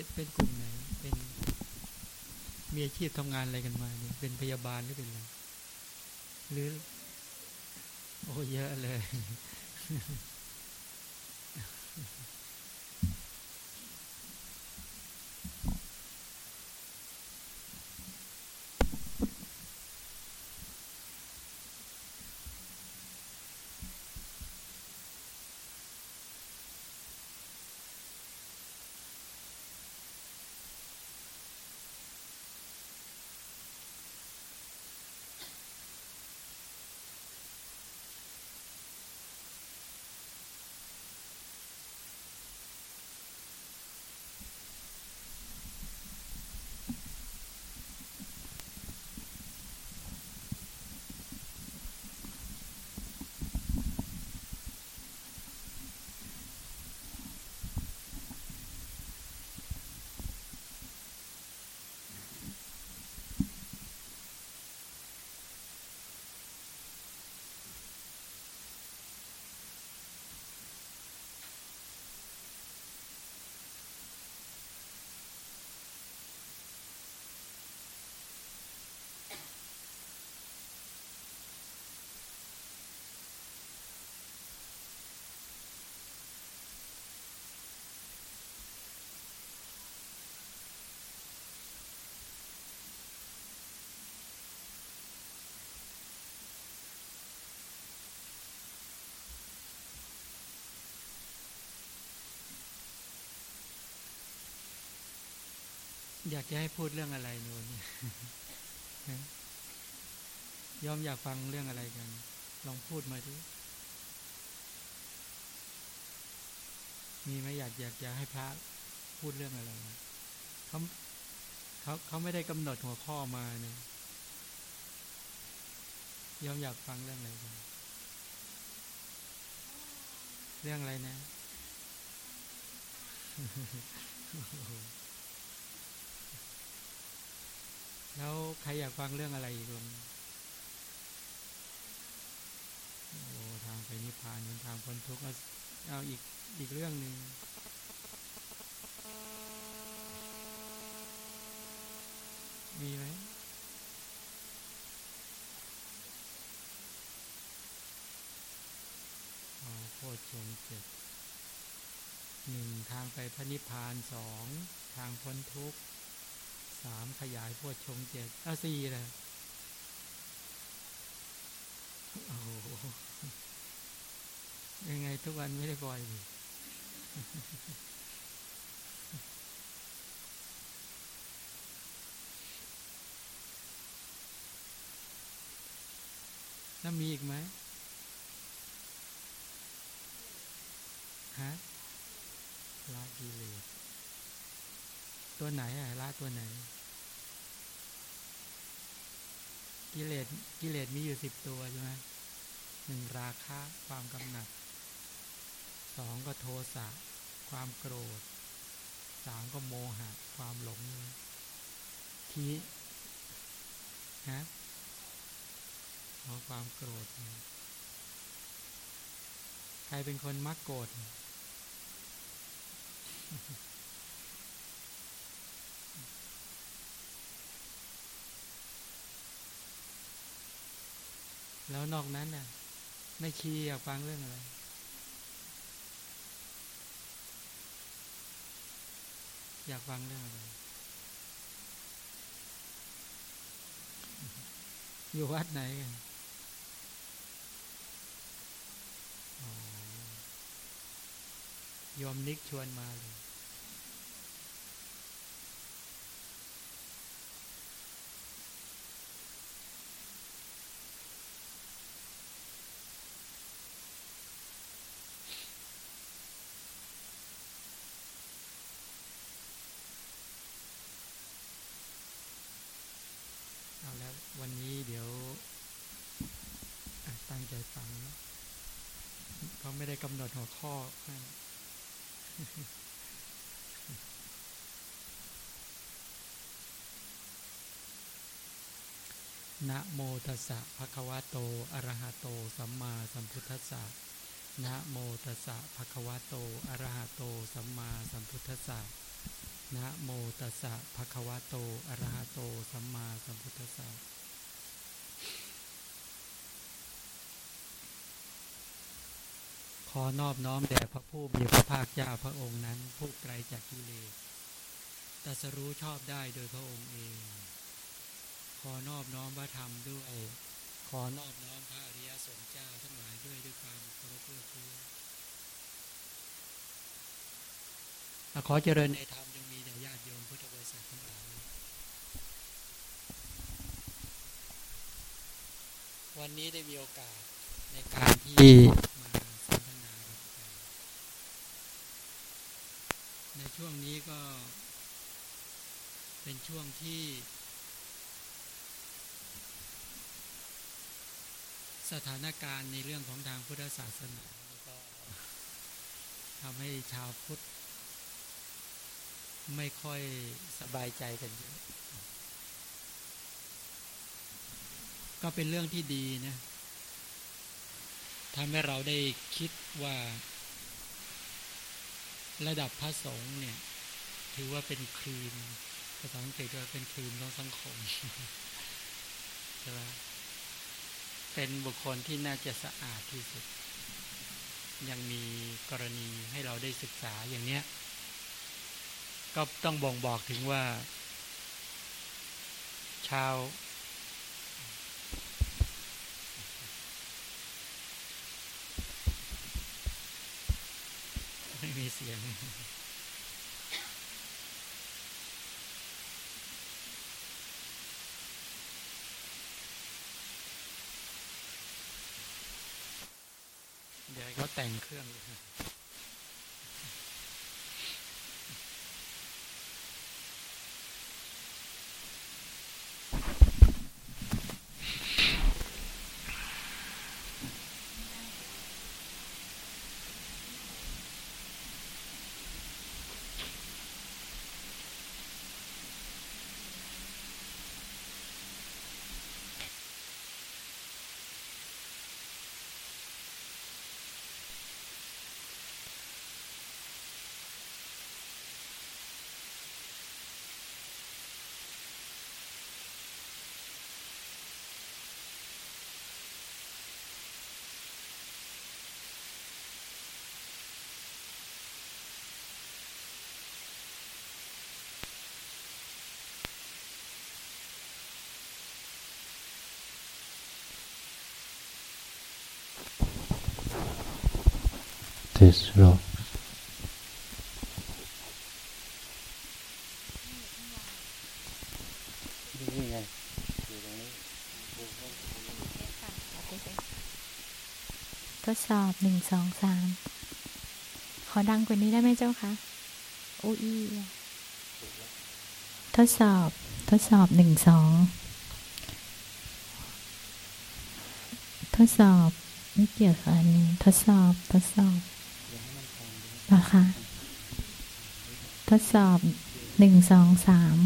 เป็นเป็นกลุ่มไหน เป็นมีอาชีพทำงานอะไรกันมาเนี่ย เป็นพยาบาลหรือเป็นอะไรหรือ โอ้เยอะเลย อยากจะให้พูดเรื่องอะไรหนูนยอมอยากฟังเรื่องอะไรกัน ลองพูดมาดิมีไหมอยากอยากอยากให้พระพูดเรื่องอะไรเขาเขาเขาไม่ได้กำหนดหัวข้อมาเนี่ยยอมอยากฟังเรื่องอะไรกันเรื่องอะไรนะ แล้วใครอยากฟังเรื่องอะไรอีกลงโอ้ทางไปนิพพานเป็นทางพ้นทุกข์เอาอีกอีกเรื่องหนึ่งมีไหมอ๋อโคตรชงเจ็ดหนึ่งทางไปพระนิพพานสองทางพ้นทุกข์ สามขยายพวดชงเจ็ดเอาสี่เลยโอ้โหยังไงทุกวันไม่ได้ปล่อยดิแล้วมีอีกไหมฮะละกิเลส ตัวไหนอะละตัวไหน กิเลสกิเลสมีอยู่สิบตัวใช่ไหมหนึ่งราคะความกำหนัดสองก็โทสะความโกรธสามก็โมหะ ความหลงทีฮะเพราะความโกรธ ใครเป็นคนมักโกรธ แล้วนอกนั้นน่ะ ไม่คีอยากฟังเรื่องอะไรอยากฟังเรื่องอะไร อยู่วัดไหนกันยอมนิกชวนมาเลยเอาแล้ววันนี้เดี๋ยวตั้งใจฟังนะ เขาไม่ได้กำหนดหัวข้อนะโมตัสสะภะคะวะโต อะระหะโต สัมมาสัมพุทธัสสะนะโมตัสสะภะคะวะโต อะระหะโต สัมมาสัมพุทธัสสะนะโมตัสสะภะคะวะโต อะระหะโต สัมมาสัมพุทธัสสะ ขอนอบน้อมแด่พระผู้มีพระภาคเจ้าพระองค์นั้น ผู้ไกลจากกิเลสตัสรู้ชอบได้โดยพระองค์เอง ขอนอบน้อมพระธรรมด้วย ขอนอบน้อมพระอริยสงฆ์เจ้าทั้งหลายด้วยด้วยความเคารพเพื่อเพื่อขอเจริญในธรรมยังมีแด่ญาติโยมพุทธบริษัททั้งหลาย วันนี้ได้มีโอกาสในการที่มาสนทนากันใน ช่วงนี้ก็เป็นช่วงที่สถานการณ์ในเรื่องของทางพุทธศาสนาก็ทำให้ชาวพุทธ ไม่ค่อยสบายใจกันเยอะก็เป็นเรื่องที่ดีนะทำให้เราได้คิดว่า ระดับพระสงฆ์เนี่ย ถือว่าเป็นครีมภาษาอังกฤษว่าเป็นครีมของสังคมใช่ไหมเป็นบุคคลที่น่าจะสะอาดที่สุด ยังมีกรณีให้เราได้ศึกษาอย่างเนี้ย ก็ต้องบ่งบอกถึงว่า ชาว ไม่มีเสียง เดี๋ยวเขาแต่งเครื่อง this rock. นี่ไงอยู่ตรงนี้ทดสอบหนึ่งสองสามขอดังกว่านี้ได้ไหมเจ้าคะโอ้ยทดสอบทดสอบหนึ่งสองทดสอบไม่เกี่ยวกับอันนี้ ทดสอบ ทดสอบ นะคะทดสอบหนึ่งสองสาม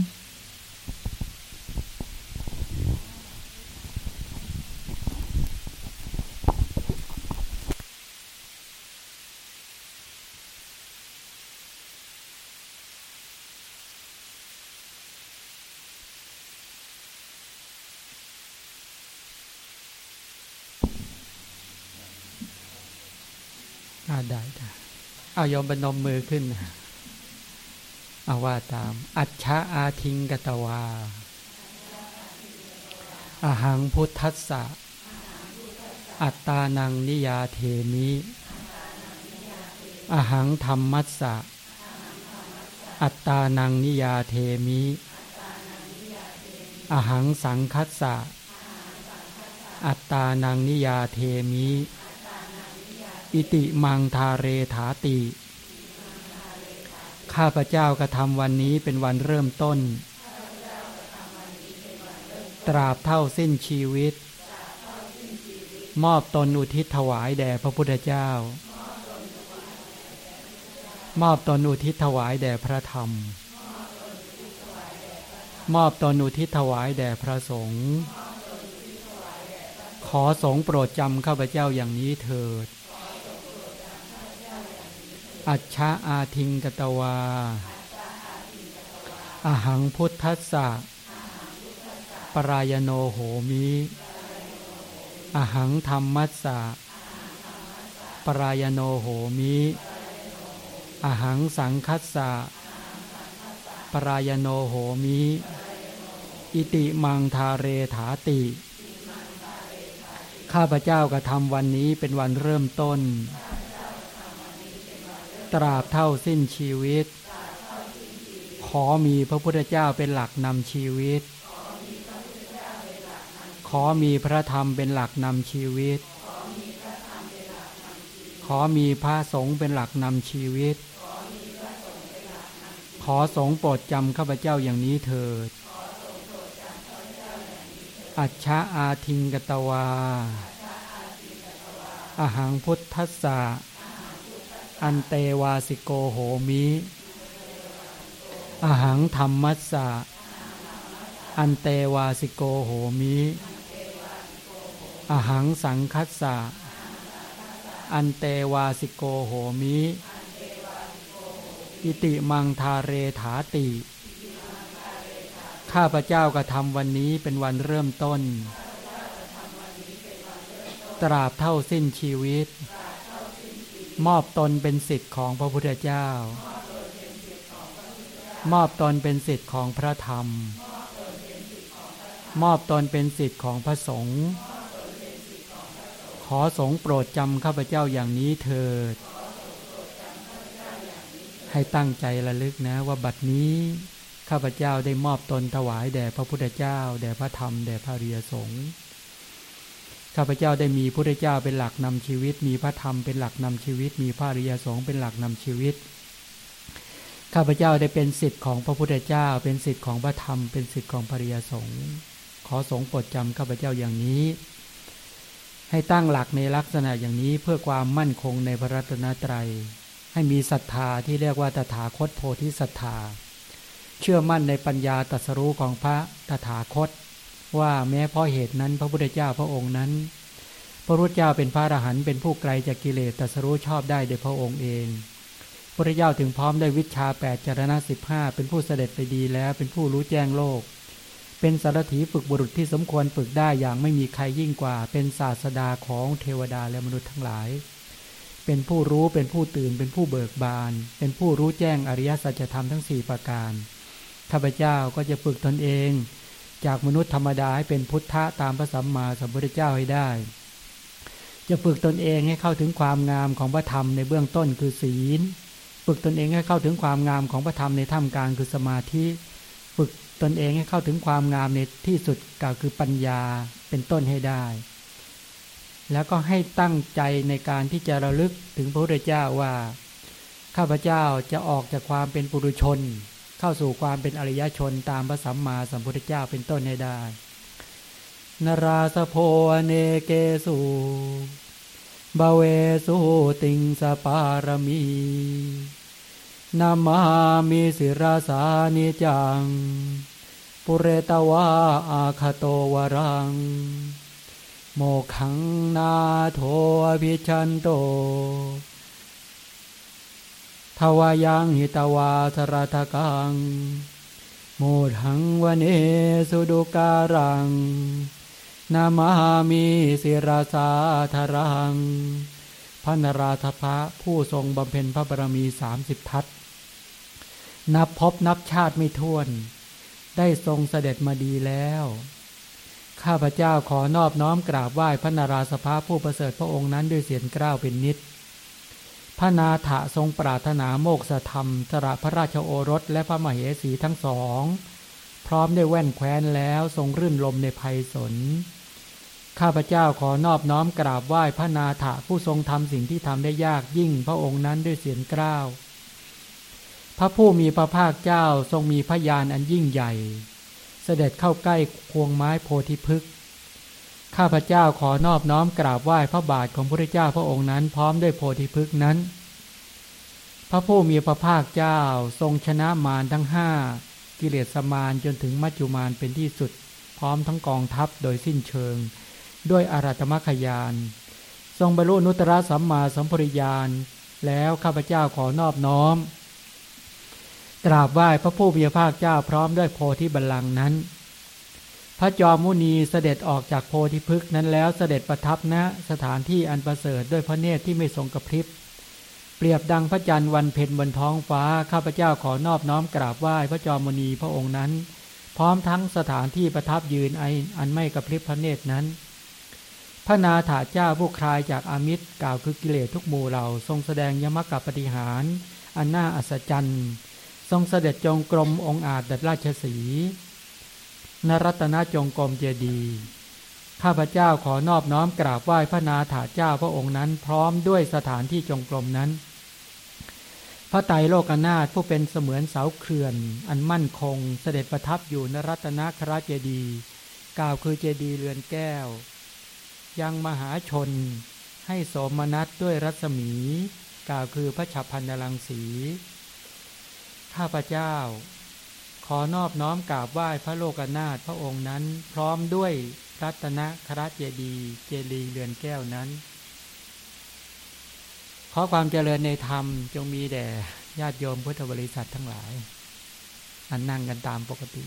อ่าได้ได้ เอายอมบนมมือขึ้นเอาว่าตาม อัจฉาอาทิงกตวาอาหังพุทธัสสะ อัตตานังนิยาเทมิอาหังธรรมัสสะ อัตตานังนิยาเทมิอาหังสังคัสสะ อัตตานังนิยาเทมิ อิติมังทาเรถาติ ข้าพเจ้ากระทำวันนี้เป็นวันเริ่มต้น ตราบเท่าสิ้นชีวิต มอบตนอุทิศถวายแด่พระพุทธเจ้า มอบตนอุทิศถวายแด่พระธรรม มอบตนอุทิศถวายแด่พระสงฆ์ขอสงโปรดจำข้าพเจ้าอย่างนี้เถิด อัจฉาอาทิงกตวา อหังพุทธัสสะ ปรายโนโหมิ อหังธรรมัสสะ ปรายโนโหมิ อหังสังคัสสะ ปรายโนโหมิ อิติมังทาเรถาติ ข้าพเจ้ากระทำวันนี้เป็นวันเริ่มต้น ตราบเท่าสิ้นชีวิต ขอมีพระพุทธเจ้าเป็นหลักนำชีวิต ขอมีพระธรรมเป็นหลักนำชีวิต ขอมีพระสงฆ์เป็นหลักนำชีวิต ขอสงโปรดจำข้าพเจ้าอย่างนี้เถิด อัจฉาอาทิงกตวาอหังพุทธัสสะ อันเตวาสิโกโหมิ อหังธรรมัสสะ อันเตวาสิโกโหมิ อหังสังคัสสะ อันเตวาสิโกโหมิ อิติมังทาเรถาติ ข้าพเจ้ากระทำวันนี้เป็นวันเริ่มต้น ตราบเท่าสิ้นชีวิต มอบตนเป็นสิทธิ์ของพระพุทธเจ้า มอบตนเป็นสิทธิ์ของพระธรรม มอบตนเป็นสิทธิ์ของพระสงฆ์ขอสงฆ์โปรดจำข้าพเจ้าอย่างนี้เถิด ให้ตั้งใจระลึกนะว่าบัดนี้ ข้าพเจ้าได้มอบตนถวายแด่พระพุทธเจ้า แด่พระธรรม แด่พระเรียสงฆ์ ข้าพเจ้าได้มีพุทธเจ้าเป็นหลักนำชีวิต มีพระธรรมเป็นหลักนำชีวิต มีพระริยสงฆ์เป็นหลักนำชีวิต ข้าพเจ้าได้เป็นสิทธิ์ของพระพุทธเจ้า เป็นสิทธิ์ของพระธรรม เป็นสิทธิ์ของพระริยสงฆ์ขอสงฆ์โปรดจำข้าพเจ้าอย่างนี้ ให้ตั้งหลักในลักษณะอย่างนี้เพื่อความมั่นคงในพระรัตนตรัย ให้มีศรัทธาที่เรียกว่าตถาคตโพธิศรัทธา เชื่อมั่นในปัญญาตรัสรู้ของพระตถาคต ว่าแม้เพราะเหตุนั้นพระพุทธเจ้าพระองค์นั้น พระพุทธเจ้าเป็นพระอรหันต์เป็นผู้ไกลจากกิเลสแตรัสรู้ชอบได้โดยพระองค์เองพระเจ้าถึงพร้อมได้วิชาแปดจารณะสิบห้าเป็นผู้เสด็จไปดีแล้วเป็นผู้รู้แจ้งโลก เป็นสารถีฝึกบุรุษที่สมควรฝึกได้อย่างไม่มีใครยิ่งกว่า เป็นศาสดาของเทวดาและมนุษย์ทั้งหลาย เป็นผู้รู้เป็นผู้ตื่นเป็นผู้เบิกบาน เป็นผู้รู้แจ้งอริยสัจธรรมทั้งสี่ประการข้าพเจ้าก็จะฝึกตนเอง จากมนุษย์ธรรมดาให้เป็นพุทธะตามพระสัมมาสัมพุทธเจ้าให้ได้ จะฝึกตนเองให้เข้าถึงความงามของพระธรรมในเบื้องต้นคือศีล ฝึกตนเองให้เข้าถึงความงามของพระธรรมในท่ามกลางคือสมาธิ ฝึกตนเองให้เข้าถึงความงามในที่สุดก็คือปัญญาเป็นต้นให้ได้ แล้วก็ให้ตั้งใจในการที่จะระลึกถึงพระพุทธเจ้าว่า ข้าพเจ้าจะออกจากความเป็นปุถุชน เข้าสู่ความเป็นอริยชนตามพระสัมมาสัมพุทธเจ้าเป็นต้นให้ได้ นราสโพเนเกสุบาเวสุติงสปารมีนามามิสิราสานิจัง ปุเรตวาอาคโตวรัง โมขังนาโทอภิชันโต ทวายังหิตวาสรัทกังโมทังวเนสุดุการังนามามิสิราสาธรังพระนราธพะผู้ทรงบำเพ็ญพระบารมีสามสิบทัศนับพบนับชาติไม่ท้วน ได้ทรงเสด็จมาดีแล้ว ข้าพเจ้าขอนอบน้อมกราบไหว้พระนราสภาผู้ประเสริฐพระองค์นั้นด้วยเสียงกล้าวเป็นนิด พระนาถะทรงปรารถนาโมกษธรรมสระพระราชโอรสและพระมเหสีทั้งสอง พร้อมได้แว่นแคว้นแล้วทรงรื่นลมในภัยสน ข้าพเจ้าขอนอบน้อมกราบไหว้พระนาถะผู้ทรงทำสิ่งที่ทำได้ยากยิ่งพระองค์นั้นด้วยเสียงกล้าว พระผู้มีพระภาคเจ้าทรงมีพยานอันยิ่งใหญ่ เสด็จเข้าใกล้ควงไม้โพธิพฤกษ ข้าพเจ้าขอนอบน้อมกราบไหว้พระบาทของพระเจ้าพระองค์นั้น พร้อมด้วยโพธิพฤกษ์นั้น พระผู้มีพระภาคเจ้าทรงชนะมารทั้งห้ากิเลสมารจนถึงมัจจุมารเป็นที่สุด พร้อมทั้งกองทัพโดยสิ้นเชิง ด้วยอารัตมขยาน ทรงบรรลุนุตตรสัมมาสัมปริยานแล้วข้าพเจ้าขอนอบน้อมกราบไหว้พระผู้มีพระภาคเจ้าพร้อมด้วยโพธิบัลลังก์นั้น พระจอมมุนีเสด็จออกจากโพธิพฤกษ์นั้นแล้วเสด็จประทับณสถานที่อันประเสริฐด้วยพระเนตรที่ไม่ทรงกระพริบ เปรียบดังพระจันทร์วันเพ็ญบนท้องฟ้า ข้าพเจ้าขอนอบน้อมกราบไหว้พระจอมมุนีพระองค์นั้น พร้อมทั้งสถานที่ประทับยืนไออันไม่กระพริบพระเนตรนั้น พระนาถาเจ้าผู้คลายจากอามิตรกล่าวคือกิเลสทุกหมู่เหล่าทรงแสดงยมกับปฏิหารอันน่าอัศจรรย์ ทรงเสด็จจงกรมองค์อาจดัดราชสี นรัตนจงกรมเจดีข้าพเจ้าขอนอบน้อมกราบไหว้พระนาถาเจ้าพระองค์นั้น พร้อมด้วยสถานที่จงกรมนั้น พระไตรโลกนาถผู้เป็นเสมือนเสาเคลื่อน อันมั่นคงเสด็จประทับอยู่นรัตนคราเจดีกล่าวคือเจดีเรือนแก้ว ยังมหาชน ให้สมนัตด้วยรัศมี กล่าวคือพระฉับพันลังสี ข้าพเจ้า ขอนอบน้อมกราบไหว้พระโลกนาถพระองค์นั้น พร้อมด้วยรัตนครเจดี เจดีเรือนแก้วนั้น ขอความเจริญในธรรมจงมีแด่ญาติโยมพุทธบริษัททั้งหลาย อันนั่งกันตามปกติ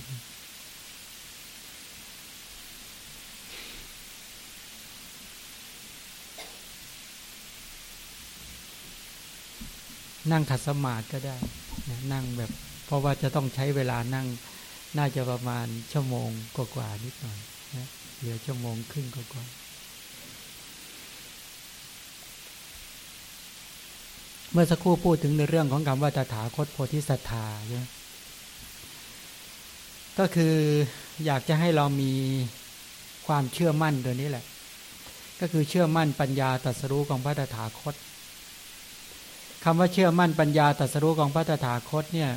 นั่งขัดสมาธิก็ได้ นั่งแบบ เพราะว่าจะต้องใช้เวลานั่งน่าจะประมาณชั่วโมงกว่าๆนิดหน่อยนะเหลือชั่วโมงครึ่งกว่าๆเมื่อสักครู่พูดถึงในเรื่องของคำว่าตถาคตโพธิสัตธาใช่ก็คืออยากจะให้เรามีความเชื่อมั่นตัวนี้แหละ ก็คือเชื่อมั่นปัญญาตรัสรู้ของพระตถาคตคำว่าเชื่อมั่นปัญญาตรัสรู้ของพระตถาคตเนี่ย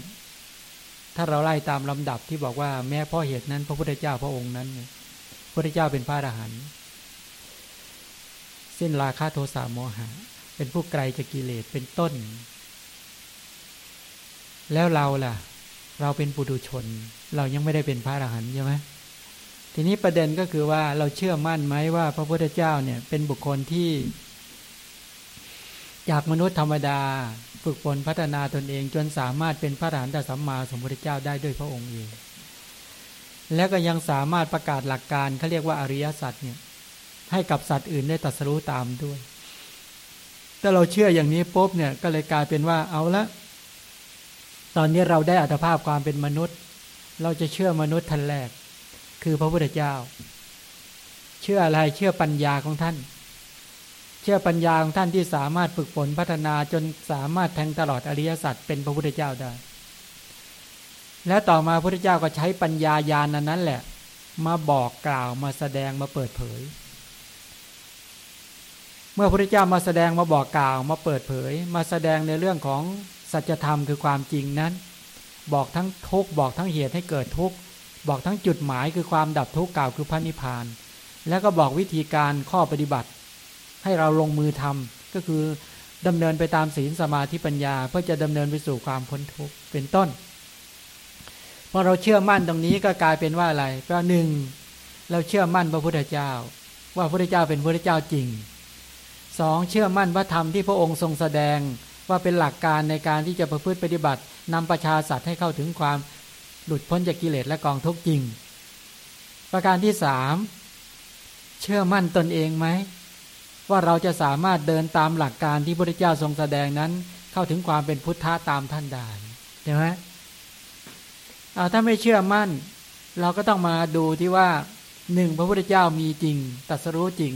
ถ้าเราไล่ตามลำดับที่บอกว่าแม้เพราะเหตุนั้น พระพุทธเจ้าพระองค์นั้นพระพุทธเจ้าเป็นพระอรหันต์สิ้นราคะโทสะโมหะ เป็นผู้ไกลจากกิเลสเป็นต้น แล้วเราล่ะ เราเป็นปุถุชน เรายังไม่ได้เป็นพระอรหันต์ใช่ไหมทีนี้ประเด็นก็คือว่าเราเชื่อมั่นไหมว่า พระพุทธเจ้าเนี่ยเป็นบุคคลที่ จากมนุษย์ธรรมดา ฝึกฝนพัฒนาตนเองจนสามารถเป็นพระอรหันตสัมมาสัมพุทธเจ้าได้ด้วยพระองค์เอง แล้วก็ยังสามารถประกาศหลักการเขาเรียกว่าอริยสัจเนี่ยให้กับสัตว์อื่นได้ตรัสรู้ตามด้วย ถ้าเราเชื่ออย่างนี้ปุ๊บเนี่ยก็เลยกลายเป็นว่าเอาละ ตอนนี้เราได้อัตภาพความเป็นมนุษย์ เราจะเชื่อมนุษย์ท่านแรก คือพระพุทธเจ้า เชื่ออะไรเชื่อปัญญาของท่าน เชื่อปัญญาของท่านที่สามารถฝึกฝนพัฒนาจนสามารถแทงตลอดอริยสัจเป็นพระพุทธเจ้าได้ และต่อมาพระพุทธเจ้าก็ใช้ปัญญายาณนั้นแหละ มาบอกกล่าวมาแสดงมาเปิดเผย เมื่อพระพุทธเจ้ามาแสดงมาบอกกล่าวมาเปิดเผย มาแสดงในเรื่องของสัจธรรมคือความจริงนั้น บอกทั้งทุกบอกทั้งเหตุให้เกิดทุกบอกทั้งจุดหมายคือความดับทุกข์กล่าวคือพระนิพพาน แล้วก็บอกวิธีการข้อปฏิบัติ ให้เราลงมือทำก็คือดำเนินไปตามศีลสมาธิปัญญา เพื่อจะดำเนินไปสู่ความพ้นทุกข์เป็นต้นพอเราเชื่อมั่นตรงนี้ก็กลายเป็นว่าอะไร ก็หนึ่งเราเชื่อมั่นพระพุทธเจ้า ว่าพระพุทธเจ้าเป็นพระพุทธเจ้าจริงสองเชื่อมั่นว่าธรรมที่พระองค์ทรงแสดงว่าเป็นหลักการในการที่จะประพฤติปฏิบัตินำประชาสัตว์ให้เข้าถึงความหลุดพ้นจากกิเลสและกองทุกข์จริง ประการที่สามเชื่อมั่นตนเองไหม ว่าเราจะสามารถเดินตามหลักการที่พระเจ้าทรงแสดงนั้น เข้าถึงความเป็นพุทธะตามท่านได้ใช่ไหมถ้าไม่เชื่อมั่น เราก็ต้องมาดูที่ว่าหนึ่งพระพุทธเจ้ามีจริงตัสรู้จริง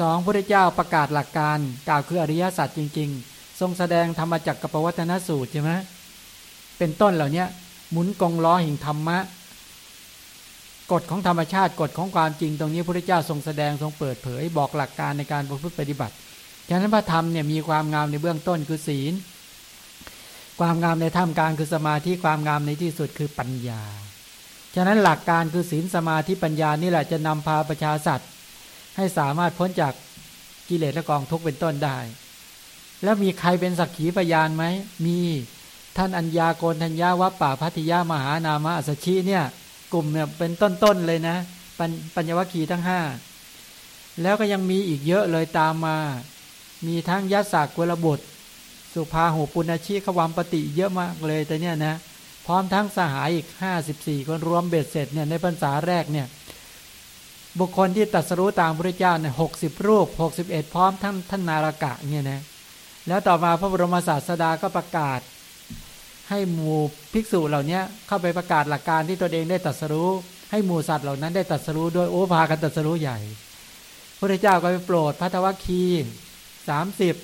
สองพระพุทธเจ้าประกาศหลักการ กล่าวคืออริยสัจจริง ๆ ทรงแสดงธรรมจักรกับปวัตนสูตรใช่ไหมเป็นต้นเหล่านี้หมุนกองล้อหิ่งธรรมะ กฎของธรรมชาติกฎของความจริงตรงนี้พระเจ้าทรงแสดงทรงเปิดเผย บอกหลักการในการประพฤติปฏิบัติฉะนั้นพระธรรมเนี่ยมีความงามในเบื้องต้นคือศีล ความงามในท่ามกลางคือสมาธิความงามในที่สุดคือปัญญา ฉะนั้นหลักการคือศีลสมาธิปัญญานี่แหละจะนำพาประชาสัตว์ให้สามารถพ้นจากกิเลสและกองทุกข์เป็นต้นได้ แล้วมีใครเป็นสักขีพยานไหมมีท่านอัญญาโกนทัญญาวัปป่าพัทยามหานามะอัสชีเนี่ย กลุ่มเนี่ยเป็นต้นๆเลยนะปัญปัญญวัคคีทั้งห้าแล้วก็ยังมีอีกเยอะเลยตามมา มีทั้งยัสากกุลบุตร สุภาหูปุณชีขวัมปติเยอะมากเลยแต่เนี่ยนะพร้อมทั้งสหายอีกห้าสิบสี่คนรวมเบ็ดเสร็จเนี่ยในพรรษาแรกเนี่ยบุคคลที่ตัดสรู้ตามพระเจ้าเนี่ยหกสิบรูปหกสิบเอ็ดพร้อมทั้งท่านนารากะเนี่ยนะแล้วต่อมาพระบรมศาสดาก็ประกาศ ให้หมู่ภิกษุเหล่านี้เข้าไปประกาศหลักการที่ตนเองได้ตัดสรู้ ให้หมู่สัตว์เหล่านั้นได้ตัดสรู้ด้วยโอภากันตัดสรู้ใหญ่พระเจ้าก็ไปโปรดพัทวคีสามสิบ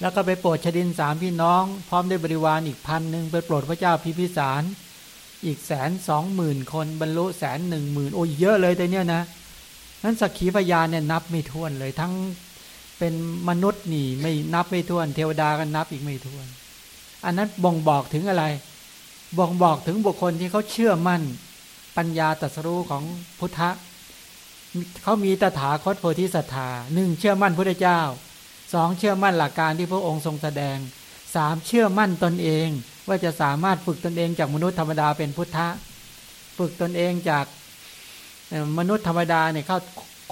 แล้วก็ไปโปรดชดินสามพี่น้อง พร้อมด้วยบริวารอีกพันหนึ่งไปโปรดพระเจ้าพิพิสารอีกแสนสองหมื่นคนบรรลุแสนหนึ่งหมื่นโอ้ยเยอะเลยแต่เนี้ยนะนั้นสักขีพยานเนี่ยนับไม่ถ้วนเลยทั้งเป็นมนุษย์นี่ไม่นับไม่ถ้วน เทวดาก็นับอีกไม่ถ้วน อันนั้นบ่งบอกถึงอะไร บ่งบอกถึงบุคคลที่เขาเชื่อมั่น ปัญญาตรัสรู้ของพุทธะเขามีตถาคตโพธิสัตธาหนึ่งเชื่อมั่นพระเจ้าสองเชื่อมั่นหลักการที่พระองค์ทรงแสดงสามเชื่อมั่นตนเอง ว่าจะสามารถฝึกตนเองจากมนุษย์ธรรมดาเป็นพุทธะฝึกตนเองจากมนุษย์ธรรมดาเนี่ยเข้า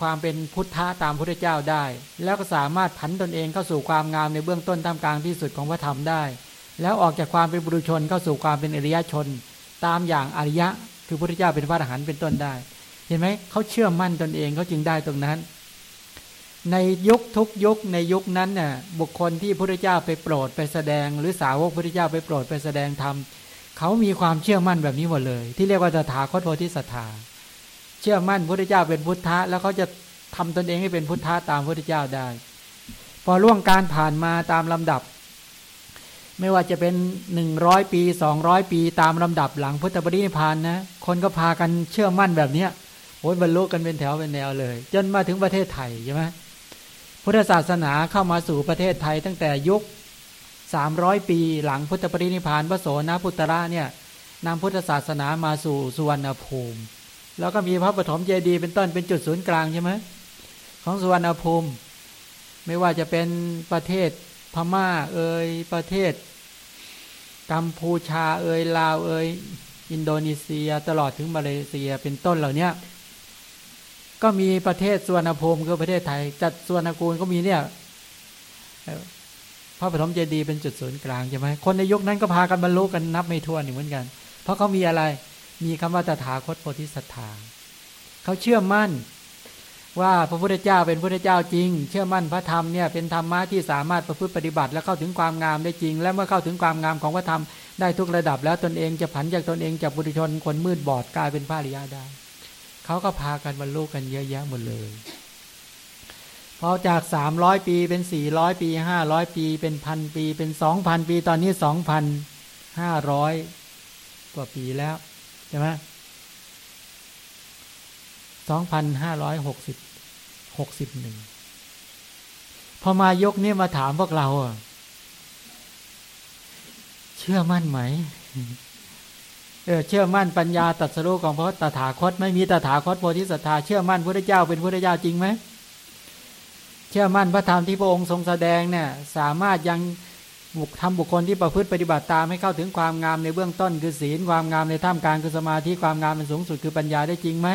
ความเป็นพุทธะตามพระเจ้าได้ แล้วก็สามารถผันตนเองเข้าสู่ความงามในเบื้องต้นท่ามกลางที่สุดของพระธรรมได้ แล้วออกจากความเป็นบุรุชนเข้าสู่ความเป็นอริยชน ตามอย่างอริยะ คือพระพุทธเจ้าเป็นพระอรหันต์เป็นต้นได้ เห็นไหมเขาเชื่อมั่นตนเองเขาจึงได้ตรงนั้น ในยุคทุกยุคในยุคนั้นน่ะบุคคลที่พระพุทธเจ้าไปโปรดไปแสดง หรือสาวกพระพุทธเจ้าไปโปรดไปแสดงธรรมเขามีความเชื่อมั่นแบบนี้หมดเลย ที่เรียกว่าตถาคตโพธิสัตธาเชื่อมั่นพระพุทธเจ้าเป็นพุทธะแล้วเขาจะทำตนเองให้เป็นพุทธะตามพระพุทธเจ้าได้ พอล่วงการผ่านมาตามลำดับ ไม่ว่าจะเป็นหนึ่งร้อยปีสองร้อยปีตามลำดับหลังพุทธปฏินิพานนะคนก็พากันเชื่อมั่นแบบเนี้ยโอ้ยบรรลุกันเป็นแถวเป็นแนวเลย จนมาถึงประเทศไทยใช่ไหมพุทธศาสนาเข้ามาสู่ประเทศไทยตั้งแต่ยุคสามร้อยปี หลังพุทธปฏินิพานพระโสนพุตระเนี่ยนำพุทธศาสนามาสู่สุวรรณภูมิ แล้วก็มีพระปฐมเจดีย์เป็นต้นเป็นจุดศูนย์กลางใช่ไหมของสุวรรณภูมิ ไม่ว่าจะเป็นประเทศ พม่าเอ่ยประเทศ กัมพูชาเอ่ยลาวเอ่ยอินโดนีเซียตลอดถึงมาเลเซียเป็นต้นเหล่านี้ก็มีประเทศสวรรณภูมิคือประเทศไทย จัดสวรรณกูลก็มีเนี่ยพระปฐมเจดีย์เป็นจุดศูนย์กลางใช่ไหมคนในยุคนั้นก็พากันบรรลุกันนับไม่ถ้วนเหมือนกัน เพราะเขามีอะไรมีคำว่าตถาคตโพธิสัตธาเขาเชื่อมั่น ว่าพระพุทธเจ้าเป็นพระพุทธเจ้าจริง เชื่อมั่นพระธรรมเนี่ยเป็นธรรมะที่สามารถประพฤติปฏิบัติ และเข้าถึงความงามได้จริง และเมื่อเข้าถึงความงามของพระธรรมได้ทุกระดับ แล้วตนเองจะผันจากตนเองจากบุตรชนคนมืดบอดกลายเป็นพระริยาได้เขาก็พากันบรรลุกันเยอะแยะหมดเลยพอจากสามร้อยปีเป็นสี่ร้อยปีห้าร้อยปีเป็นพันปีเป็นสองพันปีตอนนี้สองพันห้าร้อยกว่าปีแล้วใช่ไหม สองพันห้าร้อยหกสิบหกสิบหนึ่งพอมายกนี้มาถามพวกเรา เชื่อมั่นไหมเออเชื่อมั่นปัญญาตัดสรุของพระตถาคต ไม่มีตถาคตโพธิสัตธาเชื่อมั่นพระเจ้าเป็นพระเจ้าจริงไหมเชื่อมั่นพระธรรมที่พระองค์ทรงแสดงเนี่ยสามารถยังบุกทำบุคคลที่ประพฤติปฏิบัติตามให้เข้าถึงความงามในเบื้องต้นคือศีลความงามในท่ามกลางคือสมาธิความงามเป็นสูงสุดคือปัญญาได้จริงไหม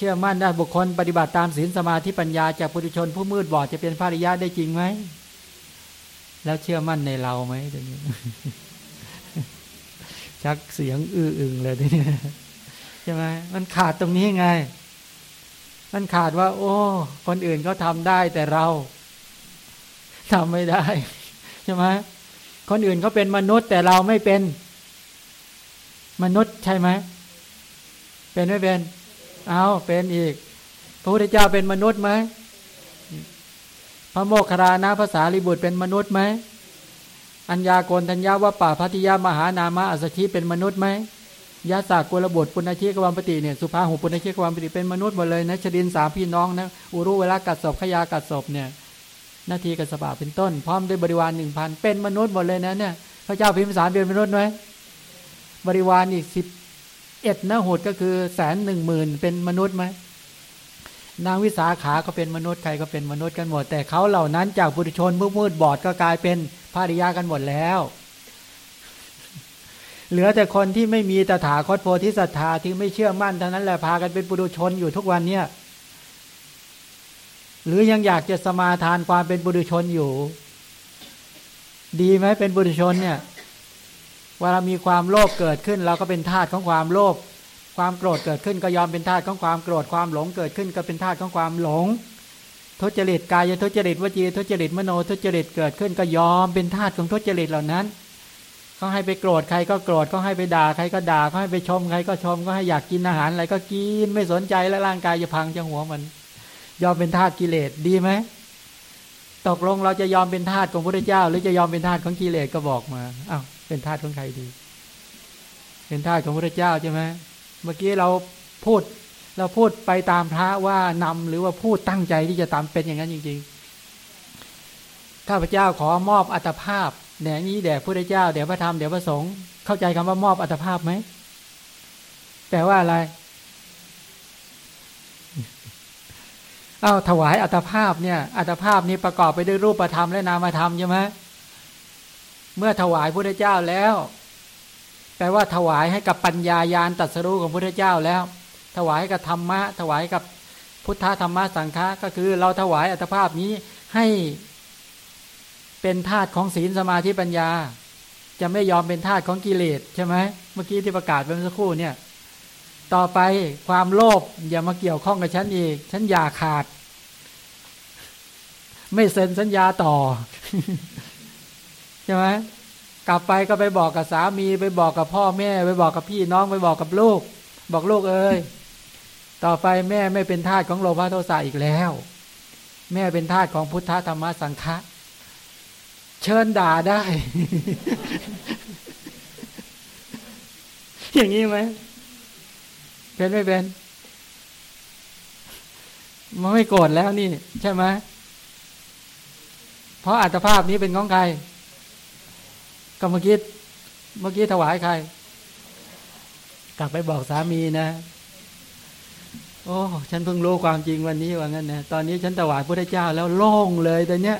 ชื่อมั่นได้บุคคลปฏิบัติตามศีลสมาธิปัญญาจากปุถุชนผู้มืดบอดจะเป็นพระริยะได้จริงไหม แล้วเชื่อมั่นในเราไหมตรงนี้ชักเสียงอื้ออึงเลยทีนี้ใช่ไหมมันขาดตรงนี้ไง มันขาดว่า โอ้ คนอื่นเขาทาได้แต่เราทำไม่ได้ใช่ไหมคนอื่นเขาเป็นมนุษย์แต่เราไม่เป็น มนุษย์ใช่ไหมเป็นไม่เป็น เอาเป็นอีก พระพุทธเจ้าเป็นมนุษย์ไหมพระโมคคารานะภาษาลิบุตรเป็นมนุษย์ไหม อัญญาโกนทัญญาว่าป่าพัทยามหานามะอัสชิเป็นมนุษย์ไหมยาสากกุลบุตรปุณชีกวัมปติเนี่ยสุภาหูปุณชีกวัมปติเป็นมนุษย์หมดเลยนะชดินสามพี่น้องนะอุรุเวลากัดศพขยากัดศพเนี่ยนาทีกัสปะเป็นต้น พร้อมด้วยบริวารหนึ่งพันเป็นมนุษย์หมดเลยนะเนี่ยพระเจ้าพิมพิสารเป็นมนุษย์ไหมบริวารอีกสิบ เอ็ดนะโหดก็คือแสนหนึ่งหมื่นเป็นมนุษย์ไหมนางวิสาขาก็เป็นมนุษย์ใครก็เป็นมนุษย์กันหมด แต่เขาเหล่านั้นจากบุตรชนมืดมืดบอดก็กลายเป็นพระริยากันหมดแล้ว เหลือแต่คนที่ไม่มีตถาคตโพธิสัตธาที่ไม่เชื่อมั่นเท่านั้นแหละพากันเป็นปุถุชนอยู่ทุกวันเนี่ยหรือยังอยากจะสมาทานความเป็นบุรุชนอยู่ ดีไหมเป็นบุรุชนเนี่ย เวลามีความโลภเกิดขึ้น เราก็เป็นทาสของความโลภความโกรธเกิดขึ้นก็ยอมเป็นทาสของความโกรธความหลงเกิดขึ้นก็เป็นทาสของความหลง ทุจริตกายทุจริตวจีทุจริตมโนทุจริตเกิดขึ้นก็ยอมเป็นทาสของทุจริตเหล่านั้นเขาให้ไปโกรธใครก็โกรธเขาให้ไปด่าใครก็ด่าเขาให้ไปชมใครก็ชมก็ให้อยากกินอาหารอะไรก็กินไม่สนใจแล้วร่างกายจะพังจะหัวมัน ยอมเป็นทาสกิเลสดีไหมตกลงเราจะยอมเป็นทาสของพระเจ้า หรือจะยอมเป็นทาสของกิเลสก็บอกมาอ้าว เป็นทาสของใครดี เป็นทาสของพระเจ้าใช่ไหมเมื่อกี้เราพูด เราพูดไปตามพระว่านำหรือว่าพูดตั้งใจที่จะตามเป็นอย่างนั้นจริงๆข้าพเจ้าขอมอบอัตภาพแด่นี้แด่พระเจ้าแด่พระธรรมแด่พระสงฆ์เข้าใจคำว่ามอบอัตภาพไหมแปลว่าอะไรอ้าวถวายอัตภาพเนี่ยอัตภาพนี้ประกอบไปด้วยรูปธรรมและนามธรรมใช่ไหม เมื่อถวายพระเจ้าแล้ว แปลว่าถวายให้กับปัญญายาณตัดสรู้ของพระเจ้าแล้ว ถวายกับธรรมะ ถวายกับพุทธธรรมะสังฆะก็คือ เราถวายอัตภาพนี้ให้เป็นธาตุของศีลสมาธิปัญญา จะไม่ยอมเป็นธาตุของกิเลสใช่ไหมเมื่อกี้ที่ประกาศไปเมื่อสักครู่เนี่ย ต่อไปความโลภอย่ามาเกี่ยวข้องกับฉันอีก ฉันอย่าขาด ไม่เซ็นสัญญาต่อ ช่ไหมกลับไปก็ไปบอกกับสามี ไปบอกกับพ่อแม่ ไปบอกกับพี่น้องไปบอกกับลูก บอกลูกเอ้ยต่อไปแม่ไม่เป็นทาสของโลภะโทสะอีกแล้ว แม่เป็นทาสของพุทธธรรมสังฆะเชิญด่าได้ อย่างนี้ไหมเป็นไม่เป็นมันไม่โกรธแล้วนี่ ใช่ไหมเพราะอัตภาพนี้เป็นของใคร ก็เมื่อกี้เมื่อกี้ถวายใคร กลับไปบอกสามีนะ โอ้ ฉันเพิ่งรู้ความจริงวันนี้ว่างั้นนะตอนนี้ฉันถวายพระเจ้าแล้วโล่งเลยตอนเนี้ย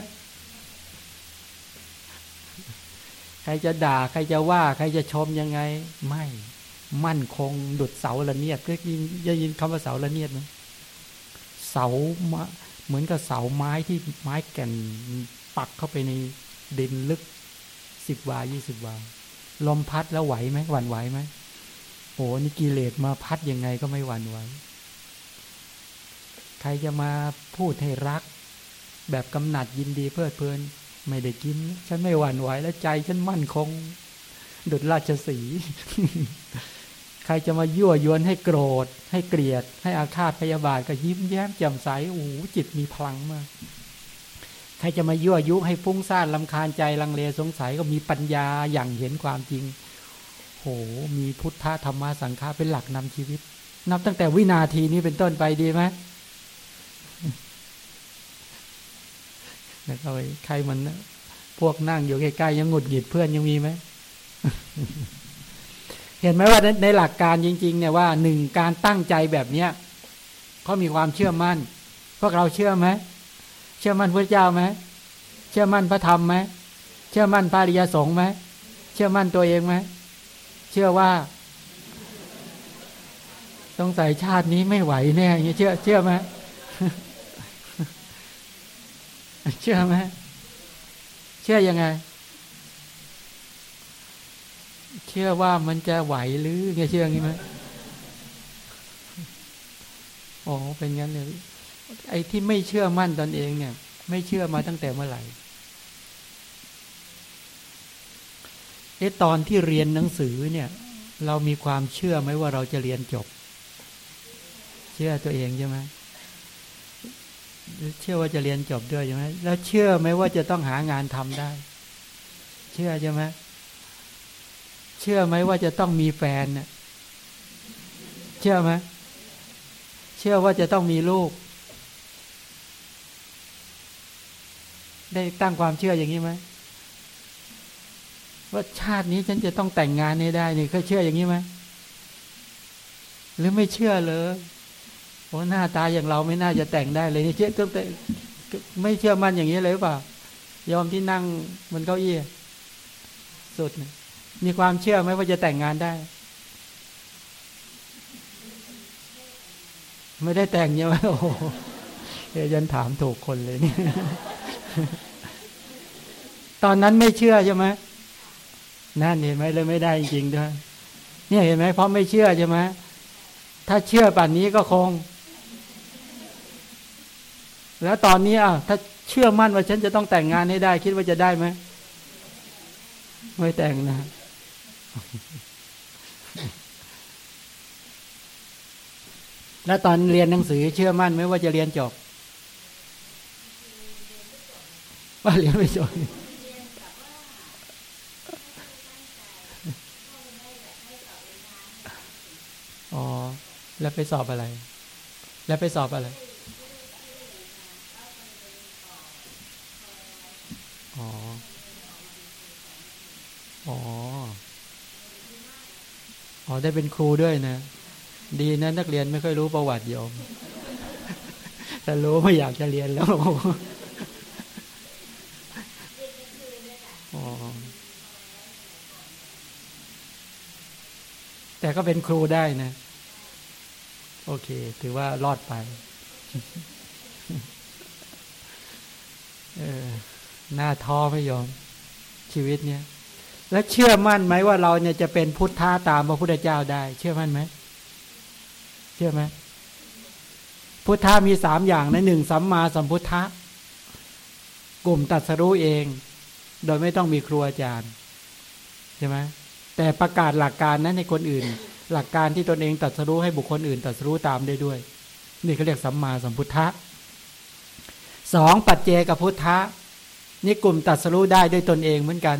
ใครจะด่าใครจะว่า ใครจะชมยังไง ไม่มั่นคงดุดเสาละเนียดก็ยินจะยินคำว่าเสาละเนียดไหมเสาเหมือนกับเสาไม้ที่ไม้แก่นปักเข้าไปในดินลึก สิบวายี่สิบวา ลมพัดแล้วไหวไหมหวั่นไหวไหมโอ้นี่กิเลสมาพัดยังไงก็ไม่หวั่นไหว ใครจะมาพูดให้รัก แบบกำหนัดยินดีเพลิดเพลิน ไม่ได้กิน ฉันไม่หวั่นไหวแล้วใจฉันมั่นคง ดุจราชสี ใครจะมายั่วยวนให้โกรธ ให้เกลียด ให้อาฆาตพยาบาทก็ยิ้มแย้มแจ่มใสโอ้จิตมีพลังมาก ใครจะมายั่วยุให้ฟุ้งซ่านลำคาญใจลังเลสงสัยก็มีปัญญาอย่างเห็นความจริง โห มีพุทธธรรมสังฆาเป็นหลักนำชีวิต นับตั้งแต่วินาทีนี้เป็นต้นไปดีไหมแล้วใครมันพวกนั่งอยู่ใกล้ๆยังหงุดหงิดเพื่อนยังมีไหมเห็นไหมว่าในหลักการจริง ๆ เนี่ยว่าหนึ่งการตั้งใจแบบเนี้ยเขามีความเชื่อมั่น พวกเราเชื่อไหม เชื่อมั่นพระเจ้าไหมเชื่อมั่นพระธรรมไหมเชื่อมั่นพระริยสงฆ์ไหมเชื่อมั่นตัวเองไหมเชื่อว่าต้องใส่ชาตินี้ไม่ไหวแน่เงี้ยเชื่อเชื่อไหมเชื่อไหมเชื่อยังไง เชื่อว่ามันจะไหวหรือไงเชื่องี้ไหมอ๋อเป็นงั้นเลย ไอ้ที่ไม่เชื่อมั่นตนเองเนี่ย ไม่เชื่อมาตั้งแต่เมื่อไหร่ไอ้ตอนที่เรียนหนังสือเนี่ย เรามีความเชื่อไหมว่าเราจะเรียนจบ เชื่อตัวเองใช่ไหมเชื่อว่าจะเรียนจบด้วยใช่ไหมแล้วเชื่อไหมว่าจะต้องหางานทำได้ เชื่อใช่ไหมเชื่อไหมว่าจะต้องมีแฟนเน่ยเชื่อไหมเชื่อว่าจะต้องมีลูก ได้ตั้งความเชื่ออย่างนี้ไหมว่าชาตินี้ฉันจะต้องแต่งงานนี้ได้นี่เคยเชื่ออย่างนี้ไหมหรือไม่เชื่อเลยโอ้หน้าตาอย่างเราไม่น่าจะแต่งได้เลยนี่เชื่อก็แต่ไม่เชื่อมั่นอย่างนี้เลยเปล่ายอมที่นั่งบนเก้าอี้สุดมีความเชื่อไหมว่าจะแต่งงานได้ ไม่ได้แต่งใช่ไหมโอ้ยยันถามถูกคนเลยเนี่ย ตอนนั้นไม่เชื่อใช่ไหมนั่นเห็นไหมเลยไม่ได้จริงๆด้วยเนี่ยเห็นไหมเพราะไม่เชื่อใช่ไหมถ้าเชื่อป่านนี้ก็คง แล้วตอนนี้อะถ้าเชื่อมั่นว่าฉันจะต้องแต่งงานให้ได้ คิดว่าจะได้ไหมไม่แต่งนะ แล้วตอนเรียนหนังสือเชื่อมั่นไหมว่าจะเรียนจบ ว่าเรียนไม่จบอ๋อ แล้วไปสอบอะไร แล้วไปสอบอะไร อ๋อ อ๋อ อ๋อ ได้เป็นครูด้วยนะ ดีนะนักเรียนไม่ค่อยรู้ประวัติโยม แต่รู้ไม่อยากจะเรียนแล้ว แต่ก็เป็นครูได้นะ โอเค ถือว่ารอดไปเออหน้าท้อไม่ยอม ชีวิตเนี้ยแล้วเชื่อมั่นไหมว่าเราเนี่ยจะเป็นพุทธาตามพระพุทธเจ้าได้ เชื่อมั่นไหมเชื่อไหมพุทธามีสามอย่างนะหนึ่งสัมมาสัมพุทธะกลุ่มตัดสรู้เอง โดยไม่ต้องมีครูอาจารย์ ใช่ไหม แต่ประกาศหลักการนั้นในคนอื่น หลักการที่ตนเองตัดสู้ให้บุคคลอื่นตัดสู้ตามได้ด้วย นี่เขาเรียกสัมมาสัมพุทธะสองปัจเจกพุทธะนี่กลุ่มตัดสู้ได้ด้วยตนเองเหมือนกัน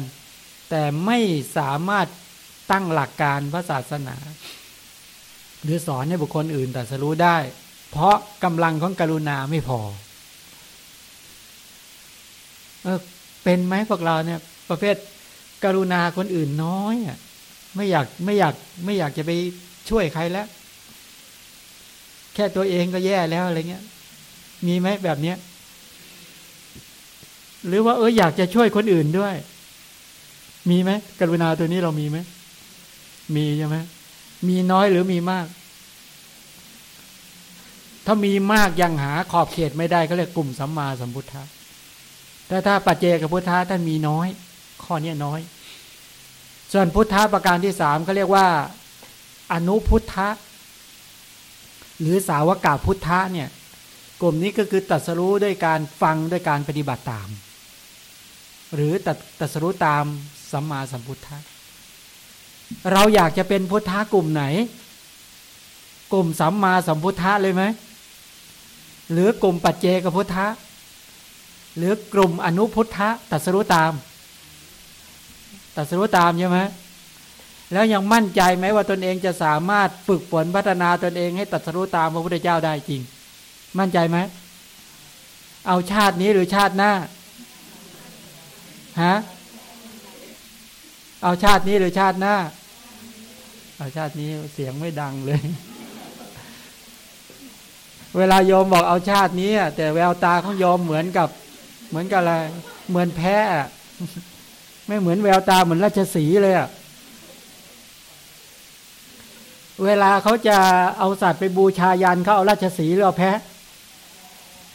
แต่ไม่สามารถตั้งหลักการพระศาสนา หรือสอนให้บุคคลอื่นตัดสู้ได้ เพราะกำลังของกรุณาไม่พอเออเป็นไหมพวกเราเนี่ย ประเภทกรุณาคนอื่นน้อยอะ ไม่อยากไม่อยากไม่อยากจะไปช่วยใครแล้ว แค่ตัวเองก็แย่แล้วอะไรเงี้ย มีไหมแบบเนี้ย หรือว่าเอออยากจะช่วยคนอื่นด้วย มีไหมกรุณาตัวนี้เรามีไหมมีใช่ไหมมีน้อยหรือมีมาก ถ้ามีมากยังหาขอบเขตไม่ได้ก็เรียกกลุ่มสัมมาสัมพุทธะแต่ถ้าปัจเจกพุทธะท่านมีน้อย ข้อนี้น้อย ส่วนพุทธะประการที่สามเขาเรียกว่า อนุพุทธะหรือสาวกาพุทธะเนี่ยกลุ่มนี้ก็คือตัดสรู้ด้วยการฟังด้วยการปฏิบัติตาม หรือตัดตัดสรู้ตามสัมมาสัมพุทธะเราอยากจะเป็นพุทธะกลุ่มไหน กลุ่มสัมมาสัมพุทธะเลยไหมหรือกลุ่มปัจเจกพุทธะหรือกลุ่มอนุพุทธะตัดสรู้ตาม ตัดสู้ตามใช่ไหมแล้วยังมั่นใจไหมว่าตนเองจะสามารถฝึกฝนพัฒนาตนเองให้ตัดสู้ตามพระพุทธเจ้าได้จริง มั่นใจไหมเอาชาตินี้หรือชาติหน้าฮะเอาชาตินี้หรือชาติหน้า เอาชาตินี้เสียงไม่ดังเลย เวลาโยมบอกเอาชาตินี้แต่แววตาของโยมเหมือนกับ เหมือนกับอะไร เหมือนแพ้ ไม่เหมือนแววตาเหมือนราชสีเลยอะเวลาเขาจะเอาสัตว์ไปบูชายันเขาเอาราชสีหรือเอาแพะ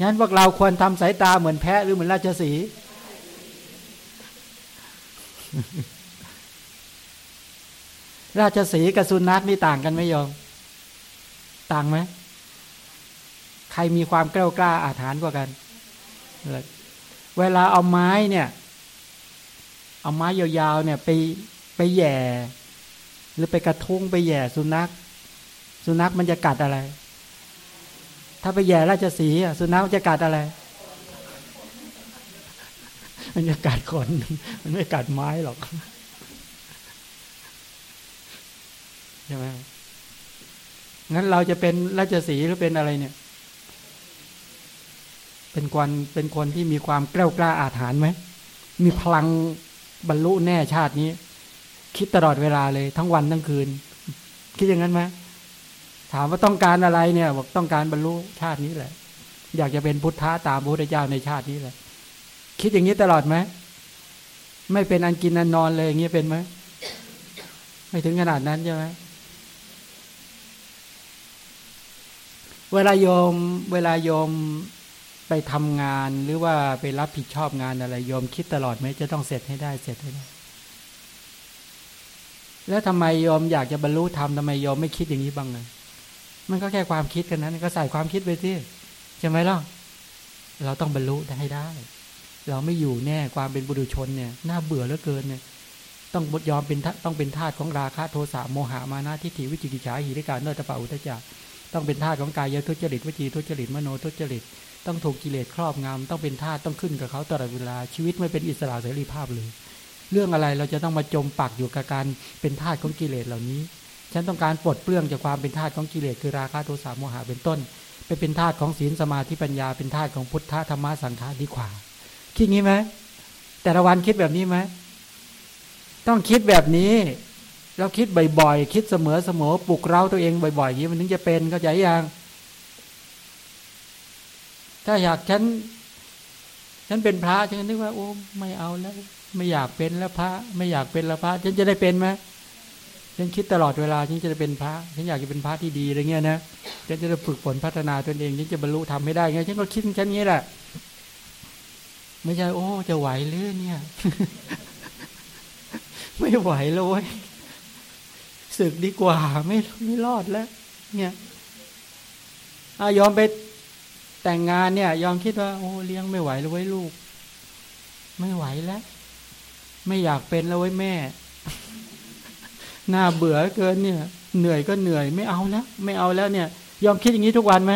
งั้นพวกเราควรทำสายตาเหมือนแพะหรือเหมือนราชสี ราชสีกับสุนัขนี่ต่างกันไหมโยมต่างไหม ใครมีความกล้ากล้าอาถรรพ์กว่ากัน เวลาเอาไม้เนี่ย เอาไม้ยาวๆเนี่ยไปไปแย่ หรือไปกระทุ้งไปแย่สุนัข สุนัขมันจะกัดอะไร ถ้าไปแย่ราชสีสุนัขจะกัดอะไร มันจะกัดคนมันไม่กัดไม้หรอกใช่ไหมงั้นเราจะเป็นราชสีห์หรือเป็นอะไรเนี่ย เป็นคนเป็นคนที่มีความกล้ากล้าอาถรรพ์ไหม มีพลัง บรรลุแน่ชาตินี้ คิดตลอดเวลาเลยทั้งวันทั้งคืน คิดอย่างนั้นไหมถามว่าต้องการอะไรเนี่ย บอกต้องการบรรลุชาตินี้แหละ อยากจะเป็นพุทธะตามพระพุทธเจ้าในชาตินี้แหละ คิดอย่างนี้ตลอดไหมไม่เป็นอันกินอันนอนเลยอย่างนี้เป็นไหมไม่ถึงขนาดนั้นใช่ไหมเวลาโยม เวลาโยม ไปทำงานหรือว่าไปรับผิดชอบงานอะไรโยมคิดตลอดไหมจะต้องเสร็จให้ได้เสร็จให้ได้ แล้วทำไมโยมอยากจะบรรลุธรรมทำไมโยมไม่คิดอย่างนี้บ้างเลยมันก็แค่ความคิดกันนั้นก็ใส่ความคิดไปที่ใช่ไหมล่ะเราต้องบรรลุได้ให้ได้ เราไม่อยู่แน่ความเป็นบุรุชนเนี่ยน่าเบื่อเหลือเกินเนี่ย ต้องยอมเป็นต้องเป็นทาสของราคะโทสะโมหะมานะทิฏฐิวิจิกิจฉาหิริการเนตปะอุตจาต้องเป็นทาสของกายทุจริตวิจีทุจริตมโนทุจริต ต้องถูกกิเลสครอบงำต้องเป็นทาสต้องขึ้นกับเขาตลอดเวลาชีวิตไม่เป็นอิสระเสรีภาพเลย เรื่องอะไรเราจะต้องมาจมปักอยู่กับการเป็นทาสของกิเลสเหล่านี้ ฉันต้องการปลดเปลื้องจากความเป็นทาสของกิเลสคือราคะโทสะโมหะเป็นต้น ไปเป็นทาสของศีลสมาธิปัญญาเป็นทาสของพุทธธรรมะสังฆาดีกว่าคิดงี้ไหมแต่ละวันคิดแบบนี้ไหมต้องคิดแบบนี้เราคิดบ่อยๆ คิดเสมอเสมอปลุกเราตัวเองบ่อยๆอย่างนี้มันถึงจะเป็นเข้าใจยัง ถ้าอยากฉัน ฉันเป็นพระฉันนึกว่า โอ้ไม่เอาแล้ว ไม่อยากเป็นแล้วพระ ไม่อยากเป็นแล้วพระ ฉันจะได้เป็นไหมฉันคิดตลอดเวลาฉันจะเป็นพระฉันอยากจะเป็นพระที่ดีอะไรเงี้ยนะฉันจะได้ฝึกฝนพัฒนาตนเองฉันจะบรรลุทำไม่ได้ไงฉันก็คิดฉันงี้แหละ ไม่ใช่โอ้ จะไหวหรือเนี่ย ไม่ไหวเลยศึกดีกว่า ไม่ไม่รอดแล้ว เนี่ยอยอมไป แต่งงานเนี่ย ยอมคิดว่า โอ้เลี้ยงไม่ไหวแล้วไว้ลูก ไม่ไหวแล้ว ไม่อยากเป็นแล้วไว้แม่ หน้าเบื่อเกินเนี่ย เหนื่อยก็เหนื่อยไม่เอาแล้วไม่เอาแล้วเนี่ย ยอมคิดอย่างนี้ทุกวันไหม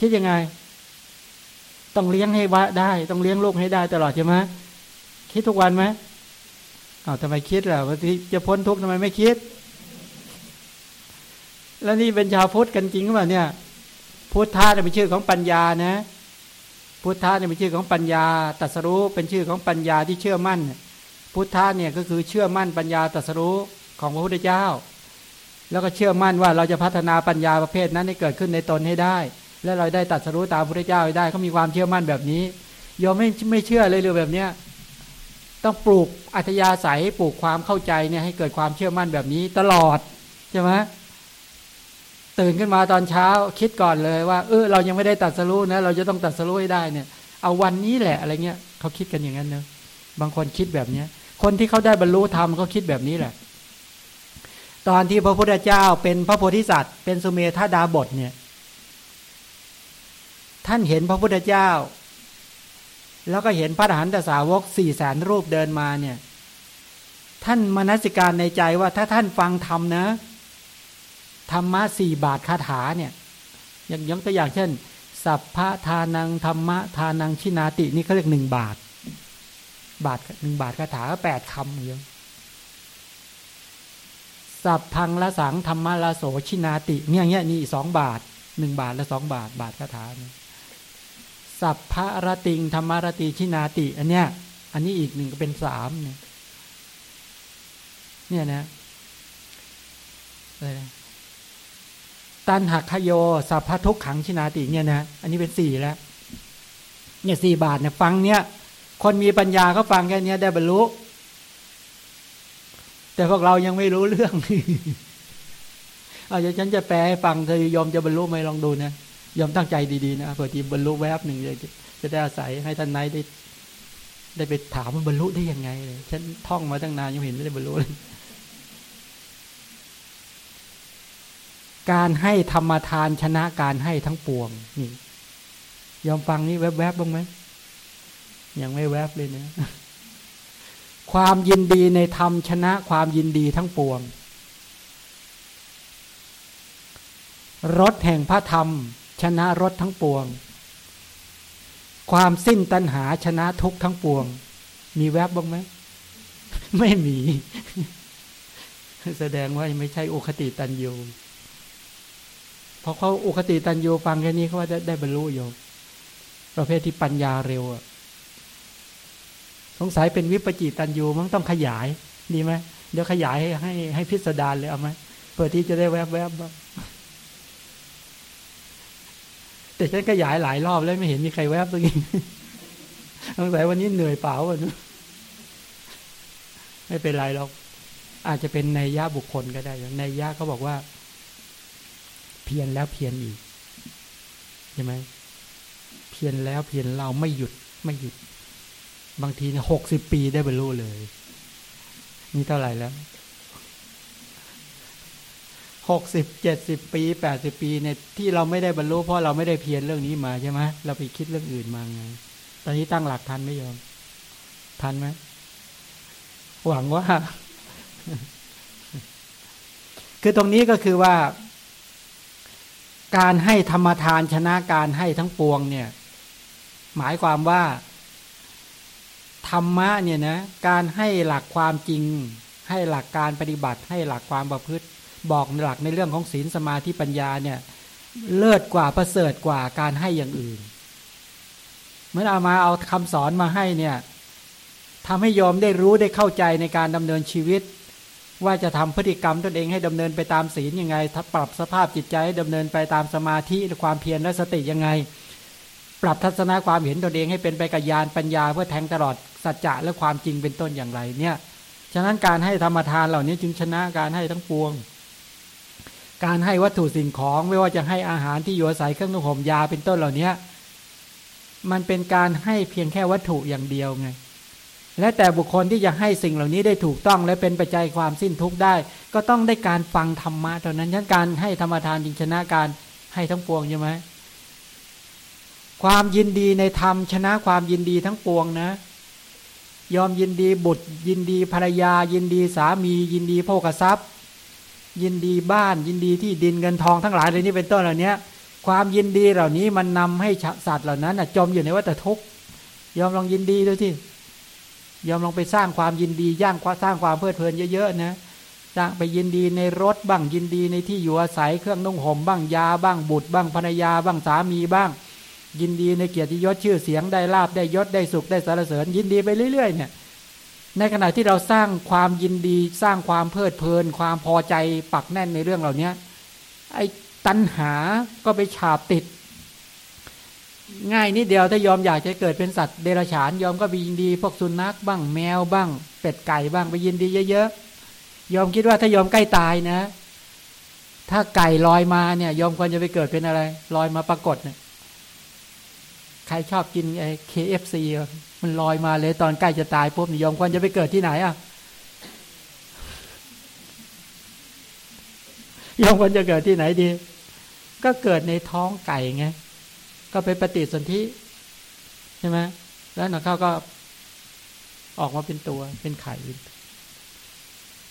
คิดยังไง ต้องเลี้ยงให้วะได้ ต้องเลี้ยงลูกให้ได้ตลอดใช่ไหมคิดทุกวันไหมอ้าวทำไมคิดล่ะวันที่จะพ้นทุกข์ทำไมไม่คิด แล้วนี่เป็นชาวพุทธกันจริงหรือเปล่าเนี่ย พุทธะเนี่ยเป็นชื่อของปัญญานะ พุทธะเนี่ยเป็นชื่อของปัญญาตัสรู้เป็นชื่อของปัญญาที่เชื่อมั่น พุทธะเนี่ยก็คือเชื่อมั่นปัญญาตัสรู้ของพระพุทธเจ้า แล้วก็เชื่อมั่นว่าเราจะพัฒนาปัญญาประเภทนั้นให้เกิดขึ้นในตนให้ได้ และเราได้ตัดสรู้ตามพระพุทธเจ้าได้เขามีความเชื่อมั่นแบบนี้ยอมไม่ไม่เชื่อเลยเลยแบบเนี้ยต้องปลูกอัธยาศัยปลูกความเข้าใจเนี่ยให้เกิดความเชื่อมั่นแบบนี้ตลอดใช่ไหม ตื่นขึ้นมาตอนเช้าคิดก่อนเลยว่า เออเรายังไม่ได้ตัดสรู้นะเราจะต้องตัดสรู้ให้ได้เนี่ย เอาวันนี้แหละอะไรเงี้ยเขาคิดกันอย่างนั้นเนอะบางคนคิดแบบเนี้ย คนที่เขาได้บรรลุธรรมเขาคิดแบบนี้แหละ ตอนที่พระพุทธเจ้าเป็นพระโพธิสัตว์ เป็นสุเมธาดาบทเนี่ย ท่านเห็นพระพุทธเจ้า แล้วก็เห็นพระอรหันตสาวกสี่แสนรูปเดินมาเนี่ย ท่านมนสิการในใจว่าถ้าท่านฟังธรรมนะ ธรรมะสี่บาทคาถาเนี่ยอย่างยกตัวอย่างเช่น สัพพะทานังธรรมะทานังชินาตินี่เขาเรียกหนึ่งบาท บาทหนึ่งบาทคาถาแปดคำเยอะสัพพังละสังธรรมะละโสชินาติ เนี่ยเนี่ยนี่สองบาทหนึ่งบาทละสองบาท บาทคาถาสัพพะรติงธรรมรติชินาติ อันเนี้ย อันนี้อีกหนึ่งก็เป็นสามเนี่ยเนี่ยนะอะไรนะ ตันหักขโยสัพพทุกขังชินาติเนี่ยนะอันนี้เป็นสี่แล้วเนี่ยสี่บาทเนี่ยฟังเนี่ย คนมีปัญญาก็ฟังแค่นี้ได้บรรลุ แต่พวกเรายังไม่รู้เรื่องเอาเดี๋ยวฉันจะแปลให้ฟังเธอยอมจะบรรลุไหมลองดูนะยอมตั้งใจดีๆนะเผื่อที่บรรลุแวบหนึ่งจะจะได้อาศัยให้ท่านนายได้ ได้ไปถามว่าบรรลุได้ยังไงเลยฉันท่องมาตั้งนานยังเห็นไม่ได้บรรลุเลย การให้ธรรมทานชนะการให้ทั้งปวงนี่ยอมฟังนี่แวบๆบบ้างไหมยังไม่แวบเลยเนะความยินดีในธรรมชนะความยินดีทั้งปวงรถแห่งพระธรรม ชนะรถทั้งปวง ความสิ้นตัณหาชนะทุกทั้งปวง มีแวบบ้างไหมไม่มี แสดงว่าไม่ใช่โอคติตันยู พอเขาอุคติตันยูฟังแค่นี้เขาว่าได้ได้บรรลุโยประเภทที่ปัญญาเร็วอะสงสัยเป็นวิปจิตันยูมันต้องขยายดีไหมเดี๋ยวขยายให้ให้ให้พิสดารเลยเอาไหมเพื่อที่จะได้แวบแวบบ้างแต่ฉันขยายหลายรอบแล้วไม่เห็นมีใครแวบตรงนี้สงสัยวันนี้เหนื่อยเปล่าอะไม่เป็นไรหรอกอาจจะเป็นในย่าบุคคลก็ได้ในย่าเขาบอกว่า เพียรแล้วเพียรอีกใช่ไหมเพียรแล้วเพียรเราไม่หยุดไม่หยุด บางทีหกสิบปีได้บรรลุเลย นี่เท่าไหร่แล้วหกสิบเจ็ดสิบปีแปดสิบปีเนี่ยที่เราไม่ได้บรรลุเพราะเราไม่ได้เพียรเรื่องนี้มาใช่ไหมเราไปคิดเรื่องอื่นมาไง ตอนนี้ตั้งหลักทันไม่ยอม ทันไหมหวังว่า คือตรงนี้ก็คือว่า การให้ธรรมทานชนะการให้ทั้งปวงเนี่ย หมายความว่า ธรรมะเนี่ยนะการให้หลักความจริง ให้หลักการปฏิบัติ ให้หลักความประพฤติ บอกหลักในเรื่องของศีลสมาธิปัญญาเนี่ย เลิศกว่าประเสริฐกว่าการให้อย่างอื่นเมื่อเอามาเอาคำสอนมาให้เนี่ยทำให้ยอมได้รู้ได้เข้าใจในการดำเนินชีวิต ว่าจะทำพฤติกรรมตนเองให้ดำเนินไปตามศีลยังไงปรับสภาพจิตใจให้ดำเนินไปตามสมาธิความเพียรและสติยังไง ปรับทัศนะความเห็นตนเองให้เป็นไปกับญาณปัญญาเพื่อแทงตลอดสัจจะและความจริงเป็นต้นอย่างไรเนี่ยฉะนั้นการให้ธรรมทานเหล่านี้จึงชนะการให้ทั้งปวง การให้วัตถุสิ่งของไม่ว่าจะให้อาหารที่อยู่อาศัยเครื่องนุ่งห่มยาเป็นต้นเหล่านี้มันเป็นการให้เพียงแค่วัตถุอย่างเดียวไง และแต่บุคคลที่จะให้สิ่งเหล่านี้ได้ถูกต้อง และเป็นปัจจัยความสิ้นทุกข์ได้ ก็ต้องได้การฟังธรรมะเท่านั้นฉะนั้นการให้ธรรมทานจึงชนะการให้ทั้งปวงใช่ไหมความยินดีในธรรมชนะความยินดีทั้งปวงนะ ยอมยินดีบุตร ยินดีภรรยา ยินดีสามี ยินดีโภกทรัพย์ ยินดีบ้าน ยินดีที่ดินเงินทองทั้งหลายเลยนี่เป็นต้นเหล่านี้ความยินดีเหล่านี้มันนำให้สัตว์เหล่านั้นจมอยู่ในวัฏทุกข์ยอมลองยินดีดูที่ ยอมลองไปสร้างความยินดีย่างสร้างความเพลิดเพลินเยอะๆนะสร้างไปยินดีในรถบ้างยินดีในที่อยู่อาศัยเครื่องนุ่งห่มบ้างยาบ้างบุตรบ้างภรรยาบ้างสามีบ้าง ยินดีในเกียรติยศชื่อเสียงได้ลาบได้ยศได้สุขได้สารเสริญ ยินดีไปเรื่อยๆเนี่ยในขณะที่เราสร้างความยินดีสร้างความเพลิดเพลิน ความพอใจปักแน่นในเรื่องเหล่านี้ไอ้ตัณหาก็ไปฉาบติด ง่ายนิดเดียวถ้ายอมอยากจะเกิดเป็นสัตว์เดรัจฉานยอมก็ไปยินดีพวกสุนัขบ้างแมวบ้าง เป็ดไก่บ้างไปยินดีเยอะๆยอมคิดว่าถ้ายอมใกล้ตายนะ ถ้าไก่ลอยมาเนี่ย ยอมควรจะไปเกิดเป็นอะไรลอยมาปรากฏเนี่ยใครชอบกินไอ้ KFC มันลอยมาเลยตอนใกล้จะตายปุ๊บยอมควรจะไปเกิดที่ไหนอะยอมควรจะเกิดที่ไหนดี ก็เกิดในท้องไก่ไง ก็ไปปฏิสนธิใช่ไหมแล้วหนักเข้าก็ออกมาเป็นตัวเป็นไข่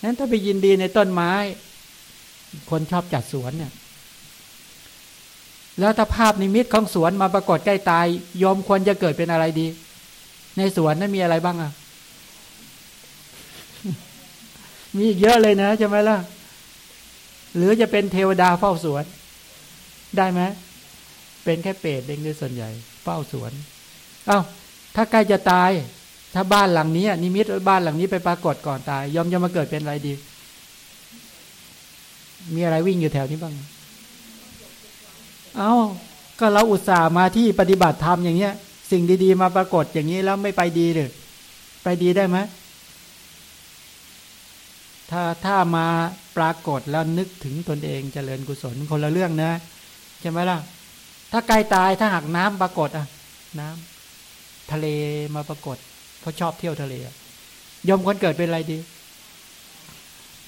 นั้นถ้าไปยินดีในต้นไม้ คนชอบจัดสวนเนี่ย แล้วถ้าภาพนิมิตของสวนมาปรากฏใกล้ตายยอมควรจะเกิดเป็นอะไรดี ในสวนนั้นมีอะไรบ้างอะ มีอีกเยอะเลยนะใช่ไหมล่ะ หรือจะเป็นเทวดาเฝ้าสวน ได้ไหม เป็นแค่เปรตเองด้วยส่วนใหญ่เฝ้าสวน เอา้า ถ้าใกล้จะตาย ถ้าบ้านหลังนี้นิมิตบ้านหลังนี้ไปปรากฏก่อนตาย ยอมจะมาเกิดเป็นอะไรดี มีอะไรวิ่งอยู่แถวนี้บ้าง เอา้า ก็เราอุตส่าห์มาที่ปฏิบัติธรรมอย่างเงี้ย สิ่งดีๆ มาปรากฏอย่างนี้แล้วไม่ไปดีเลยไปดีได้ไหมถ้าถ้ามาปรากฏแล้วนึกถึงตนเองจเจริญกุศลคนละเรื่องนะ ใช่ไหมล่ะ ถ้าใกล้ตายถ้าหากน้ำปรากฏอะ น้ำทะเลมาปรากฏเพราะชอบเที่ยวทะเลยอมคนเกิดเป็นอะไรดี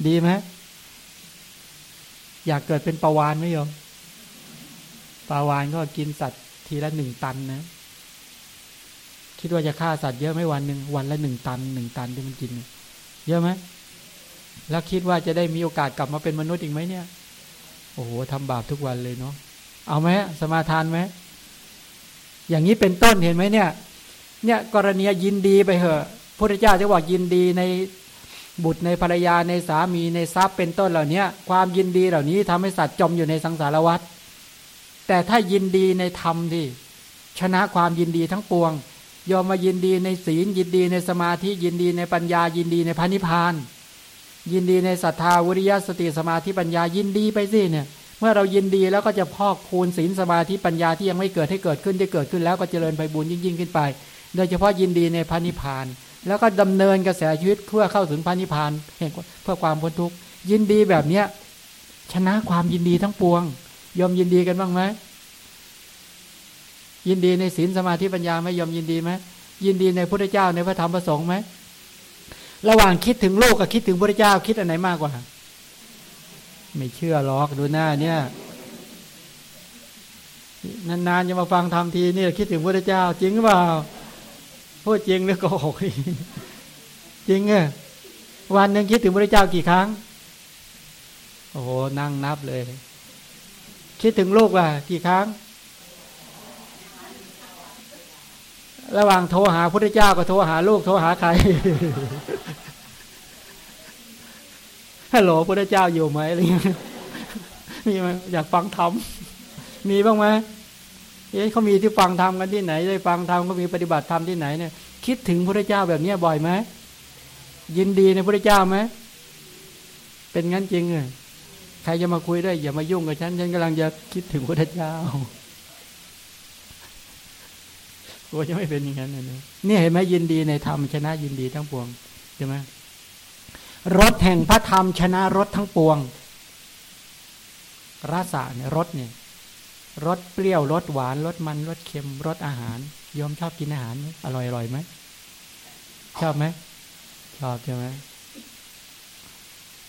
ดีไหมอยากเกิดเป็นปลาวานไหมโยมปลาวานก็กินสัตว์ทีละหนึ่งตันนะคิดว่าจะฆ่าสัตว์เยอะไหมวันหนึ่งวันละหนึ่งตันหนึ่งตันที่มันกิน เยอะไหมแล้วคิดว่าจะได้มีโอกาสกลับมาเป็นมนุษย์อีกไหมเนี่ย โอ้โหทำบาปทุกวันเลยเนาะ เอาไหมสมาทานไหมอย่างนี้เป็นต้นเห็นไหมเนี่ย เนี่ยกรณียินดีไปเหอะพระเจ้าจะบอกยินดีในบุตรในภรรยาในสามีในทรัพย์เป็นต้นเหล่านี้ความยินดีเหล่านี้ทำให้สัตว์จมอยู่ในสังสารวัฏแต่ถ้ายินดีในธรรมที่ชนะความยินดีทั้งปวง ยอมมายินดีในศีลยินดีในสมาธิยินดีในปัญญายินดีในพระนิพพาน ยินดีในศรัทธาวิริยะสติสมาธิปัญญายินดีไปสิเนี่ย เมื่อเรายินดีแล้วก็จะพอกคูณศีลสมาธิปัญญาที่ยังไม่เกิดให้เกิดขึ้นที่เกิดขึ้นแล้วก็เจริญไปบุญยิ่งยิ่งขึ้นไป โดยเฉพาะยินดีในพระนิพพาน แล้วก็ดำเนินกระแสชีวิตเพื่อเข้าถึงพระนิพพานเพื่อความพ้นทุกข์ยินดีแบบเนี้ยชนะความยินดีทั้งปวง ยอมยินดีกันบ้างไหมยินดีในศีลสมาธิปัญญาไหมยอมยินดีไหมยินดีในพระเจ้าในพระธรรมประสงค์ไหมระหว่างคิดถึงโลกกับคิดถึงพระเจ้าคิดอันไหนมากกว่า ไม่เชื่อหรอกดูหน้าเนี่ยนานๆจะมาฟังทำทีนี่คิดถึงพระเจ้า จริงหรือเปล่าพูดจริงหรือโกหกจริงเออวันหนึ่งคิดถึงพระเจ้ากี่ครั้ง โอ้โหนั่งนับเลย คิดถึงลูกว่า กี่ครั้ง ระหว่างโทรหาพระเจ้ากับโทรหาลูกโทรหาใคร ฮัลโหลพระเจ้าอยู่ไหมอะไรเงี้ยมีไหมอยากฟังธรรมมีบ้างไหมเอ๊ะเขามีที่ฟังธรรมกันที่ไหน ได้ฟังธรรมก็มีปฏิบัติธรรมที่ไหนเนี่ยคิดถึงพระเจ้าแบบนี้บ่อยไหมยินดีในพระเจ้าไหมเป็นงั้นจริงเลยใครจะมาคุยได้ อย่ามายุ่งกับฉันฉันกำลังจะคิดถึงพระเจ้าโอ้จะไม่เป็นอย่างนั้นนะนี่เห็นไหมยินดีในธรรมชนะยินดีทั้งปวงใช่ไหม รถแห่งพระธรรมชนะรถทั้งปวงรสะเนี่ยรสเนี่ยรสเปรี้ยวรสหวานรสมันรสเค็มรสอาหารยอมชอบกินอาหารไหมอร่อยอร่อยไหมชอบไหมชอบใช่ไหม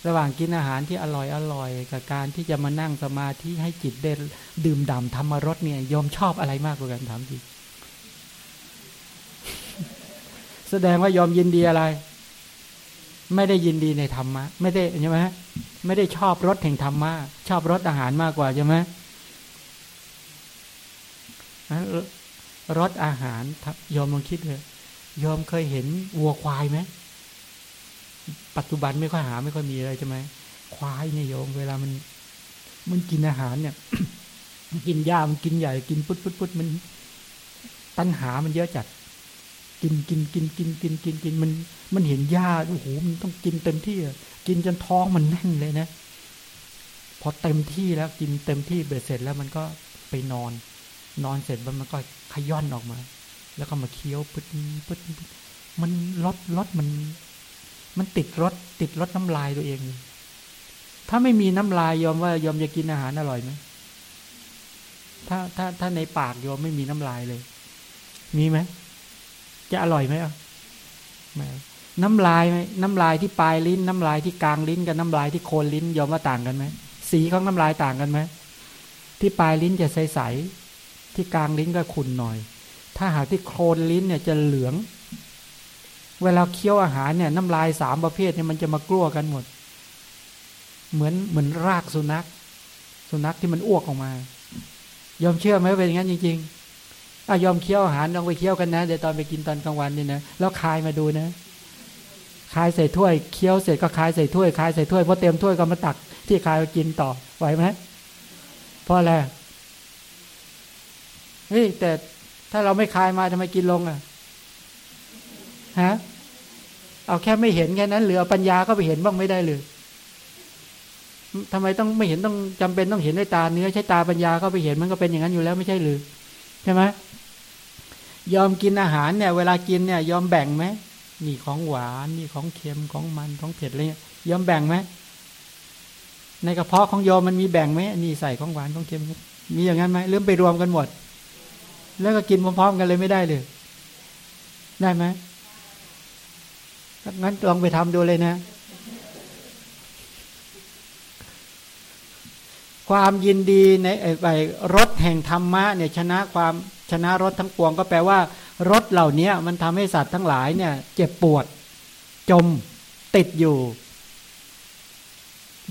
ระหว่างกินอาหารที่อร่อยอร่อยกับการที่จะมานั่งสมาธิให้จิตได้ดื่มด่ำธรรมรสเนี่ยยอมชอบอะไรมากกว่ากันถามจริงแสดงว่ายอมยินดีอะไร ไม่ได้ยินดีในธรรมะ ไม่ได้ใช่ไหมไม่ได้ชอบรสแห่งธรรมะ ชอบรสอาหารมากกว่าใช่ไหมรสอาหารยอมลองคิดเลยยอมเคยเห็นวัวควายไหมปัจจุบันไม่ค่อยหาไม่ค่อยมีอะไรใช่ไหมควายเนี่ยโยมเวลามันมันกินอาหารเนี่ยมันกินหญ้ามันกินใหญ่ กินพุดพุดพุดมัน ตัณหามันเยอะจัด กินกินกินกินกินกินกินมันมันเห็นหญ้าโอ้โหมันต้องกินเต็มที่กินจนท้องมันแน่นเลยนะ พอเต็มที่แล้วกินเต็มที่เบ็ดเสร็จแล้วมันก็ไปนอน นอนเสร็จมันก็ขย้อนออกมา แล้วก็มาเคี้ยวปึ๊ดปึ๊ดมันลดลดมัน มันติดรสติดรสน้ำลายตัวเอง ถ้าไม่มีน้ำลายยอมว่ายอมจะกินอาหารอร่อยไหมถ้าถ้าถ้าในปากยอมไม่มีน้ำลายเลย มีไหม จะอร่อยไหมอะน้ำลายไหมน้ำลายที่ปลายลิ้น น้ำลายที่กลางลิ้นกับน้ำลายที่โคนลิ้นยอมว่าต่างกันไหมสีของน้ำลายต่างกันไหมที่ปลายลิ้นจะใสๆที่กลางลิ้นก็ขุ่นหน่อย ถ้าหากที่โคนลิ้นเนี่ยจะเหลือง เวลาเคี้ยวอาหารเนี่ยน้ำลายสามประเภทเนี่ยมันจะมากลัวกันหมด เหมือนเหมือนรากสุนัข สุนัขที่มันอ้วกออกมา ยอมเชื่อไหมเป็นอย่างนั้นจริง ๆ อะยอมเคี้ยวอาหารลองไปเคี้ยวกันนะเดี๋ยวตอนไปกินตอนกลางวันนี่นะแล้วคายมาดูนะคายใส่ถ้วยเคี้ยวเสร็จก็คายใส่ถ้วยคายใส่ถ้วยพอเต็มถ้วยก็มาตัก ที่คายมากินต่อไหวไหมเพราะอะไรเฮ้ยแต่ถ้าเราไม่คายมาทำไมกินลงอะฮะเอาแค่ไม่เห็นแค่นั้นเหลือปัญญาก็ไปเห็นบ้างไม่ได้เลยทำไมต้องไม่เห็นต้องจำเป็นต้องเห็นด้วยตาเนื้อใช้ตาปัญญาก็ไปเห็นมันก็เป็นอย่างนั้นอยู่แล้วไม่ใช่หรือใช่ไหม ยอมกินอาหารเนี่ย เวลากินเนี่ยยอมแบ่งไหมนี่ของหวานนี่ของเค็มของมันของเผ็ดอะไรเงี้ยยอมแบ่งไหมในกระเพาะของยอมมันมีแบ่งไหมนี่ใส่ของหวานของเค็มมีอย่างนั้นไหมเริ่มไปรวมกันหมด แล้วก็กินพร้อมๆกันเลยไม่ได้เลย ได้ไหมงั้นลองไปทำดูเลยนะ ความยินดีในไอ้รถแห่งธรรมะเนี่ยชนะความ ชนะรถทั้งปวงก็แปลว่ารถเหล่านี้มันทำให้สัตว์ทั้งหลายเนี่ย เจ็บปวด จมติดอยู่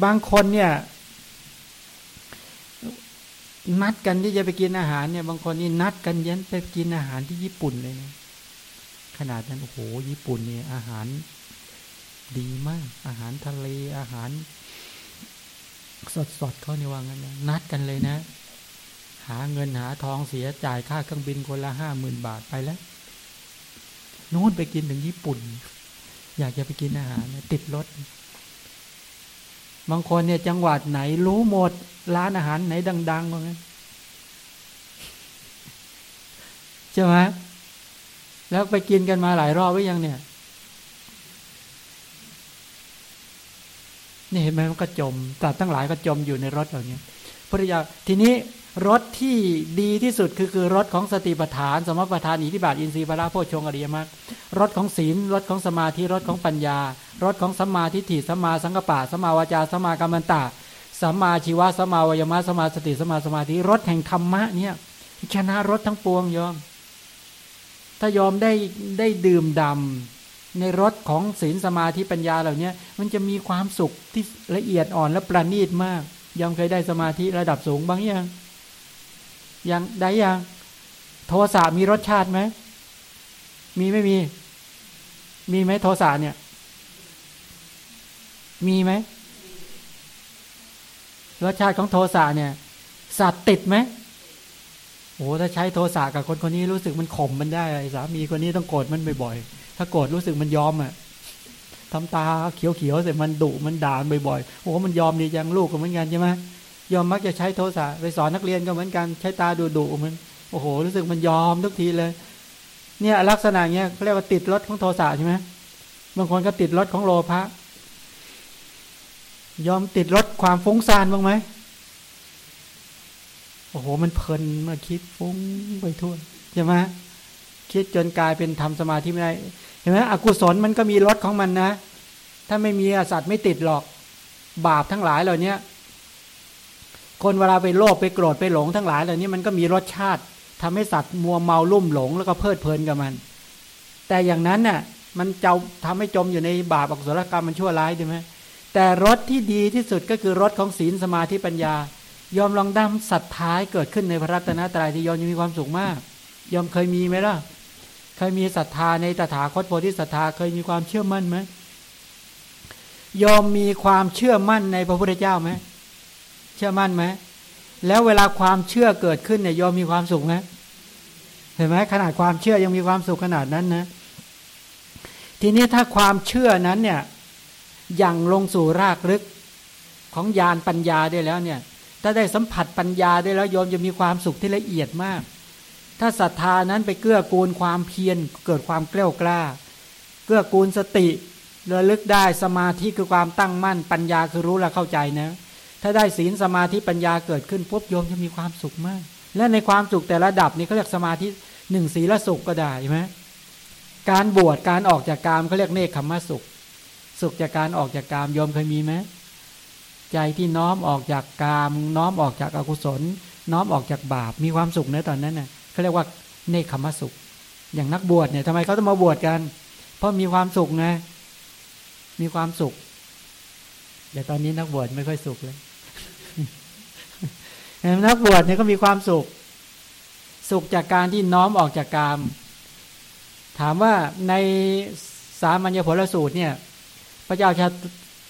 บางคนเนี่ยนัดกันที่จะไปกินอาหารเนี่ย บางคนนี่นัดกันยันไปกินอาหารที่ญี่ปุ่นเลยนะขนาดนั้นโอ้โหญี่ปุ่นเนี่ยอาหารดีมาก อาหารทะเลอาหาร สดๆเขาเนี่ว่างั้นนะนัดกันเลยนะ หาเงินหาทองเสียจ่ายค่าเครื่องบินคนละห้าหมื่นบาทไปแล้วนู้นไปกินถึงญี่ปุ่น อยากจะไปกินอาหารติดรถ บางคนเนี่ยจังหวัดไหนรู้หมด ร้านอาหารไหนดังๆว่างั้นใช่ไหมแล้วไปกินกันมาหลายรอบไว้ยังเนี่ย นี่เห็นไหมมันก็จมตัดทั้งหลายก็จมอยู่ในรถเหล่านี้พระยาทีนี้ รถที่ดีที่สุดคือคือรถของสติปัฏฐาน สมปัฏฐานอิทธิบาทอินทรีย์พระโพชงอริยมรรครถของศีลรถของสมาธิรถของปัญญารถของสัมมาทิฏฐิสัมมาสังกปะสัมมาวาจาสัมมากัมมันตะสัมมาชีวะสัมมาวายมะสัมมาสติสัมมาสมาธิรถแห่งธรรมะเนี่ยชนะรถทั้งปวงยอม ถ้ายอมได้ได้ดื่มดำในรถของศีลสมาธิปัญญาเหล่านี้มันจะมีความสุขที่ละเอียดอ่อนและประณีตมากยอมเคยได้สมาธิระดับสูงบ้างยัง ยังได้ยัง โทสะมีรสชาติไหม มีไม่มี มีไหมโทสะเนี่ย มีไหม รสชาติของโทสะเนี่ย สัตว์ติดไหมโอ้ถ้าใช้โทสะกับคนคนนี้รู้สึกมันข่มมันได้สามีคนนี้ต้องโกรธมันบ่อยๆ ถ้าโกรธรู้สึกมันยอมอะทำตาเขียวๆเสร็จมันดุมันด่าบ่อยๆ โอ้มันยอมดีจังลูกก็เหมือนกันใช่ไหม ยอมมักจะใช้โทสะไปสอนนักเรียนก็เหมือนกันใช้ตาดูดุมันโอ้โห รู้สึกมันยอมทุกทีเลย เนี่ยลักษณะเนี้ยเขาเรียกว่าติดรถของโทสะใช่ไหมบางคนก็ติดรถของโลภะยอมติดรถความฟุ้งซ่านบ้างไหมโอ้โห มันเพลินมาคิดฟุ้งไปทั่วใช่ไหมคิดจนกลายเป็นทำสมาธิไม่ได้เห็นไหมอกุศลมันก็มีรถของมันนะ ถ้าไม่มีสัตว์ไม่ติดหรอก บาปทั้งหลายเหล่านี้ คนเวลาไปโลภไปโกรธไปหลงทั้งหลายเหล่านี้มันก็มีรสชาติทำให้สัตว์มัวเมาลุ่มหลงแล้วก็เพลิดเพลินกับมัน แต่อย่างนั้นน่ะมันจะทำให้จมอยู่ในบาปอกุศลกรรมมันชั่วร้ายใช่ไหมแต่รสที่ดีที่สุดก็คือรสของศีลสมาธิปัญญา ยอมลองดำศรัทธาเกิดขึ้นในพระรัตนตรัยที่ยอมมีความสุขมาก ยอมเคยมีไหมล่ะ เคยมีศรัทธาในตถาคตโพธิศรัทธาเคยมีความเชื่อมั่นไหมยอมมีความเชื่อมั่นในพระพุทธเจ้าไหม เชื่อมั่นไหมแล้วเวลาความเชื่อเกิดขึ้นเนี่ยยอมมีความสุขไหมเห็นไหมขนาดความเชื่อยังมีความสุขขนาดนั้นนะ ทีนี้ถ้าความเชื่อนั้นเนี่ยยังลงสู่รากลึกของญาณปัญญาได้แล้วเนี่ย ถ้าได้สัมผัสปัญญาได้แล้วยอมจะมีความสุขที่ละเอียดมาก ถ้าศรัทธานั้นไปเกื้อกูลความเพียรเกิดความเกล้ากล้า เกื้อกูลสติระลึกได้สมาธิคือความตั้งมั่น ปัญญาคือรู้และเข้าใจนะ ถ้าได้ศีลสมาธิปัญญาเกิดขึ้นปุ๊บโยมจะมีความสุขมาก และในความสุขแต่ละดับนี้เขาเรียกสมาธิหนึ่งศีลสุขก็ได้ใช่ไหมการบวชการออกจากกามเขาเรียกเนคขมสุข สุขจากการออกจากกามโยมเคยมีไหมใจที่น้อมออกจากกาม น้อมออกจากอากุศล น้อมออกจากบาปมีความสุขในตอนนั้นน่ะเขาเรียกว่าเนคขมสุข อย่างนักบวชเนี่ยทำไมเขาต้องมาบวชกัน เพราะมีความสุขไงมีความสุขแต่ตอนนี้นักบวชไม่ค่อยสุขเลย นักบวชเนี่ยก็มีความสุข สุขจากการที่น้อมออกจากกาม ถามว่าในสามัญญผลสูตรเนี่ย พระเจ้าชา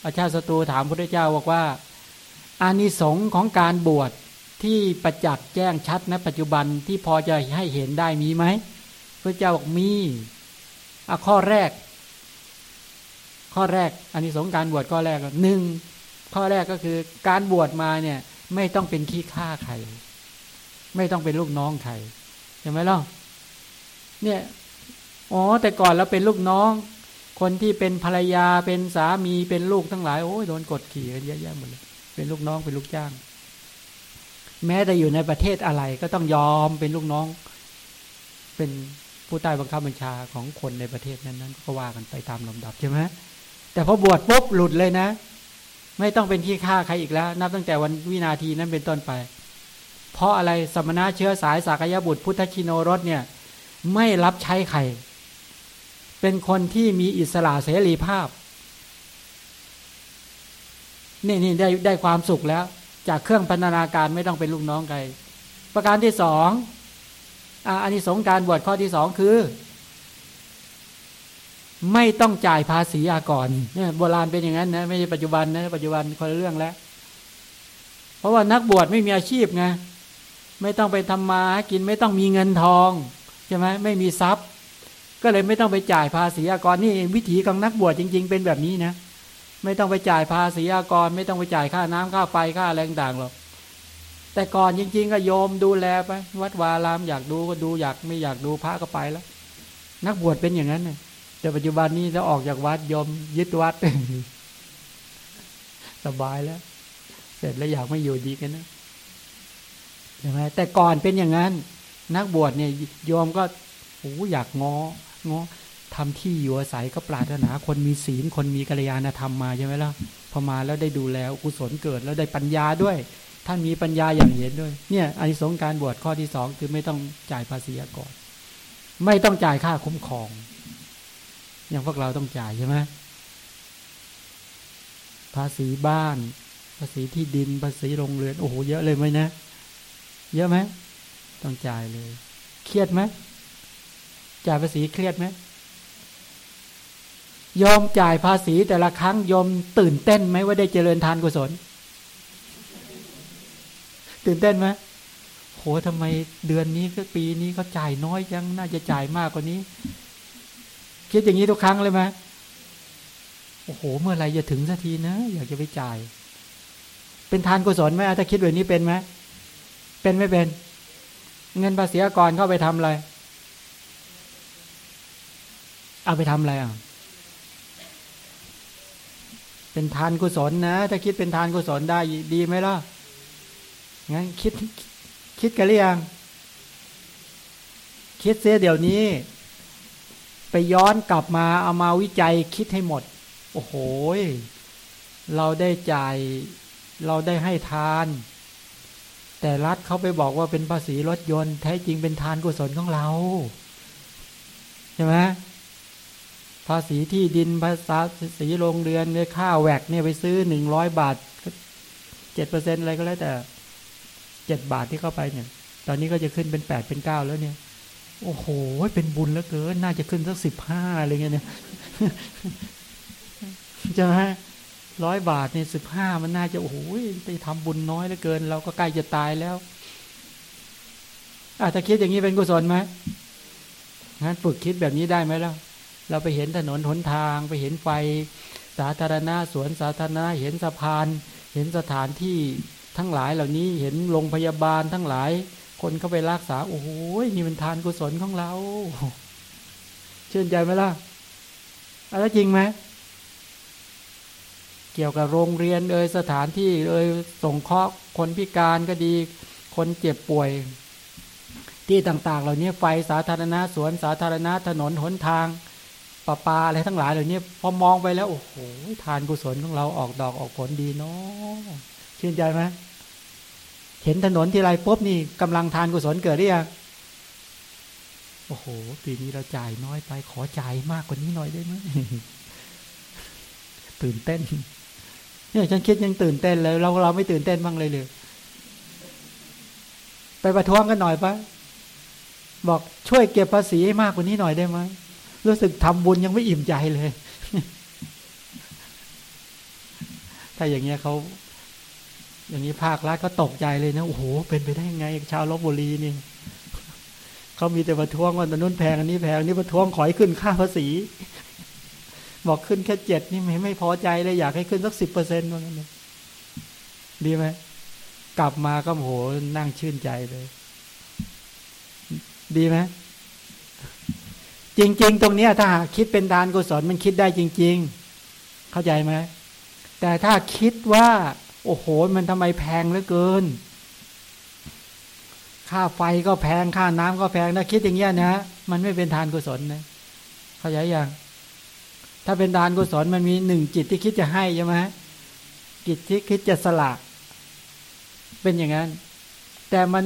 อาชาติศัตรูถามพระพุทธเจ้าบอกว่า อานิสงส์ของการบวชที่ประจักษ์แจ้งชัดณปัจจุบันที่พอจะให้เห็นได้มีไหมพระเจ้าบอกมีอะข้อแรก ข้อแรกอานิสงส์การบวชข้อแรกหนึ่งข้อแรกก็คือการบวชมาเนี่ย ไม่ต้องเป็นขี้ข้าใคร ไม่ต้องเป็นลูกน้องใครเห็นไหมล่ะเนี่ยอ๋อแต่ก่อนเราเป็นลูกน้อง คนที่เป็นภรรยาเป็นสามีเป็นลูกทั้งหลาย โอ้ยโดนกดขี่กันเยอะแยะหมดเลยเป็นลูกน้องเป็นลูกจ้าง แม้แต่อยู่ในประเทศอะไรก็ต้องยอมเป็นลูกน้อง เป็นผู้ใต้บังคับบัญชาของคนในประเทศนั้นๆก็ว่ากันไปตามลำดับใช่ไหมแต่พอบวชปุ๊บหลุดเลยนะ ไม่ต้องเป็นที่ฆ่าใครอีกแล้ว นับตั้งแต่วันวินาทีนั้นเป็นต้นไป เพราะอะไรสมณะเชื้อสายสากยบุตร พุทธชิโนรสเนี่ย ไม่รับใช้ใคร เป็นคนที่มีอิสระเสรีภาพ นี่นี่ได้ได้ความสุขแล้ว จากเครื่องพันธนาการไม่ต้องเป็นลูกน้องใคร ประการที่สองอันนี้สงการบวชข้อที่สองคือ ไม่ต้องจ่ายภาษีอากรเนี่ยโบราณเป็นอย่างนั้นนะไม่ใช่ปัจจุบันนะปัจจุบันคนละเรื่องแล้ว เพราะว่านักบวชไม่มีอาชีพไงไม่ต้องไปทำมากินไม่ต้องมีเงินทองใช่ไหมไม่มีทรัพย์ ก็เลยไม่ต้องไปจ่ายภาษีอากรนี่วิถีของนักบวชจริง ๆ เป็นแบบนี้นะไม่ต้องไปจ่ายภาษีอากร ไม่ต้องไปจ่ายค่าน้ำค่าไฟค่าแรงต่างหรอกแต่ก่อนจริง ๆ ก็โยมดูแลไป วัดวารามอยากดูก็ดูอยากไม่อยากดูพระก็ไปแล้ว นักบวชเป็นอย่างนั้นเนี่ย แต่ปัจจุบันนี้ถ้าออกจากวัดโยมยึดวัด สบายแล้ว เสร็จแล้วอยากไม่อยู่ดีกันนะใช่ไหมแต่ก่อนเป็นอย่างนั้น นักบวชเนี่ยโยมก็โอ้อยากงองอทำที่อยู่อาศัยก็ปรารถนาคนมีศีลคนมีกัลยาณธรรมมาใช่ไหมล่ะพอมาแล้วได้ดูแลกุศลเกิดแล้วได้ปัญญาด้วย ท่านมีปัญญาอย่างเห็นด้วย เนี่ยอานิสงส์การบวชข้อที่สองคือไม่ต้องจ่ายภาษีก่อน ไม่ต้องจ่ายค่าคุ้มครอง อย่างพวกเราต้องจ่ายใช่ไหมภาษีบ้าน ภาษีที่ดิน ภาษีโรงเรือน โอ้โห เยอะเลยไหมนะ เยอะไหม ต้องจ่ายเลย เครียดไหม จ่ายภาษีเครียดไหม ยอมจ่ายภาษีแต่ละครั้งยอมตื่นเต้นไหมว่าได้เจริญทานกุศล ตื่นเต้นไหมโหทำไมเดือนนี้ก็ปีนี้ก็จ่ายน้อยยังน่าจะจ่ายมากกว่านี้ คิดอย่างนี้ทุกครั้งเลยไหมโอ้โห เมื่อไรจะถึงสักทีนะ อยากจะไปจ่าย เป็นทานกุศลไหมถ้าคิดแบบนี้เป็นไหมเป็นไม่เป็น เงินภาษีก่อนเข้าไปทำอะไร เอาไปทำอะไรอะเป็นทานกุศลนะ ถ้าคิดเป็นทานกุศลได้ดีไหมล่ะงั้นคิดคิดกันหรือยังคิดเสียเดี๋ยวนี้ ไปย้อนกลับมาเอามาวิจัยคิดให้หมด โอ้โห เราได้จ่ายเราได้ให้ทาน แต่รัฐเขาไปบอกว่าเป็นภาษีรถยนต์แท้จริงเป็นทานกุศลของเรา ใช่ไหมภาษีที่ดินภาษีโรงเรือนเนี่ยค่าแวกเนี่ยไปซื้อหนึ่งร้อยบาทเจ็ดเปอร์เซ็นอะไรก็แล้วแต่เจ็ดบาทที่เข้าไปเนี่ย ตอนนี้ก็จะขึ้นเป็นแปดเป็นเก้าแล้วเนี่ย โอ้โห เป็นบุญแล้วเกิน น่าจะขึ้นสักสิบห้าอะไรเงี้ยเนี่ยจะไหมร้อยบาทเนี่ยสิบห้ามันน่าจะโอ้โหไปทำบุญน้อยเหลือเกิน เราก็ใกล้จะตายแล้วอาจจะคิดอย่างนี้เป็นกุศลไหมงั้นฝึกคิดแบบนี้ได้ไหมล่ะ เราไปเห็นถนนหนทาง ไปเห็นไฟ สาธารณะสวนสาธารณะเห็นสะพาน เห็นสถานที่ทั้งหลายเหล่านี้เห็นโรงพยาบาลทั้งหลาย คนเข้าไปรักษา โอ้โหนี่มันทานกุศลของเราชื่นใจไหมล่ะอะไรจริงไหมเกี่ยวกับโรงเรียนเอ่ยสถานที่เอ่ยส่งเคราะห์คนพิการก็ดี คนเจ็บป่วย ที่ต่างๆ เหล่านี้ไฟสาธารณะสวนสาธารณะถนนหนทางปลาปาอะไรทั้งหลายเหล่านี้พอมองไปแล้วโอ้โหทานกุศลของเราออกดอกออกผลดีเนาะชื่นใจไหม เห็นถนนที่ไรปุ๊บนี่กำลังทานกุศลเกิดหรือยังโอ้โห ปีนี้เราจ่ายน้อยไป ขอจ่ายมากกว่านี้หน่อยได้ไหมตื่นเต้นเนี่ยฉันคิดยังตื่นเต้นเลยเราเราไม่ตื่นเต้นบ้างเลยเลยไปประท้วงกันหน่อยปะบอกช่วยเก็บภาษีให้มากกว่านี้หน่อยได้ไหมรู้สึกทำบุญยังไม่อิ่มใจเลย ถ้าอย่างเงี้ยเขา อย่างนี้ภาครัฐก็ตกใจเลยนะ โอ้โห เป็นไปได้ไง ชาวลบบุรีนี่เขามีแต่ประท้วงว่าตนู้นแพงอันนี้แพงนี่ประท้วงขอให้ขึ้นค่าภาษี บอกขึ้นแค่เจ็ดนี่ไม่ไม่พอใจเลยอยากให้ขึ้นสักสิบเปอร์เซ็นต์ว่างั้นเลยดีไหมกลับมาก็โหนั่งชื่นใจเลย ดีไหมจริง ๆ ตรงนี้ถ้าคิดเป็นทานกุศลมันคิดได้จริง ๆ เข้าใจไหมแต่ถ้าคิดว่า โอ้โห มันทำไมแพงเหลือเกิน ค่าไฟก็แพงค่าน้ำก็แพงนะคิดอย่างเงี้ยนะมันไม่เป็นทานกุศลนะเข้าใจยังถ้าเป็นทานกุศลมันมีหนึ่งจิตที่คิดจะให้ใช่ไหมจิตที่คิดจะสละเป็นอย่างนั้น แต่มัน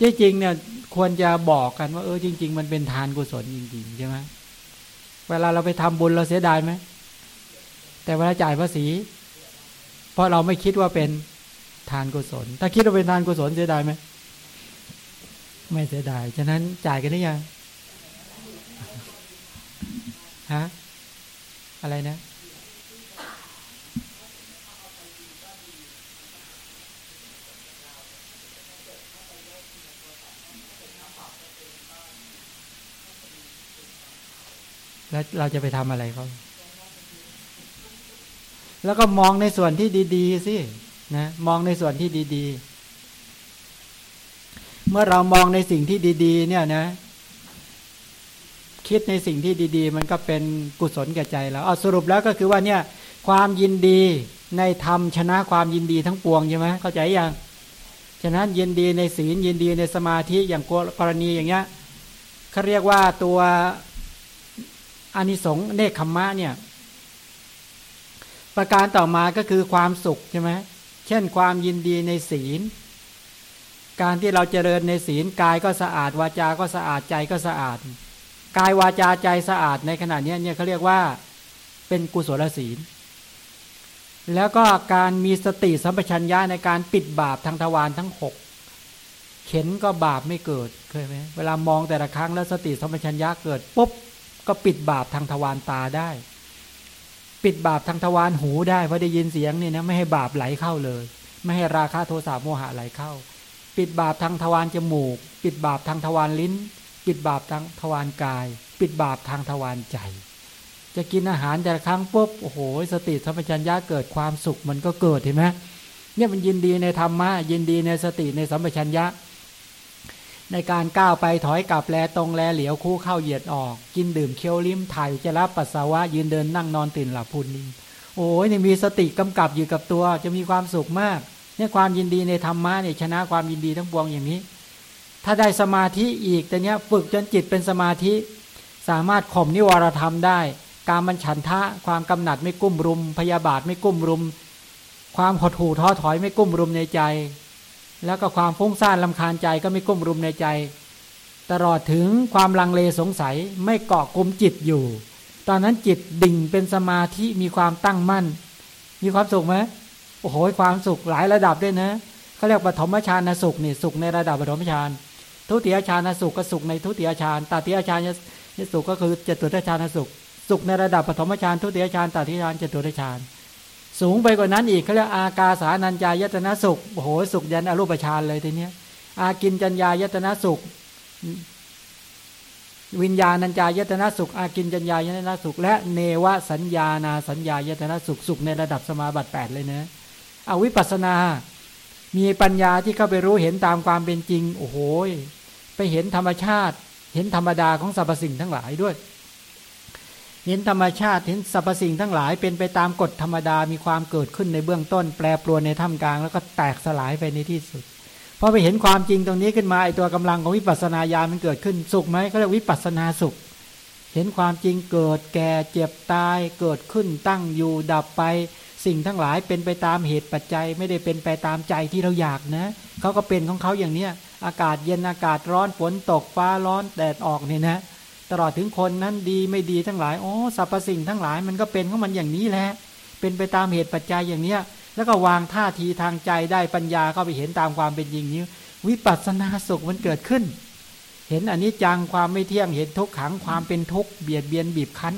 จริงๆเนี่ยควรจะบอกกันว่าเออจริง ๆ มันเป็นทานกุศลจริงๆใช่ไหมเวลาเราไปทำบุญเราเสียดายไหมแต่เวลาจ่ายภาษี เพราะเราไม่คิดว่าเป็นทานกุศล ถ้าคิดว่าเป็นทานกุศลเสียดายไหมไม่เสียดาย ฉะนั้นจ่ายกันหรือยังฮะอะไรนะ แล้วเราจะไปทำอะไรเขา แล้วก็มองในส่วนที่ดีๆสินะมองในส่วนที่ดีๆ เมื่อเรามองในสิ่งที่ดี ๆ เนี่ยนะ คิดในสิ่งที่ดี ๆ มันก็เป็นกุศลแก่ใจแล้วเอาสรุปแล้วก็คือว่าเนี่ย ความยินดีในธรรมชนะความยินดีทั้งปวงใช่ไหมเข้าใจยังฉะนั้นยินดีในศีลยินดีในสมาธิอย่างกรณีอย่างเงี้ยเขาเรียกว่าตัวอานิสงส์เนคขมมะเนี่ย ประการต่อมาก็คือความสุขใช่ไหมเช่นความยินดีในศีล การที่เราเจริญในศีลกายก็สะอาดวาจา ก็สะอาดใจก็สะอาด กายวาจาใจสะอาดในขณะนี้เนี่ยเขาเรียกว่าเป็นกุศลศีล แล้วก็การมีสติสัมปชัญญะในการปิดบาปทางทวารทั้งหกเข็นก็บาปไม่เกิดเคยไหมเวลามองแต่ละครั้งแล้วสติสัมปชัญญะเกิดปุ๊บก็ปิดบาปทางทวารตาได้ ปิดบาปทางทวารหูได้เพราะได้ยินเสียงนี่นะไม่ให้บาปไหลเข้าเลย ไม่ให้ราคะโทสะโมหะไหลเข้า ปิดบาปทางทวารจมูก ปิดบาปทางทวารลิ้น ปิดบาปทางทวารกาย ปิดบาปทางทวารใจ จะกินอาหารแต่ละครั้งปุ๊บโอ้โหสติสัมปชัญญะเกิดความสุขมันก็เกิดเห็นไหมเนี่ยมันยินดีในธรรมะยินดีในสติในสัมปชัญญะ ในการก้าวไปถอยกลับแลตรงแลเหลียวคู่เข้าเหยียดออก กินดื่มเคี้ยวลิ้มถ่ายจะรับปัสสาวะยืนเดินนั่งนอนตื่นหลับพูนนิ่โอ้ยนี่มีสติกำกับอยู่กับตัวจะมีความสุขมากเนี่ยความยินดีในธรรมะเนี่ยชนะความยินดีทั้งปวงอย่างนี้ ถ้าได้สมาธิอีกแต่เนี้ยฝึกจนจิตเป็นสมาธิ สามารถข่มนิวรธรรมได้ การมันฉันทะความกำหนัดไม่กุ้มรุม พยาบาทไม่กุ้มรุม ความหดหู่ท้อถอยไม่กุ้มรุมในใจ แล้วก็ความฟุ้งซ่านลำคาญใจก็ไม่กุ้มรุมในใจ ตลอดถึงความลังเลสงสัยไม่เกาะกลุ่มจิตอยู่ ตอนนั้นจิตดิ่งเป็นสมาธิมีความตั้งมั่น มีความสุขไหมโอ้โหความสุขหลายระดับด้วยนะเขาเรียกปฐมฌานสุขนี่สุขในระดับปฐมฌานทุติยฌานสุขก็สุขในทุติยฌานตติยฌานสุขก็คือจตุตฌานสุข สุขในระดับปฐมฌานทุติยฌานตติยฌานจตุตฌาน สูงไปกว่านั้นอีกเขาเรียกอากาสานัญญายตนะสุขโอ้โหสุขยันอรูปฌานเลยทีเนี้ย อากินจัญญายตนะสุข วิญญาณัญญายตนะสุข อากินจัญญายตนะสุข และเนวสัญญานาสัญญายตนะสุขสุขในระดับสมาบัติแปดเลยนะเอาวิปัสนา มีปัญญาที่เข้าไปรู้เห็นตามความเป็นจริง โอ้โหไปเห็นธรรมชาติ เห็นธรรมดาของสรรพสิ่งทั้งหลายด้วย เห็นธรรมชาติเห็นสรรพสิ่งทั้งหลายเป็นไปตามกฎธรรมดามีความเกิดขึ้นในเบื้องต้น แปรปรวนในท่ามกลาง แล้วก็แตกสลายไปในที่สุดพอไปเห็นความจริงตรงนี้ขึ้นมาไอตัวกำลังของวิปัสสนาญาณมันเกิดขึ้นสุขไหมเขาเรียกวิปัสสนาสุข เห็นความจริงเกิดแก่เจ็บตายเกิดขึ้นตั้งอยู่ดับไป สิ่งทั้งหลายเป็นไปตามเหตุปัจจัย ไม่ได้เป็นไปตามใจที่เราอยากนะเขาก็เป็นของเขาอย่างเนี้ยอากาศเย็นอากาศร้อนฝนตกฟ้าร้อนแดดออกเนี่ยนะ ตลอดถึงคนนั้นดีไม่ดีทั้งหลายโอ้สรรพสิ่งทั้งหลายมันก็เป็นของมันอย่างนี้แหละเป็นไปตามเหตุปัจจัยอย่างเนี้ย แล้วก็วางท่าทีทางใจได้ปัญญาเข้าไปเห็นตามความเป็นจริงนี้ วิปัสสนาสุขมันเกิดขึ้น เห็นอันนี้จังความไม่เที่ยงเห็นทุกขังความเป็นทุกข์เบียดเบียนบีบคั้น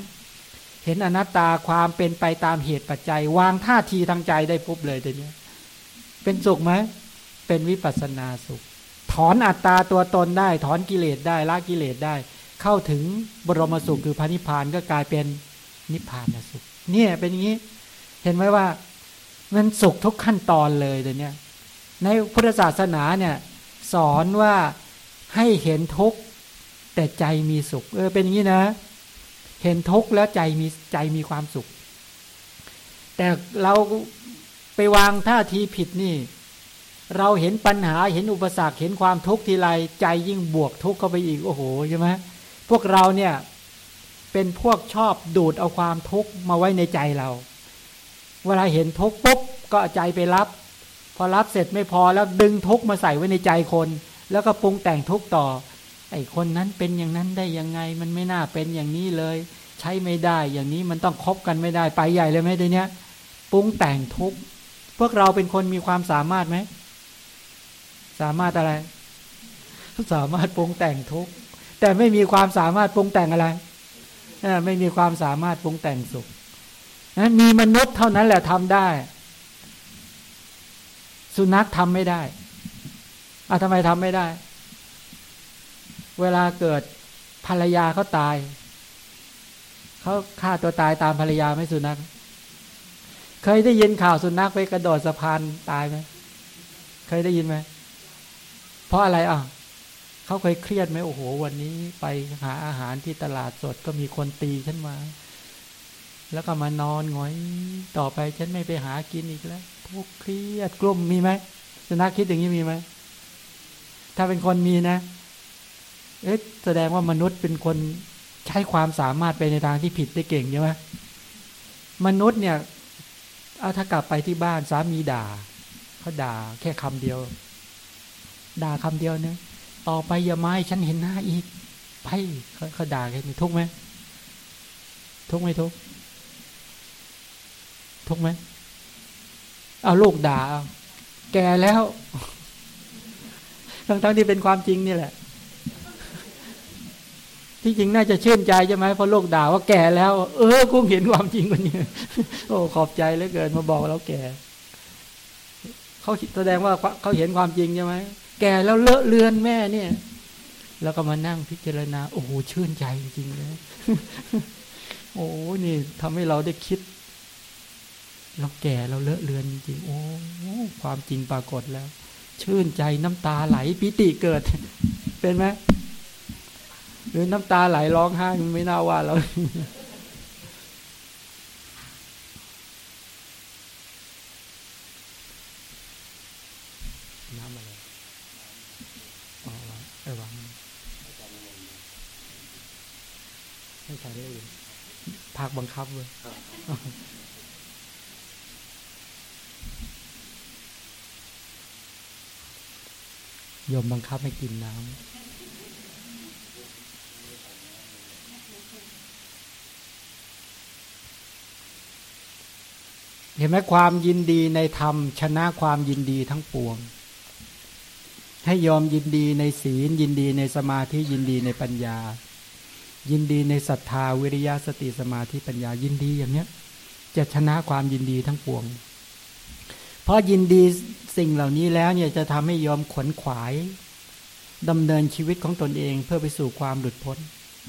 เห็นอนัตตาความเป็นไปตามเหตุปัจจัย วางท่าทีทางใจได้ปุ๊บเลยเดี๋ยวนี้เป็นสุขไหมเป็นวิปัสสนาสุข ถอนอัตตาตัวตนได้ ถอนกิเลสได้ละกิเลสได้ เข้าถึงบรมสุขคือพระนิพพานก็กลายเป็นนิพพานสุข เนี่ยเป็นอย่างนี้ เห็นไหมว่ามันสุขทุกขั้นตอนเลยเดี๋ยวนี้ในพุทธศาสนาเนี่ยสอนว่าให้เห็นทุกข์แต่ใจมีสุข เออเป็นอย่างนี้นะ เห็นทุกข์แล้วใจมีใจมีความสุข แต่เราไปวางท่าทีผิดนี่ เราเห็นปัญหาเห็นอุปสรรคเห็นความทุกข์ทีไรใจยิ่งบวกทุกข์เข้าไปอีกโอ้โหใช่ไหม พวกเราเนี่ยเป็นพวกชอบดูดเอาความทุกข์มาไว้ในใจเรา เวลาเห็นทุกข์ปุ๊บก็ใจไปรับ พอรับเสร็จไม่พอแล้วดึงทุกข์มาใส่ไว้ในใจคน แล้วก็ปรุงแต่งทุกข์ต่อ ไอ้คนนั้นเป็นอย่างนั้นได้ยังไง มันไม่น่าเป็นอย่างนี้เลย ใช้ไม่ได้ อย่างนี้มันต้องคบกันไม่ได้ไปใหญ่เลยไหมเดี๋ยวนี้ปรุงแต่งทุกข์พวกเราเป็นคนมีความสามารถไหมสามารถอะไร สามารถปรุงแต่งทุกข์ แต่ไม่มีความสามารถปรุงแต่งอะไรไม่มีความสามารถปรุงแต่งสุขมีมนุษย์เท่านั้นแหละทำได้ สุนัขทำไม่ได้อะทำไมทำไม่ได้ เวลาเกิดภรรยาเขาตายเขาฆ่าตัวตายตามภรรยาไม่สุนัข เคยได้ยินข่าวสุนัขไปกระโดดสะพานตายไหมเคยได้ยินไหมเพราะอะไรอะ เขาเคยเครียดไหมโอ้โห วันนี้ไปหาอาหารที่ตลาดสดก็มีคนตีฉันมา แล้วก็มานอนงอย ต่อไปฉันไม่ไปหากินอีกแล้วทุกเครียดกลุ่มมีไหมสุนัขคิดอย่างนี้มีไหมถ้าเป็นคนมีนะ เอ๊ะแสดงว่ามนุษย์เป็นคนใช้ความสามารถไปในทางที่ผิดได้เก่งใช่ไหมมนุษย์เนี่ยเอาถ้ากลับไปที่บ้านสามีด่าเขาด่าแค่คำเดียว ด่าคำเดียวเนี่ย ต่อไปอย่ามาให้ฉันเห็นหน้าอีก ไปเขาเขาด่าแค่นี้ทุกไหมทุกไหมทุกทุกไหมเอาลูกด่า แกแล้วทั้งทั้งที่เป็นความจริงนี่แหละ ที่จริงน่าจะเชื่นใจใช่ไหมเพราะโลกด่าว่าแก่แล้ว เออกุ้งเห็นความจริงวันนี้โอ้ขอบใจเหลือเกินมาบอกเราแก่เขาแสดงว่าเขาเห็นความจริงใช่ไหม แก่แล้วเลอะเลือนแม่เนี่ย แล้วก็มานั่งพิจารณา โอ้โหชื่นใจจริงเลยโอ้นี่ทำให้เราได้คิด เราแก่เราเลอะเลือนจริงๆโอ้ความจริงปรากฏแล้ว ชื่นใจน้ำตาไหลปิติเกิด เป็นไหมหรือน้ำตาไหลร้องไห้ไม่น่าว่าเรา น้ำอะไรอ๋อวางเออวางไม่ใช่ได้เลย ภาคบังคับเลยโยมบังคับให้กินน้ำ เห็นไหมความยินดีในธรรม ชนะความยินดีทั้งปวง ให้ยอมยินดีในศีลยินดีในสมาธิยินดีในปัญญา ยินดีในศรัทธาวิริยะสติสมาธิปัญญายินดีอย่างเนี้ยจะชนะความยินดีทั้งปวง เพราะยินดีสิ่งเหล่านี้แล้วเนี่ยจะทำให้ยอมขวนขวายดำเนินชีวิตของตนเองเพื่อไปสู่ความหลุดพ้น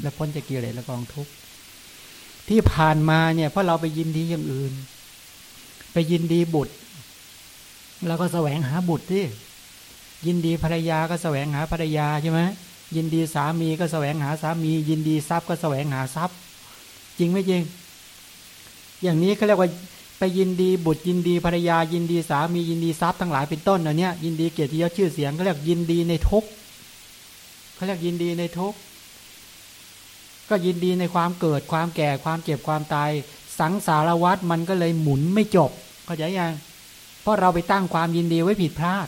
และพ้นจากกิเลสและกองทุกข์ที่ผ่านมาเนี่ยเพราะเราไปยินดีอย่างอื่น ไปยินดีบุตรแล้วก็แสวงหาบุตรที่ยินดีภรรยาก็แสวงหาภรรยาใช่ไหม ยินดีสามีก็แสวงหาสามี ยินดีทรัพย์ก็แสวงหาทรัพย์ จริงไม่จริง อย่างนี้เขาเรียกว่าไปยินดีบุตรยินดีภรรยา ยินดีสามียินดีทรัพย์ทั้งหลายเป็นต้นเหล่านี้ยินดีเกียรติยศชื่อเสียงเขาเรียกยินดีในทุกเขาเรียกยินดีในทุกก็ยินดีในความเกิดความแก่ความเจ็บความตาย สังสารวัตรมันก็เลยหมุนไม่จบเข้าใจยังเพราะเราไปตั้งความยินดีไว้ผิดพลาด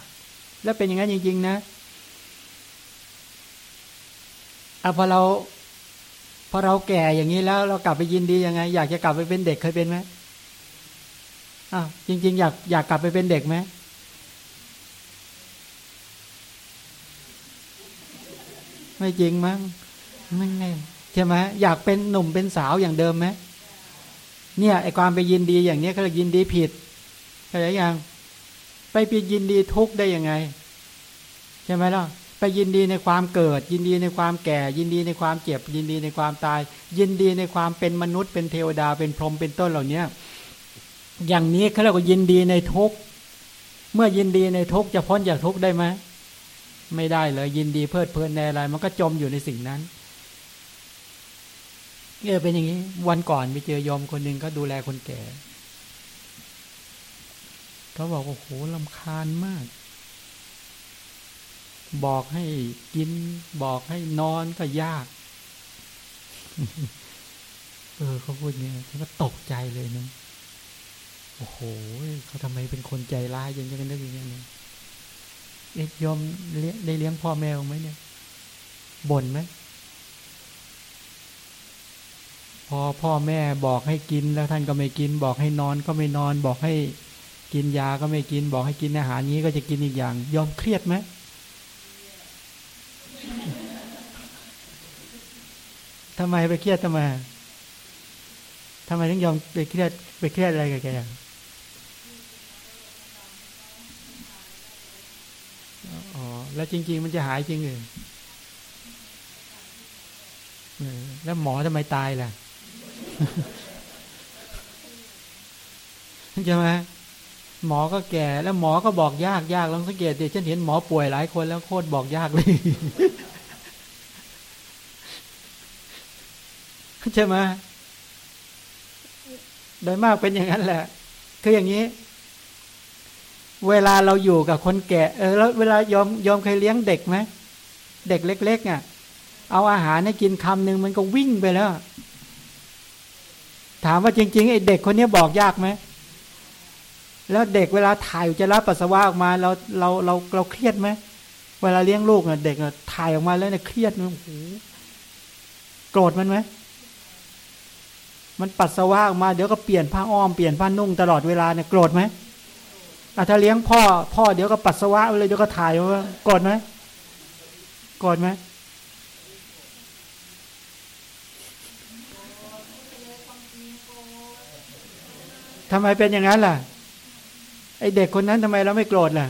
แล้วเป็นอย่างนั้นจริงๆนะ อะพอเราพอเราแก่อย่างนี้แล้วเรากลับไปยินดียังไง อยากจะกลับไปเป็นเด็กเคยเป็นไหมอ้าวจริง ๆ อยากอยากกลับไปเป็นเด็กไหมไม่จริงมั้งไม่ไงใช่ไหมอยากเป็นหนุ่มเป็นสาวอย่างเดิมไหมเนี่ยไอความไปยินดีอย่างนี้เขาเรยกยินดีผิดเข้าใจยังไปไปยินดีทุกได้ยังไง ใช่ไหมล่ะ ไปยินดีในความเกิด ยินดีในความแก่ ยินดีในความเจ็บ ยินดีในความตาย ยินดีในความเป็นมนุษย์เป็นเทวดาเป็นพรหมเป็นต้นเหล่านี้อย่างนี้เขาเรียกว่ายินดีในทุกเมื่อยินดีในทุกจะพ้นจากทุกได้ไหมไม่ได้เลยยินดีเพลิดเพลินในอะไร มันก็จมอยู่ในสิ่งนั้นเออเป็นอย่างนี้ วันก่อนไปเจอยอมคนหนึ่งก็ดูแลคนแก่เขาบอกโอ้โหลำคาญมาก บอกให้กิน บอกให้นอนก็ยาก เออเขาพูดเงี้ยฉันก็ตกใจเลยนะโอ้โหเขาทำไมเป็นคนใจร้ายอย่างนี้กันนึกอย่างนี้ยเอ๊ะยอมเลี้ยได้เลี้ยงพ่อแม่ไหมเนี่ยบ่นไหมพอพ่อแม่บอกให้กินแล้วท่านก็ไม่กิน บอกให้นอนก็ไม่นอน บอกให้กินยาก็ไม่กิน บอกให้กินอาหารนี้ก็จะกินอีกอย่าง ยอมเครียดไหม ทำไมไปเครียดทำไมทำไมต้องยอมไปเครียดไปเครียดอะไรกับแกอ๋อ แล้วจริง ๆ มันจะหายจริงเหรอแล้วหมอทำไมตายล่ะใช่ไหม หมอก็แก่แล้วหมอก็บอกยากยากลองสังเกตดิฉันเห็นหมอป่วยหลายคนแล้วโคตรบอกยากเลยใช่ไหมโดยมากเป็นอย่างนั้นแหละ คืออย่างนี้ เวลาเราอยู่กับคนแก่ เออแล้วเวลายอมยอมเคยเลี้ยงเด็กไหมเด็กเล็กๆอะ เอาอาหารให้กินคำหนึ่งมันก็วิ่งไปแล้ว ถามว่าจริง ๆ ไอ้เด็กคนนี้บอกยากไหม แล้วเด็กเวลาถ่ายอุจจาระปัสสาวะออกมาเราเราเราเราเครียดไหมเวลาเลี้ยงลูกเนี่ยเด็กเนี่ยถ่ายออกมาแล้วเนี่ยเครียดมันโอ้โหโกรธมันไหมมันปัสสาวะออกมาเดี๋ยวก็เปลี่ยนผ้าอ้อมเปลี่ยนผ้านุ่งตลอดเวลาเนี่ยโกรธไหมถ้าเลี้ยงพ่อ พ่อเดี๋ยวก็ปัสสาวะเลยเดี๋ยวก็ถ่ายว่าโกรธไหมโกรธไหมทำไมเป็นอย่างนั้นล่ะ ไอเด็กคนนั้นทำไมเราไม่โกรธล่ะ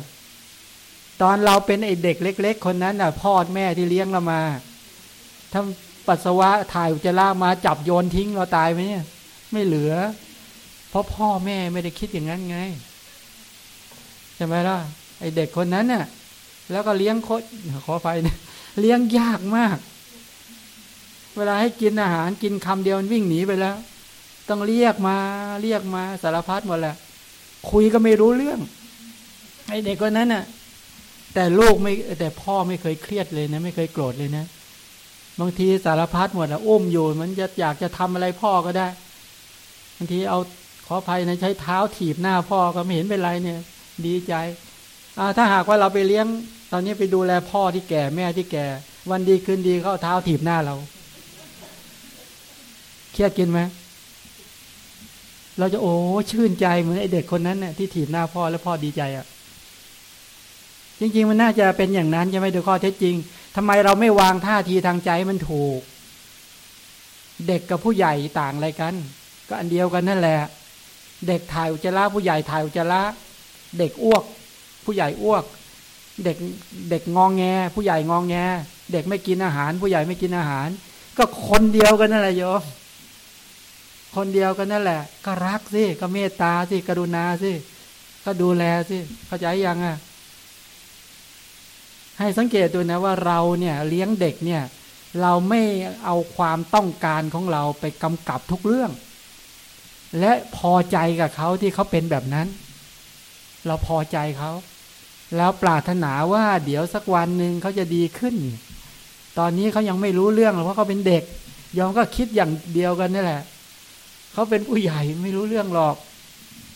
ตอนเราเป็นไอเด็กเล็ก ๆ คนนั้นน่ะ พ่อแม่ที่เลี้ยงเรามาถ้าปัสสาวะถ่ายอุจจาระมาจับโยนทิ้งเราตายไหมเนี่ยไม่เหลือ เพราะพ่อแม่ไม่ได้คิดอย่างนั้นไงใช่ไหมล่ะไอเด็กคนนั้นน่ะ แล้วก็เลี้ยงโคตขอไฟนี่ยเลี้ยงยากมาก เวลาให้กินอาหารกินคำเดียวมันวิ่งหนีไปแล้ว ต้องเรียกมาเรียกมาสารพัดหมดแหละ คุยก็ไม่รู้เรื่องไอเด็กคนนั้นน่ะ แต่ลูกไม่แต่พ่อไม่เคยเครียดเลยนะ ไม่เคยโกรธเลยนะบางทีสารพัดหมดอะอุ้มอยู่มันจะอยากจะทำอะไรพ่อก็ได้บางทีเอาขออภัยนะใช้เท้าถีบหน้าพ่อก็ไม่เห็นเป็นไรเนี่ย ดีใจอ่าถ้าหากว่าเราไปเลี้ยง ตอนนี้ไปดูแลพ่อที่แก่แม่ที่แก่ วันดีคืนดีเขาเอาเท้าถีบหน้าเรา เครียดกินไหม เราจะโอ้ชื่นใจเหมือนไอเด็กคนนั้นเนี่ยที่ถีบหน้าพ่อแล้วพ่อดีใจอะ่ะ จริง ๆ มันน่าจะเป็นอย่างนั้นใช่ไหมโดยข้อเท็จจริงทำไมเราไม่วางท่าทีทางใจมันถูก เด็กกับผู้ใหญ่ต่างอะไรกัน ก็อันเดียวกันนั่นแหละ เด็กถ่ายอุจจาระผู้ใหญ่ถ่ายอุจจาระเด็กอ้วก ผู้ใหญ่อ้วก เด็กเด็กงองแง ผู้ใหญ่งองแง เด็กไม่กินอาหาร ผู้ใหญ่ไม่กินอาหาร ก็คนเดียวกันนั่นแหละโยม คนเดียวกันนั่นแหละ ก็รักสิก็เมตตาสิกรุณาสิก็ดูแลสิเข้าใจยังอะ ให้สังเกตดูนะว่าเราเนี่ย เลี้ยงเด็กเนี่ย เราไม่เอาความต้องการของเราไปกำกับทุกเรื่อง และพอใจกับเขาที่เขาเป็นแบบนั้น เราพอใจเขาแล้วปรารถนาว่าเดี๋ยวสักวันหนึ่งเขาจะดีขึ้น ตอนนี้เขายังไม่รู้เรื่องเพราะเขาเป็นเด็ก ยอมก็คิดอย่างเดียวกันนี่แหละ เขาเป็นผู้ใหญ่ไม่รู้เรื่องหรอก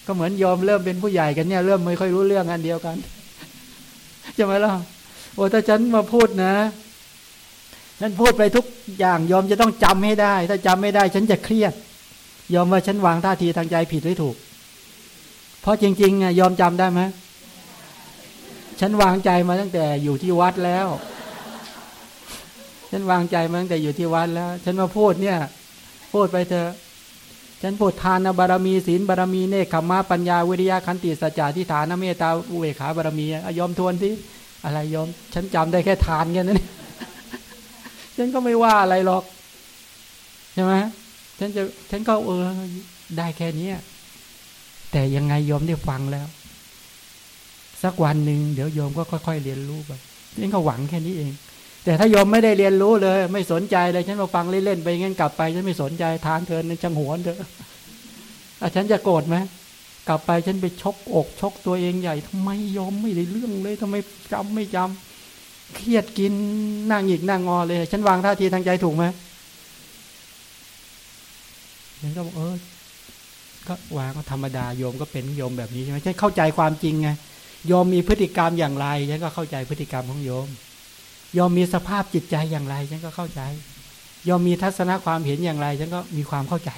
ก็เหมือนยอมเริ่มเป็นผู้ใหญ่กันเนี่ย เริ่มไม่ค่อยรู้เรื่องอันเดียวกันใช่ไหมล่ะโอ้ถ้าฉันมาพูดนะฉันพูดไปทุกอย่างยอมจะต้องจำให้ได้ ถ้าจำไม่ได้ ฉันจะเครียด ยอมว่าฉันวางท่าทีทางใจผิดหรือถูก เพราะจริงๆไงยอมจำได้ไหมฉันวางใจมาตั้งแต่อยู่ที่วัดแล้ว ฉันวางใจมาตั้งแต่อยู่ที่วัดแล้ว ฉันมาพูดเนี่ย พูดไปเถอะ ฉันพูดทานบารมีศีลบารมีเนคขมาปัญญาวิริยะขันติสัจจะทิฏฐานเมตตาอุเบกขาบารมีอยอมทวนที่อะไรยอม ฉันจำได้แค่ทานแค่นั้นฉันก็ไม่ว่าอะไรหรอกใช่ไหมฉันจะฉันก็เออได้แค่นี้แต่ยังไงยอมได้ฟังแล้ว สักวันหนึ่งเดี๋ยวยอมก็ค่อย ๆ เรียนรู้ไปฉันก็หวังแค่นี้เอง แต่ถ้ายอมไม่ได้เรียนรู้เลย ไม่สนใจเลย ฉันมาฟังเล่นๆไปงั้นกลับไปฉันไม่สนใจทานเธอในจังหวนเถอะอาฉันจะโกรธไหมกลับไปฉันไปชกอกชกตัวเองใหญ่ทำไมยอมไม่ได้เรื่องเลยทำไมจำไม่จำเครียดกินนั่งหยิกนั่งงอเลย ฉันวางท่าทีทางใจถูกไหมฉันก็บอกเออก็วางก็ธรรมดาโยมก็เป็นโยมแบบนี้ใช่ไหมฉันเข้าใจความจริงไงโยมมีพฤติกรรมอย่างไรฉันก็เข้าใจพฤติกรรมของโยม ยอมมีสภาพจิตใจอย่างไร ฉันก็เข้าใจ ยอมมีทัศนะความเห็นอย่างไร ฉันก็มีความเข้าใจ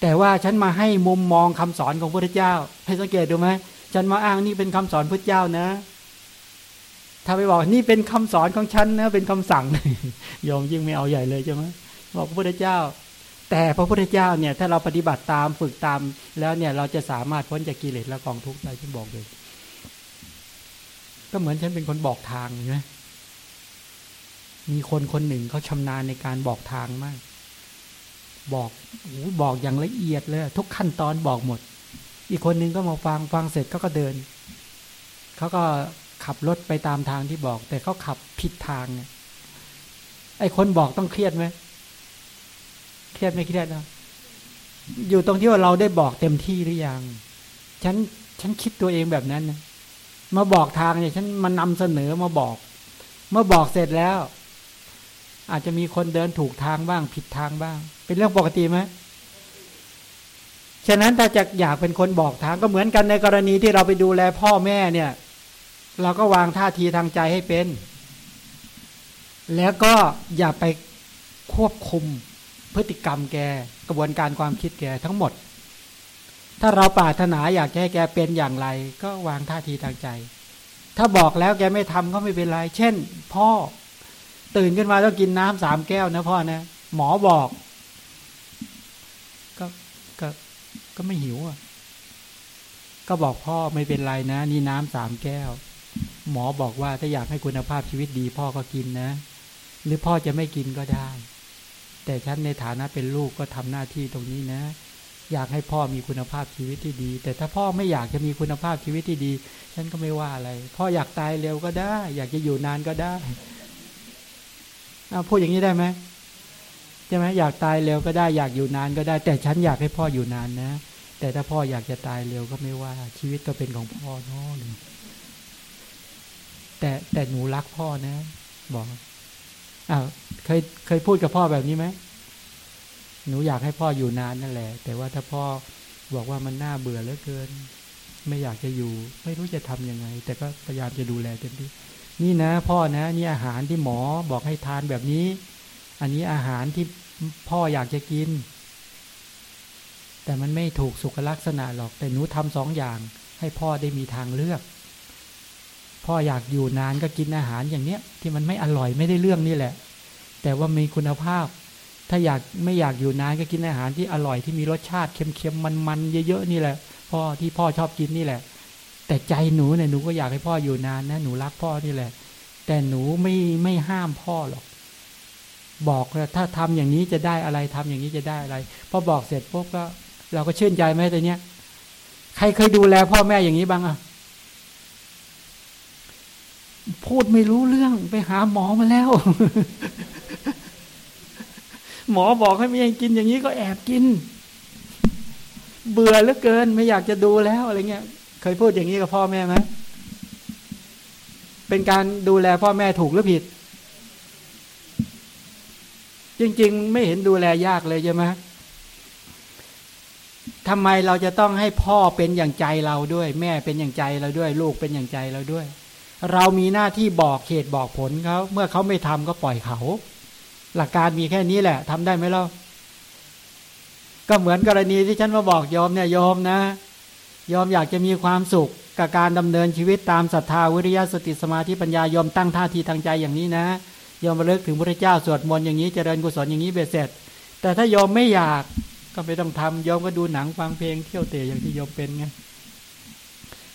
แต่ว่าฉันมาให้มุมมองคำสอนของพระเจ้า ให้สังเกตดูไหมฉันมาอ้างนี่เป็นคำสอนพระเจ้านะ ถ้าไปบอกนี่เป็นคำสอนของฉันนะเป็นคำสั่งยอมยิ่งไม่เอาใหญ่เลยใช่ไหมบอกพระพุทธเจ้า แต่พระพุทธเจ้าเนี่ย ถ้าเราปฏิบัติตามฝึกตาม แล้วเนี่ยเราจะสามารถพ้นจากกิเลสและกองทุกข์ได้ฉันบอกเลย ก็เหมือนฉันเป็นคนบอกทางใช่ไหม มีคนคนหนึ่งเขาชำนาญในการบอกทางมาก บอกอบอกอย่างละเอียดเลย ทุกขั้นตอนบอกหมด อีกคนหนึ่งก็มาฟังฟังเสร็จเขาก็เดินเขาก็ขับรถไปตามทางที่บอก แต่เขาขับผิดทางเนี่ยไอ้คนบอกต้องเครียดไหมเครียดไม่เครียดนะอยู่ตรงที่ว่าเราได้บอกเต็มที่หรือยังฉันฉันคิดตัวเองแบบนั้นนะมาบอกทางเนี่ย ฉันมานำเสนอมาบอก เมื่อบอกเสร็จแล้ว อาจจะมีคนเดินถูกทางบ้าง ผิดทางบ้าง เป็นเรื่องปกติไหมฉะนั้นถ้าจะอยากเป็นคนบอกทางก็เหมือนกันในกรณีที่เราไปดูแลพ่อแม่เนี่ย เราก็วางท่าทีทางใจให้เป็น แล้วก็อย่าไปควบคุมพฤติกรรมแกกระบวนการความคิดแกทั้งหมด ถ้าเราปรารถนาอยากให้แกเป็นอย่างไร ก็วางท่าทีทางใจ ถ้าบอกแล้วแกไม่ทำก็ไม่เป็นไร เช่น พ่อ ตื่นขึ้นมาต้องกินน้ำสามแก้วนะพ่อนะ หมอบอก ก็ก็ก็ไม่หิวอะ ก็บอกพ่อไม่เป็นไรนะ นี่น้ำสามแก้ว หมอบอกว่าถ้าอยากให้คุณภาพชีวิตดี พ่อก็กินนะ หรือพ่อจะไม่กินก็ได้ แต่ฉันในฐานะเป็นลูกก็ทำหน้าที่ตรงนี้นะอยากให้พ่อมีคุณภาพชีวิตที่ดี แต่ถ้าพ่อไม่อยากจะมีคุณภาพชีวิตที่ดี ฉันก็ไม่ว่าอะไร พ่ออยากตายเร็วก็ได้ อยากจะอยู่นานก็ได้ พูดอย่างนี้ได้ไหมใช่ไหมอยากตายเร็วก็ได้อยากอยู่นานก็ได้ แต่ฉันอยากให้พ่ออยู่นานนะ แต่ถ้าพ่ออยากจะตายเร็วก็ไม่ว่า ชีวิตก็เป็นของพ่อเนาะแต่แต่หนูรักพ่อนะ บอกอ้าวเคยเคยพูดกับพ่อแบบนี้ไหมหนูอยากให้พ่ออยู่นานนั่นแหละ แต่ว่าถ้าพ่อบอกว่ามันน่าเบื่อเหลือเกิน ไม่อยากจะอยู่ ไม่รู้จะทํำยังไง แต่ก็พยายามจะดูแลเต็มที่ นี่นะพ่อนะ นี่อาหารที่หมอบอกให้ทานแบบนี้ อันนี้อาหารที่พ่ออยากจะกิน แต่มันไม่ถูกสุขลักษณะหรอก แต่หนูทำสองอย่างให้พ่อได้มีทางเลือก พ่ออยากอยู่นานก็กินอาหารอย่างเนี้ย ที่มันไม่อร่อยไม่ได้เรื่องนี่แหละ แต่ว่ามีคุณภาพ ถ้าอยากไม่อยากอยู่นานก็กินอาหารที่อร่อยที่มีรสชาติเค็มๆมันๆเยอะๆนี่แหละ พ่อที่พ่อชอบกินนี่แหละ แต่ใจหนูเนี่ยหนูก็อยากให้พ่ออยู่นานนะหนูรักพ่อนี่แหละ แต่หนูไม่ไม่ห้ามพ่อหรอก บอกว่าถ้าทำอย่างนี้จะได้อะไรทำอย่างนี้จะได้อะไรพอบอกเสร็จปุ๊บก็ เราก็ชื่นใจไหมตัวเนี้ยใครเคยดูแลพ่อแม่อย่างนี้บ้างอะพูดไม่รู้เรื่องไปหาหมอมาแล้ว หมอบอกให้ไม่ให้กินอย่างนี้ก็แอบกิน เบื่อเหลือเกินไม่อยากจะดูแล้วอะไรเงี้ย เคยพูดอย่างนี้กับพ่อแม่ไหมเป็นการดูแลพ่อแม่ถูกหรือผิด จริง ๆ ไม่เห็นดูแลยากเลยใช่ไหมทำไมเราจะต้องให้พ่อเป็นอย่างใจเราด้วย แม่เป็นอย่างใจเราด้วย ลูกเป็นอย่างใจเราด้วย เรามีหน้าที่บอกเหตุบอกผลเขาเมื่อเขาไม่ทำก็ปล่อยเขา หลักการมีแค่นี้แหละทำได้ไหมล่ะก็เหมือนกรณีที่ฉันมาบอกยอมเนี่ยยอมนะ ยอมอยากจะมีความสุขกับการดำเนินชีวิตตามศรัทธาวิริยะสติสมาธิปัญญายอมตั้งท่าทีทางใจอย่างนี้นะยอมระลึกถึงพระเจ้าสวดมนต์อย่างนี้เจริญกุศลอย่างนี้เบ็ดเสร็จ แต่ถ้ายอมไม่อยากก็ไม่ต้องทำยอมก็ดูหนังฟังเพลงเที่ยวเตะอย่างที่ยอมเป็นไง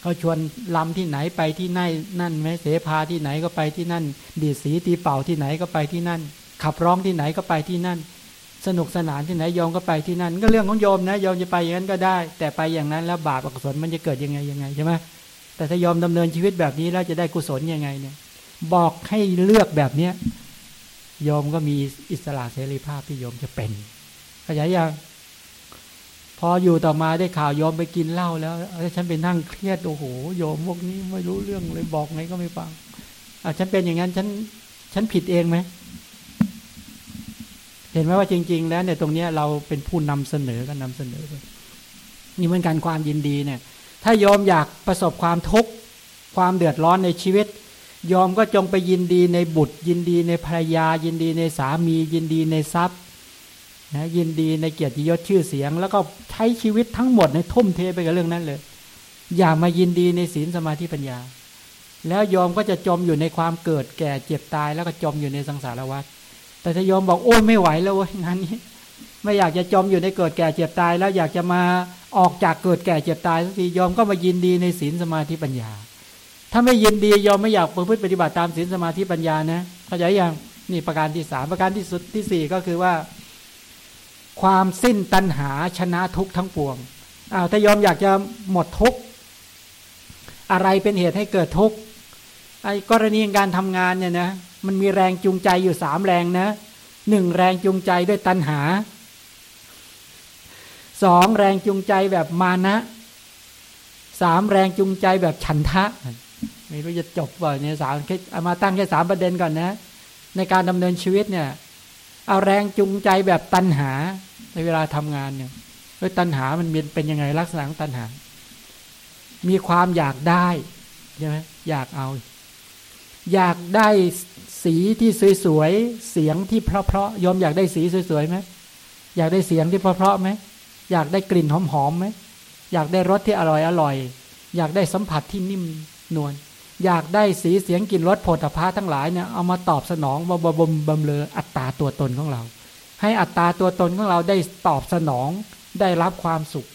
เขาชวนลำที่ไหนไปที่นั่นนั่นไหมเสพาที่ไหนก็ไปที่นั่น ดีสีตีเป่าที่ไหนก็ไปที่นั่น ขับร้องที่ไหนก็ไปที่นั่น สนุกสนานที่ไหนยอมก็ไปที่นั่น ก็เรื่องของโยมนะยอมจะไปอย่างนั้นก็ได้ แต่ไปอย่างนั้นแล้วบาปอกุศลมันจะเกิดยังไงยังไงใช่ไหมแต่ถ้ายอมดำเนินชีวิตแบบนี้แล้วจะได้กุศลยังไงเนี่ย บอกให้เลือกแบบเนี้ยยอมก็มีอิสระเสรีภาพที่ยอมจะเป็นขยายยังพออยู่ต่อมาได้ข่าวยอมไปกินเหล้าแล้วฉันไปนั่งเครียดโอ้โหโยมพวกนี้ไม่รู้เรื่องเลยบอกไงก็ไม่ฟังอะฉันเป็นอย่างนั้นฉันฉันผิดเองไหม เห็นไหมว่าจริง ๆ แล้วเนี่ยตรงเนี้ยเราเป็นผู้นำเสนอกันนำเสนอไปนี่เหมือนการความยินดีเนี่ย ถ้ายอมอยากประสบความทุกข์ความเดือดร้อนในชีวิต ยอมก็จงไปยินดีในบุตร ยินดีในภรรยา ยินดีในสามี ยินดีในทรัพย์นะยินดีในเกียรติยศชื่อเสียง แล้วก็ใช้ชีวิตทั้งหมดในทุ่มเทไปกับเรื่องนั้นเลย อย่ามายินดีในศีลสมาธิปัญญา แล้วยอมก็จะจมอยู่ในความเกิดแก่เจ็บตายแล้วก็จมอยู่ในสังสารวัฏ แต่ถ้ายอมบอกโอ้ยไม่ไหวแล้วงานนี้ ไม่อยากจะจมอยู่ในเกิดแก่เจ็บตาย แล้วอยากจะมาออกจากเกิดแก่เจ็บตายสักทียอมก็มายินดีในศีลสมาธิปัญญา ถ้าไม่ยินดียอมไม่อยากประพฤติปฏิบัติตามศีลสมาธิปัญญานะเข้าใจยังนี่ประการที่สามประการที่สุดที่สี่ก็คือว่า ความสิ้นตัณหาชนะทุกทั้งปวงอ้าวถ้ายอมอยากจะหมดทุกอะไรเป็นเหตุให้เกิดทุก ไอ้กรณีการทำงานเนี่ยนะมันมีแรงจูงใจอยู่สามแรงนะหนึ่งแรงจูงใจด้วยตัณหาสองแรงจูงใจแบบมานะสามแรงจูงใจแบบฉันทะ ไม่รู้จะจบว่าเนี่ยสามคิดเอามาตั้งแค่สามประเด็นก่อนนะ ในการดำเนินชีวิตเนี่ย เอาแรงจูงใจแบบตัณหา ในเวลาทำงานเนี่ยเออตัณหามันเป็นยังไงลักษณะของตัณหา มีความอยากได้ใช่ไหมอยากเอา อยากได้สีที่สวยๆ เสียงที่เพราะๆยอมอยากได้สีสวยๆไหมอยากได้เสียงที่เพราะๆไหมอยากได้กลิ่นหอมๆไหมอยากได้รสที่อร่อยอร่อย อยากได้สัมผัสที่นิ่มนวลอยากได้สีเสียงกลิ่นรสผลพาทั้งหลายเนี่ยเอามาตอบสนองบำบำบำเลออัตตาตัวตนของเรา ให้อัตตาตัวตนของเราได้ตอบสนองได้รับความสุข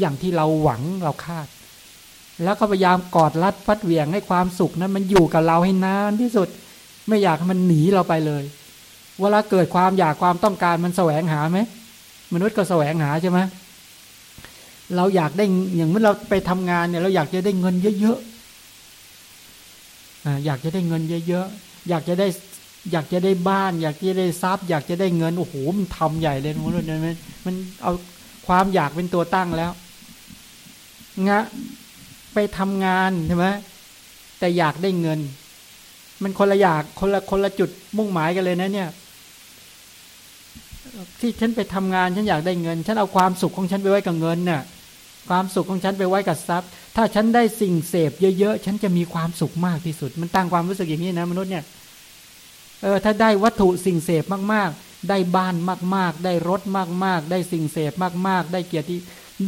อย่างที่เราหวังเราคาด แล้วก็พยายามกอดรัดฟัดเหวี่ยงให้ความสุขนั้นมันอยู่กับเราให้นานที่สุด ไม่อยากให้มันหนีเราไปเลย เวลาเกิดความอยากความต้องการมันแสวงหาไหมมนุษย์ก็แสวงหาใช่ไหมเราอยากได้อย่างเมื่อเราไปทำงานเนี่ยเราอยากจะได้เงินเยอะๆอยากจะได้เงินเยอะๆอยากจะได้อยากจะได้บ้าน อยากจะได้ทรัพย์ อยากจะได้เงินโอ้โหมันทำใหญ่เลยมนุษย์เนี่ยมันมันเอาความอยากเป็นตัวตั้งแล้วงะ ไปทำงานใช่ไหมแต่อยากได้เงิน มันคนละอยากคนละคนละจุดมุ่งหมายกันเลยนะเนี่ย ที่ฉันไปทำงานฉันอยากได้เงิน ฉันเอาความสุขของฉันไปไว้กับเงินน่ะความสุขของฉันไปไว้กับทรัพย์ ถ้าฉันได้สิ่งเสพเยอะๆ ฉันจะมีความสุขมากที่สุด มันตั้งความรู้สึกอย่างนี้นะมนุษย์เนี่ย เออ ถ้าได้วัตถุสิ่งเสพมากๆ ได้บ้านมากๆ ได้รถมากๆ ได้สิ่งเสพมากๆ ได้เกียรติ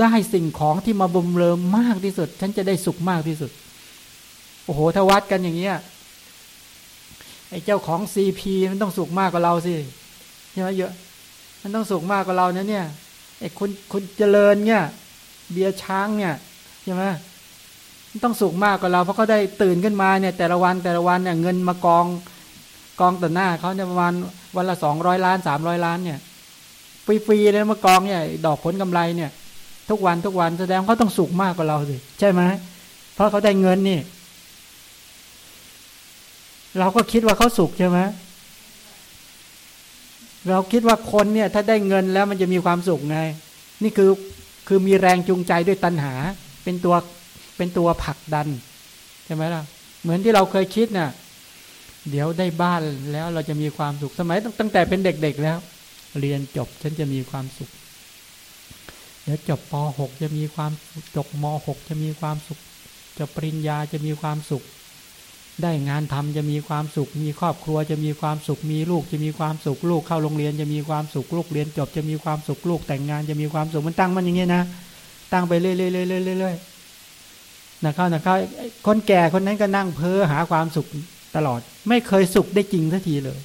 ได้สิ่งของที่มาบ่มเริมมากที่สุด ฉันจะได้สุขมากที่สุด โอ้โหถ้าวัดกันอย่างเงี้ยไอ้เจ้าของซีพีมันต้องสุขมากกว่าเราสิใช่ไหมเยอะ มันต้องสุขมากกว่าเรานะเนี่ยไอ้คุณคุณเจริญเนี่ย เบียร์ช้างเนี่ยใช่ไหมมันต้องสุขมากกว่าเรา เพราะเขาได้ตื่นขึ้นมาเนี่ย แต่ละวันแต่ละวันเนี่ยเงินมากองกองต่อหน้าเขาเนี่ยประมาณวันละสองร้อยล้านสามร้อยล้านเนี่ยฟรีๆเลยมากองเนี่ย ดอกผลกำไรเนี่ย ทุกวันทุกวันแสดงเขาต้องสุขมากกว่าเราสิใช่ไหมเพราะเขาได้เงินนี่ เราก็คิดว่าเขาสุขใช่ไหมเราคิดว่าคนเนี่ย ถ้าได้เงินแล้วมันจะมีความสุขไง นี่คือคือมีแรงจูงใจด้วยตัณหา เป็นตัวเป็นตัวผลักดันใช่ไหมล่ะ เหมือนที่เราเคยคิดนะ่ะ เดี๋ยวได้บ้านแล้วเราจะมีความสุขสมัยตั้งแต่เป็นเด็กๆแล้ว เรียนจบฉันจะมีความสุข ดี๋ยวจบป .6 จะมีความจบม .6 จะมีความสุขจบปริญญาจะมีความสุข ได้งานทำจะมีความสุข มีครอบครัวจะมีความสุข มีลูกจะมีความสุข ลูกเข้าโรงเรียนจะมีความสุข ลูกเรียนจบจะมีความสุข ลูกแต่งงานจะมีความสุข มันตั้งมันอย่างเงี้ยนะ ตั้งไปเรื่อยๆๆนะเข้านะเข้าคนแก่คนนั้นก็นั่งเพ้อหาความสุขตลอด ไม่เคยสุขได้จริงสักทีเลย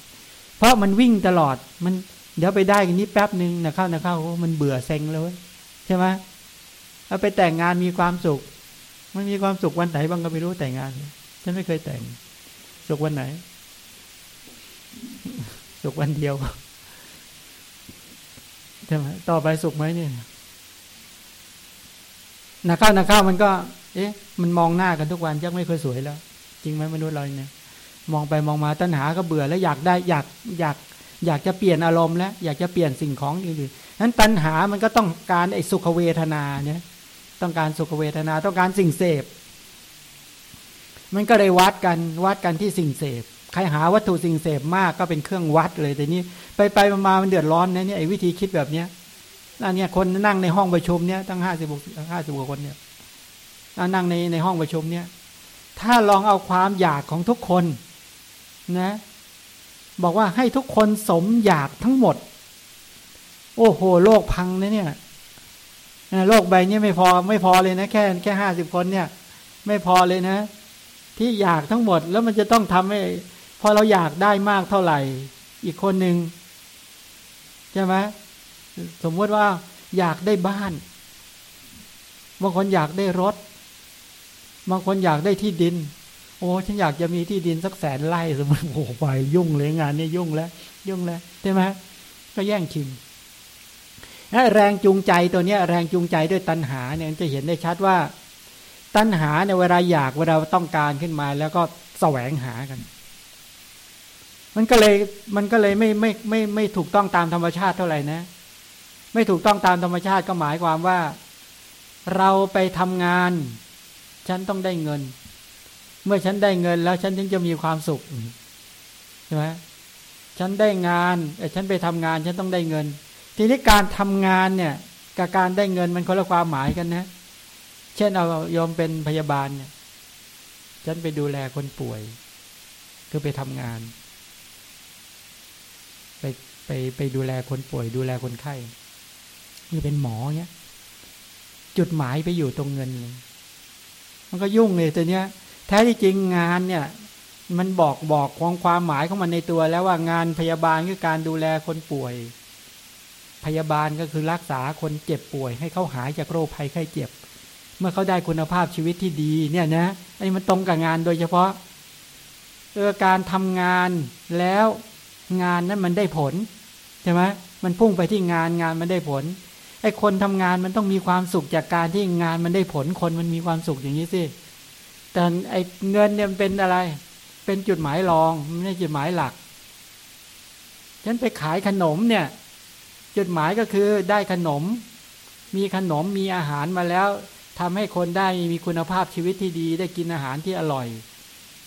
เพราะมันวิ่งตลอด มันเดี๋ยวไปได้กันนี้แป๊บหนึ่งนะเข้านะเข้ามันเบื่อเซ็งเลย ใช่ไหมเอาไปแต่งงานมีความสุข มันมีความสุขวันไหนบ้างก็ไม่รู้แต่งงาน ฉันไม่เคยแต่ง สุขวันไหน สุขวันเดียวใช่ไหมต่อไปสุขไหมเนี่ยนาข้าวนาข้าวมันก็ เอ๊ะ มันมองหน้ากันทุกวันยังไม่เคยสวยแล้ว จริงไหมมนุษย์เราเนี่ย มองไปมองมาตัณหาก็เบื่อแล้วอยากได้อยากอยาก อยากจะเปลี่ยนอารมณ์แล้วอยากจะเปลี่ยนสิ่งของอื่น นั้นตัณหามันก็ต้องการไอ้สุขเวทนาเนี่ยต้องการสุขเวทนาต้องการสิ่งเสพ มันก็เลยวัดกันวัดกันที่สิ่งเสพใครหาวัตถุสิ่งเสพมากก็เป็นเครื่องวัดเลยแต่นี้ไปไปมามันเดือดร้อนนะเนี่ยไอ้วิธีคิดแบบเนี้ยอันเนี้คนนั่งในห้องประชุมเนี่ยตั้งห้าสิบหกห้าสิบกว่าคนเนี่ยนั่งในในห้องประชุมเนี่ยถ้าลองเอาความอยากของทุกคนนะบอกว่าให้ทุกคนสมอยากทั้งหมด โอ้โห โลกพังนะเนี่ยโลกใบนี้ไม่พอไม่พอเลยนะแค่แค่ห้าสิบคนเนี่ย ไม่พอเลยนะ ที่อยากทั้งหมดแล้วมันจะต้องทำให้พอเราอยากได้มากเท่าไหร่ อีกคนหนึ่งใช่ไหมสมมติว่าอยากได้บ้าน บางคนอยากได้รถ บางคนอยากได้ที่ดิน โอ้ฉันอยากจะมีที่ดินสักแสนไร่สมมติโอ้ไปยุ่งเลยงานนี้ยุ่งแล้ว ยุ่งแล้วใช่ไหมก็แย่งชิง แรงจูงใจตัวเนี้ยแรงจูงใจด้วยตัณหาเนี่ยจะเห็นได้ชัดว่า ตัณหาในเวลาอยากเวลาต้องการขึ้นมา แล้วก็แสวงหากัน มันก็เลยมันก็เลยไม่ไม่ไม่ไม่ถูกต้องตามธรรมชาติเท่าไหร่นะ ไม่ถูกต้องตามธรรมชาติก็หมายความว่า เราไปทำงาน ฉันต้องได้เงิน เมื่อฉันได้เงินแล้วฉันถึงจะมีความสุขใช่ไหมฉันได้งานแต่ฉันไปทำงาน ฉันต้องได้เงิน ทีนี้การทำงานเนี่ยกับการได้เงินมันคนละความหมายกันนะ เช่นเอายอมเป็นพยาบาลเนี่ย ฉันไปดูแลคนป่วย คือไปทำงาน ไปไปไปดูแลคนป่วย ดูแลคนไข้คือเป็นหมอเนี่ยจุดหมายไปอยู่ตรงเงินเลยมันก็ยุ่งเลยตัวเนี้ยแท้ที่จริงงานเนี่ย มันบอกบอกความความหมายของมันในตัวแล้วว่างานพยาบาลคือการดูแลคนป่วย พยาบาลก็คือรักษาคนเจ็บป่วย ให้เขาหายจากโรคภัยไข้เจ็บ เมื่อเขาได้คุณภาพชีวิตที่ดีเนี่ยนะไอ้มันตรงกับงานโดยเฉพาะเออการทำงานแล้วงานนั้นมันได้ผลใช่ไหมมันพุ่งไปที่งานงานมันได้ผลไอ้คนทำงานมันต้องมีความสุขจากการที่งานมันได้ผลคนมันมีความสุขอย่างนี้สิแต่ไอ้เงินเนี่ยมันเป็นอะไร เป็นจุดหมายรองไม่ใช่จุดหมายหลักฉันไปขายขนมเนี่ย จุดหมายก็คือได้ขนม มีขนมมีอาหารมาแล้วทำให้คนได้มีคุณภาพชีวิตที่ดี ได้กินอาหารที่อร่อย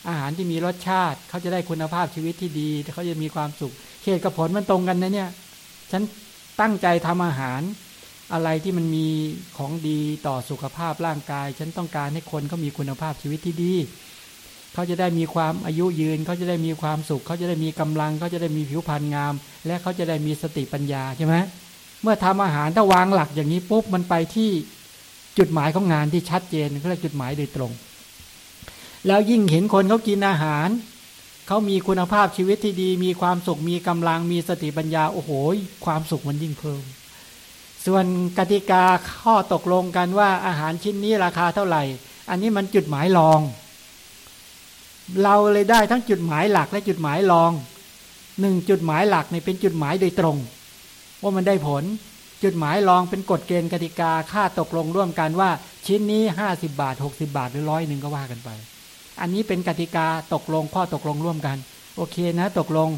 อาหารที่มีรสชาติ เขาจะได้คุณภาพชีวิตที่ดีเขาจะมีความสุขเหตุกับผลมันตรงกันนะเนี่ย ฉันตั้งใจทำอาหาร อะไรที่มันมีของดีต่อสุขภาพร่างกาย ฉันต้องการให้คนเขามีคุณภาพชีวิตที่ดี เขาจะได้มีความอายุยืน เขาจะได้มีความสุข เขาจะได้มีกำลัง เขาจะได้มีผิวพรรณงาม และเขาจะได้มีสติปัญญาใช่ไหมเมื่อทำอาหารถ้าวางหลักอย่างนี้ปุ๊บมันไปที่จุดหมายของงานที่ชัดเจนเขาเรียกจุดหมายโดยตรง แล้วยิ่งเห็นคนเขากินอาหาร เขามีคุณภาพชีวิตที่ดี มีความสุข มีกำลัง มีสติปัญญา โอ้โห ความสุขมันยิ่งเพิ่ม ส่วนกติกาข้อตกลงกันว่าอาหารชิ้นนี้ราคาเท่าไหร่ อันนี้มันจุดหมายรอง เราเลยได้ทั้งจุดหมายหลักและจุดหมายรองหนึ่งจุดหมายหลักในเป็นจุดหมายโดยตรง ว่ามันได้ผล จุดหมายรองเป็นกฎเกณฑ์กติกาค่าตกลงร่วมกันว่า ชิ้นนี้ห้าสิบาทหกสิบาทหรือร้อยหนึ่งก็ว่ากันไป อันนี้เป็นกติกาตกลงข้อตกลงร่วมกัน โอเคนะตกลง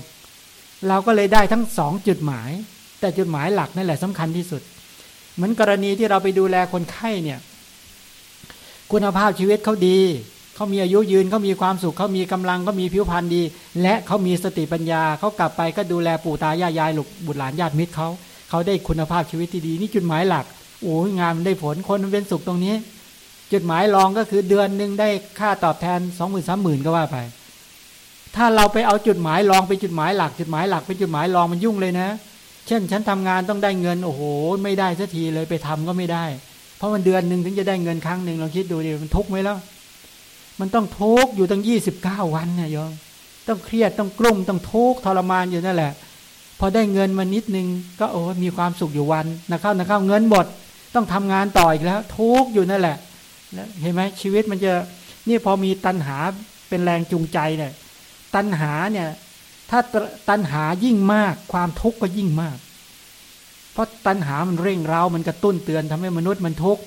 เราก็เลยได้ทั้งสองจุดหมาย แต่จุดหมายหลักนั่นแหละสำคัญที่สุด เหมือนกรณีที่เราไปดูแลคนไข้เนี่ยคุณภาพชีวิตเขาดี เขามีอายุยืนเขามีความสุขเขามีกำลังเขามีผิวพรรณดี และเขามีสติปัญญาเขากลับไปก็ดูแลปู่ตายายยายหลุกบุตรหลานญาติมิตรเขาเขาได้คุณภาพชีวิตที่ดี นี่จุดหมายหลักโอ้ยงานได้ผลคนมันเป็นสุขตรงนี้ จุดหมายรองก็คือเดือนหนึ่งได้ค่าตอบแทนสองหมื่นสามหมื่นก็ว่าไป ถ้าเราไปเอาจุดหมายรองไปจุดหมายหลัก จุดหมายหลักเป็นจุดหมายรองมันยุ่งเลยนะ เช่น ฉันทำงานต้องได้เงินโอ้โห ไม่ได้สักทีเลยไปทำก็ไม่ได้ เพราะมันเดือนหนึ่งถึงจะได้เงินครั้งหนึ่งลองคิดดูดิมันทุกข์ไหมแล้ว มันต้องทุกข์อยู่ตั้งยี่สิบเก้าวันเนี่ยโยมต้องเครียดต้องกลุ้มต้องทุกข์ทรมานอยู่นั่นแหละ พอได้เงินมานิดนึง ก็โอ้มีความสุขอยู่วันนะเข้านะเข้าเงินหมดต้องทำงานต่ออีกแล้ว ทุกข์อยู่นั่นแหละเห็นไหมชีวิตมันจะนี่พอมีตัณหาเป็นแรงจูงใจเนี่ยตัณหาเนี่ย ถ้าตัณหายิ่งมาก ความทุกข์ก็ยิ่งมาก เพราะตัณหามันเร่งเร้ามันกระตุ้นเตือนทำให้มนุษย์มันทุกข์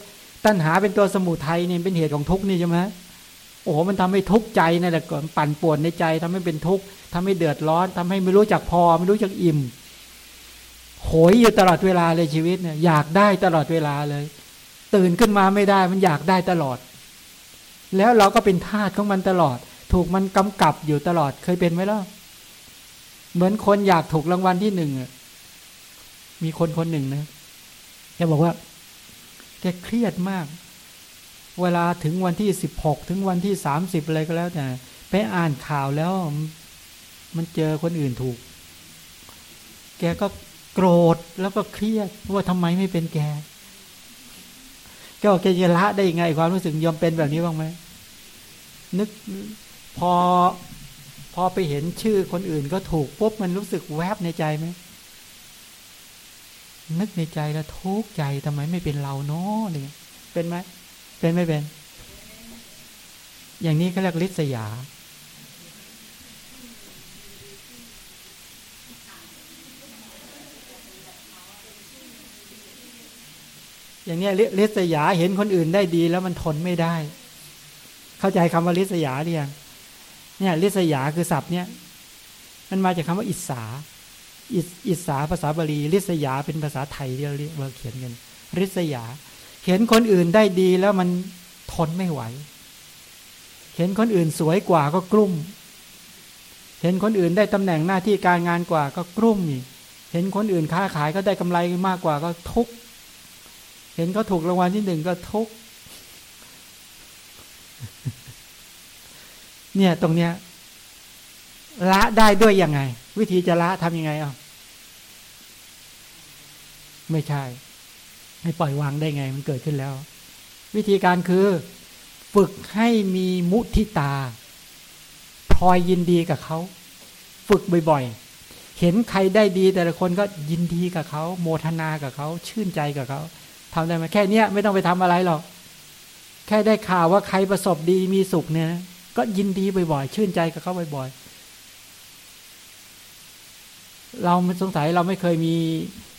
ตัณหาเป็นตัวสมุทัยเนี่ยเป็นเหตุของทุกข์นี่ใช่ไหม โอ้โหมันทำให้ทุกข์ใจนั่นแหละก่อนปั่นป่วนในใจทำให้เป็นทุกข์ทำให้เดือดร้อนทำให้ไม่รู้จักพอ ไม่รู้จักอิ่มโหยอยู่ตลอดเวลาเลยชีวิตเนี่ยอยากได้ตลอดเวลาเลย ตื่นขึ้นมาไม่ได้มันอยากได้ตลอด แล้วเราก็เป็นทาสของมันตลอด ถูกมันกำกับอยู่ตลอดเคยเป็นไหมล่ะเหมือนคนอยากถูกรางวัลที่หนึ่งมีคนคนหนึ่งนะแกบอกว่าแกเครียดมาก เวลาถึงวันที่สิบหกถึงวันที่สามสิบอะไรก็แล้วแต่ไปอ่านข่าวแล้ว มันเจอคนอื่นถูก แกก็โกรธแล้วก็เครียดว่าทำไมไม่เป็นแกแกบอกแกจะละได้ยังไงความรู้สึกยอมเป็นแบบนี้บ้างไหมนึกพอพอไปเห็นชื่อคนอื่นก็ถูกปุ๊บมันรู้สึกแวบในใจไหมนึกในใจแล้วทุกใจทำไมไม่เป็นเราเนาะเนี่ยเป็นไหม เป็นไม่เป็น อย่างนี้ก็เรียกลิษยา อย่างนี้ลิษยาเห็นคนอื่นได้ดีแล้วมันทนไม่ได้ เข้าใจคำว่าลิษยาหรือยังเนี่ยลิษยาคือศัพท์เนี่ย มันมาจากคาว่าอิสาอิสาภาษาบาลีลิษยาเป็นภาษาไทยที่เราเรียกเราเขียนกันริษยา เห็นคนอื่นได้ดีแล้วมันทนไม่ไหว เห็นคนอื่นสวยกว่าก็กลุ้ม เห็นคนอื่นได้ตำแหน่งหน้าที่การงานกว่าก็กลุ้มอีกเห็นคนอื่นค้าขายก็ได้กำไรมากกว่าก็ทุกข์เห็นเขาถูกรางวัลที่หนึ่งก็ทุกข์เนี่ยตรงเนี้ยละได้ด้วยยังไง วิธีจะละทำยังไงอะไม่ใช่ ให้ปล่อยวางได้ไงมันเกิดขึ้นแล้ว วิธีการคือฝึกให้มีมุทิตาพลอยยินดีกับเขา ฝึกบ่อยๆ เห็นใครได้ดีแต่ละคนก็ยินดีกับเขาโมทนากับเขาชื่นใจกับเขาทำได้ไหมแค่เนี้ยไม่ต้องไปทำอะไรหรอกแค่ได้ข่าวว่าใครประสบดีมีสุขเนี่ยก็ยินดีบ่อยๆ ชื่นใจกับเขาบ่อยๆ เราสงสัยเราไม่เคยมี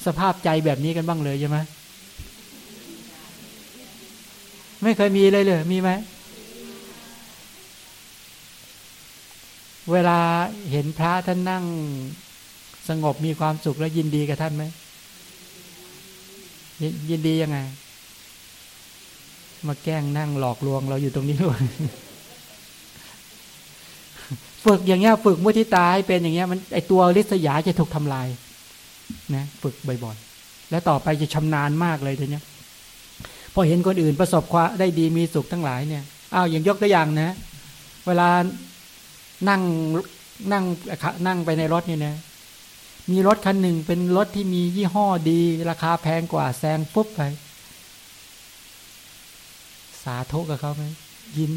สภาพใจแบบนี้กันบ้างเลยใช่ไหม ไม่เคยมีเลยเลยมีไหม เวลาเห็นพระท่านนั่งสงบมีความสุขแล้วยินดีกับท่านไหมยยินดียังไง มาแกล้งนั่งหลอกลวงเราอยู่ตรงนี้ด้วยฝึกอย่างเงี้ยฝึกมุทิตาให้เป็นอย่างเงี้ยมันไอตัวลิษยาจะถูกทำลายนะฝึกบ่อยๆ แล้วต่อไปจะชำนาญมากเลยทีเนี้ย พอเห็นคนอื่นประสบความได้ดีมีสุขทั้งหลายเนี่ยอ้าวอย่างยกตัวอย่างนะ เวลานั่งนั่งนั่งไปในรถเนี่ยนะ มีรถคันหนึ่งเป็นรถที่มียี่ห้อดี ราคาแพงกว่าแซงปุ๊บไป สาธุกับเขาไหมยิน